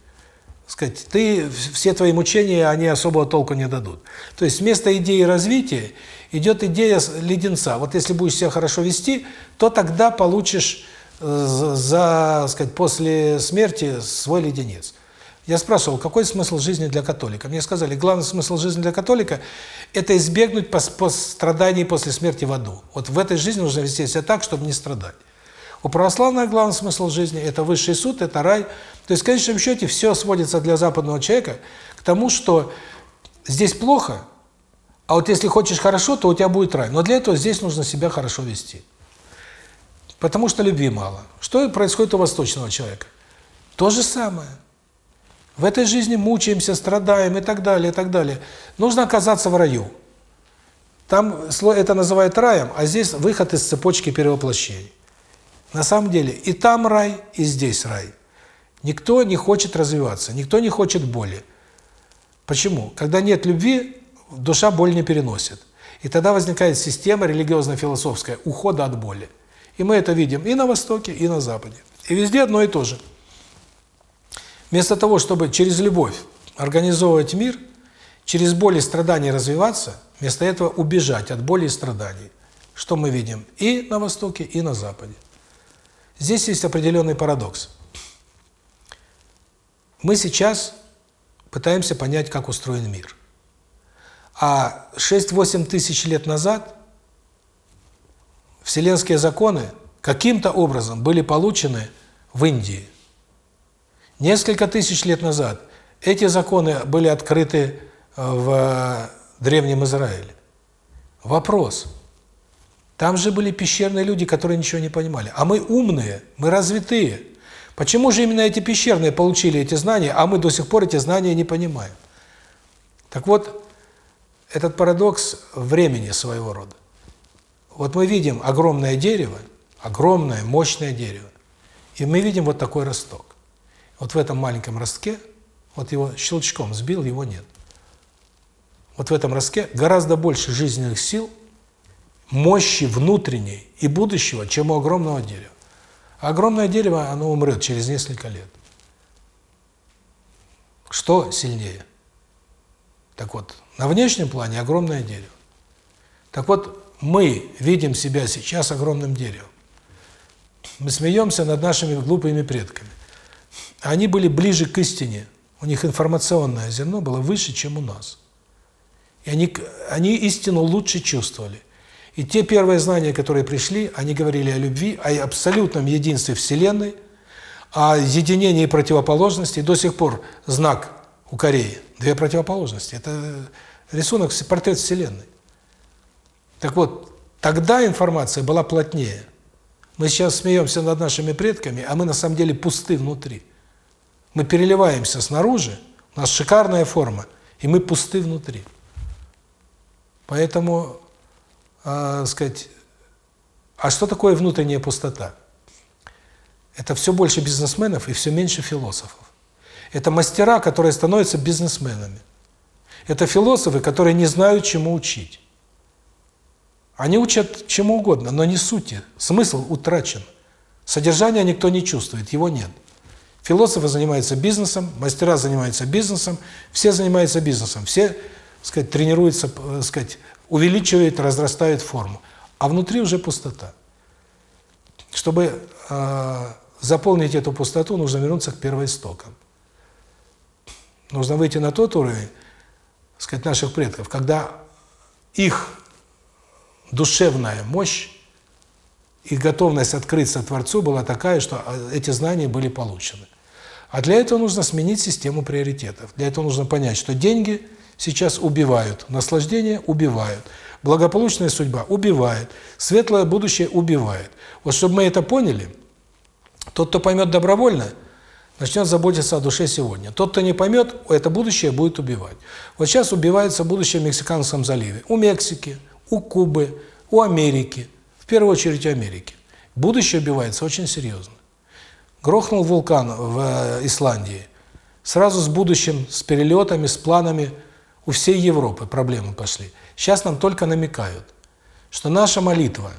Speaker 1: сказать, ты все твои мучения, они особого толку не дадут. То есть вместо идеи развития идет идея леденца. Вот если будешь себя хорошо вести, то тогда получишь э, за, сказать, после смерти свой леденец. Я спрашивал, какой смысл жизни для католика? Мне сказали, главный смысл жизни для католика – это избегнуть страданий после смерти в аду. Вот в этой жизни нужно вести себя так, чтобы не страдать. У православного главный смысл жизни – это высший суд, это рай. То есть, в конечном счете, все сводится для западного человека к тому, что здесь плохо, а вот если хочешь хорошо, то у тебя будет рай. Но для этого здесь нужно себя хорошо вести. Потому что любви мало. Что происходит у восточного человека? То же самое. В этой жизни мучаемся, страдаем и так далее, и так далее. Нужно оказаться в раю. Там это называют раем, а здесь выход из цепочки перевоплощений. На самом деле и там рай, и здесь рай. Никто не хочет развиваться, никто не хочет боли. Почему? Когда нет любви, душа боль не переносит. И тогда возникает система религиозно-философская ухода от боли. И мы это видим и на Востоке, и на Западе. И везде одно и то же. Вместо того, чтобы через любовь организовывать мир, через боль и страдания развиваться, вместо этого убежать от боли и страданий. Что мы видим и на Востоке, и на Западе. Здесь есть определенный парадокс. Мы сейчас пытаемся понять, как устроен мир. А 6-8 тысяч лет назад вселенские законы каким-то образом были получены в Индии. Несколько тысяч лет назад эти законы были открыты в Древнем Израиле. Вопрос – там же были пещерные люди, которые ничего не понимали. А мы умные, мы развитые. Почему же именно эти пещерные получили эти знания, а мы до сих пор эти знания не понимаем? Так вот, этот парадокс времени своего рода. Вот мы видим огромное дерево, огромное, мощное дерево, и мы видим вот такой росток. Вот в этом маленьком ростке, вот его щелчком сбил, его нет. Вот в этом ростке гораздо больше жизненных сил, мощи внутренней и будущего, чем у огромного дерева. А огромное дерево, оно умрет через несколько лет. Что сильнее? Так вот, на внешнем плане огромное дерево. Так вот, мы видим себя сейчас огромным деревом. Мы смеемся над нашими глупыми предками. Они были ближе к истине. У них информационное зерно было выше, чем у нас. И они, они истину лучше чувствовали. И те первые знания, которые пришли, они говорили о любви, о абсолютном единстве Вселенной, о единении противоположностей. До сих пор знак у Кореи – две противоположности. Это рисунок, портрет Вселенной. Так вот, тогда информация была плотнее. Мы сейчас смеемся над нашими предками, а мы на самом деле пусты внутри. Мы переливаемся снаружи, у нас шикарная форма, и мы пусты внутри. Поэтому э, сказать, а что такое внутренняя пустота? Это все больше бизнесменов и все меньше философов. Это мастера, которые становятся бизнесменами. Это философы, которые не знают, чему учить. Они учат чему угодно, но не сути. Смысл утрачен. Содержания никто не чувствует, его нет. Философы занимаются бизнесом, мастера занимаются бизнесом, все занимаются бизнесом, все, сказать, тренируются, э, сказать, увеличивают, разрастают форму. А внутри уже пустота. Чтобы э, заполнить эту пустоту, нужно вернуться к первоистокам. Нужно выйти на тот уровень, сказать, наших предков, когда их душевная мощь и готовность открыться Творцу была такая, что а, эти знания были получены. А для этого нужно сменить систему приоритетов. Для этого нужно понять, что деньги сейчас убивают, наслаждение убивают, благополучная судьба убивает, светлое будущее убивает. Вот чтобы мы это поняли, тот, кто поймет добровольно, начнет заботиться о душе сегодня. Тот, кто не поймет, это будущее будет убивать. Вот сейчас убивается будущее в Мексиканском заливе. У Мексики, у Кубы, у Америки. В первую очередь у Америки. Будущее убивается очень серьезно. Грохнул вулкан в э, Исландии. Сразу с будущим, с перелетами, с планами у всей Европы проблемы пошли. Сейчас нам только намекают, что наша молитва,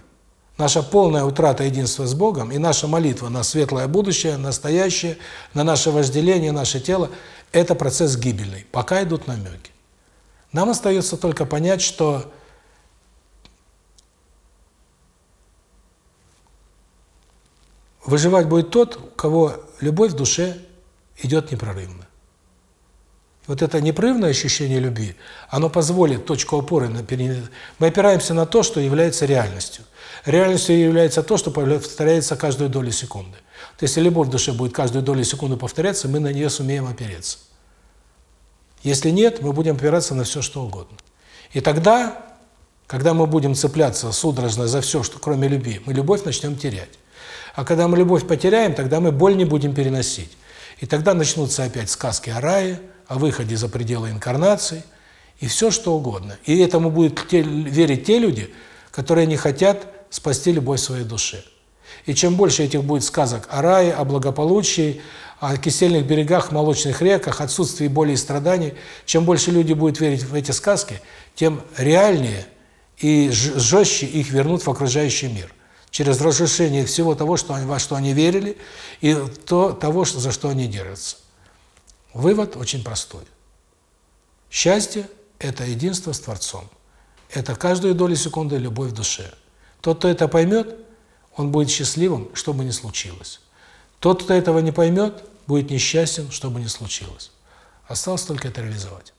Speaker 1: наша полная утрата единства с Богом и наша молитва на светлое будущее, настоящее, на наше вожделение, наше тело – это процесс гибельный. Пока идут намеки. Нам остается только понять, что Выживать будет тот, у кого любовь в душе идет непрерывно. Вот это непрерывное ощущение любви, оно позволит точку опоры на Мы опираемся на то, что является реальностью. Реальностью является то, что повторяется каждую долю секунды. То есть, если любовь в душе будет каждую долю секунды повторяться, мы на нее сумеем опереться. Если нет, мы будем опираться на все, что угодно. И тогда, когда мы будем цепляться судорожно за все, что кроме любви, мы любовь начнем терять. А когда мы любовь потеряем, тогда мы боль не будем переносить. И тогда начнутся опять сказки о рае, о выходе за пределы инкарнации и все что угодно. И этому будут те, верить те люди, которые не хотят спасти любовь своей души. И чем больше этих будет сказок о рае, о благополучии, о кисельных берегах, молочных реках, отсутствии боли и страданий, чем больше люди будут верить в эти сказки, тем реальнее и жестче их вернут в окружающий мир через разрушение всего того, что они, во что они верили, и то, того, за что они держатся. Вывод очень простой. Счастье – это единство с Творцом. Это каждую долю секунды любовь в душе. Тот, кто это поймет, он будет счастливым, что бы ни случилось. Тот, кто этого не поймет, будет несчастен, что бы ни случилось. Осталось только это реализовать.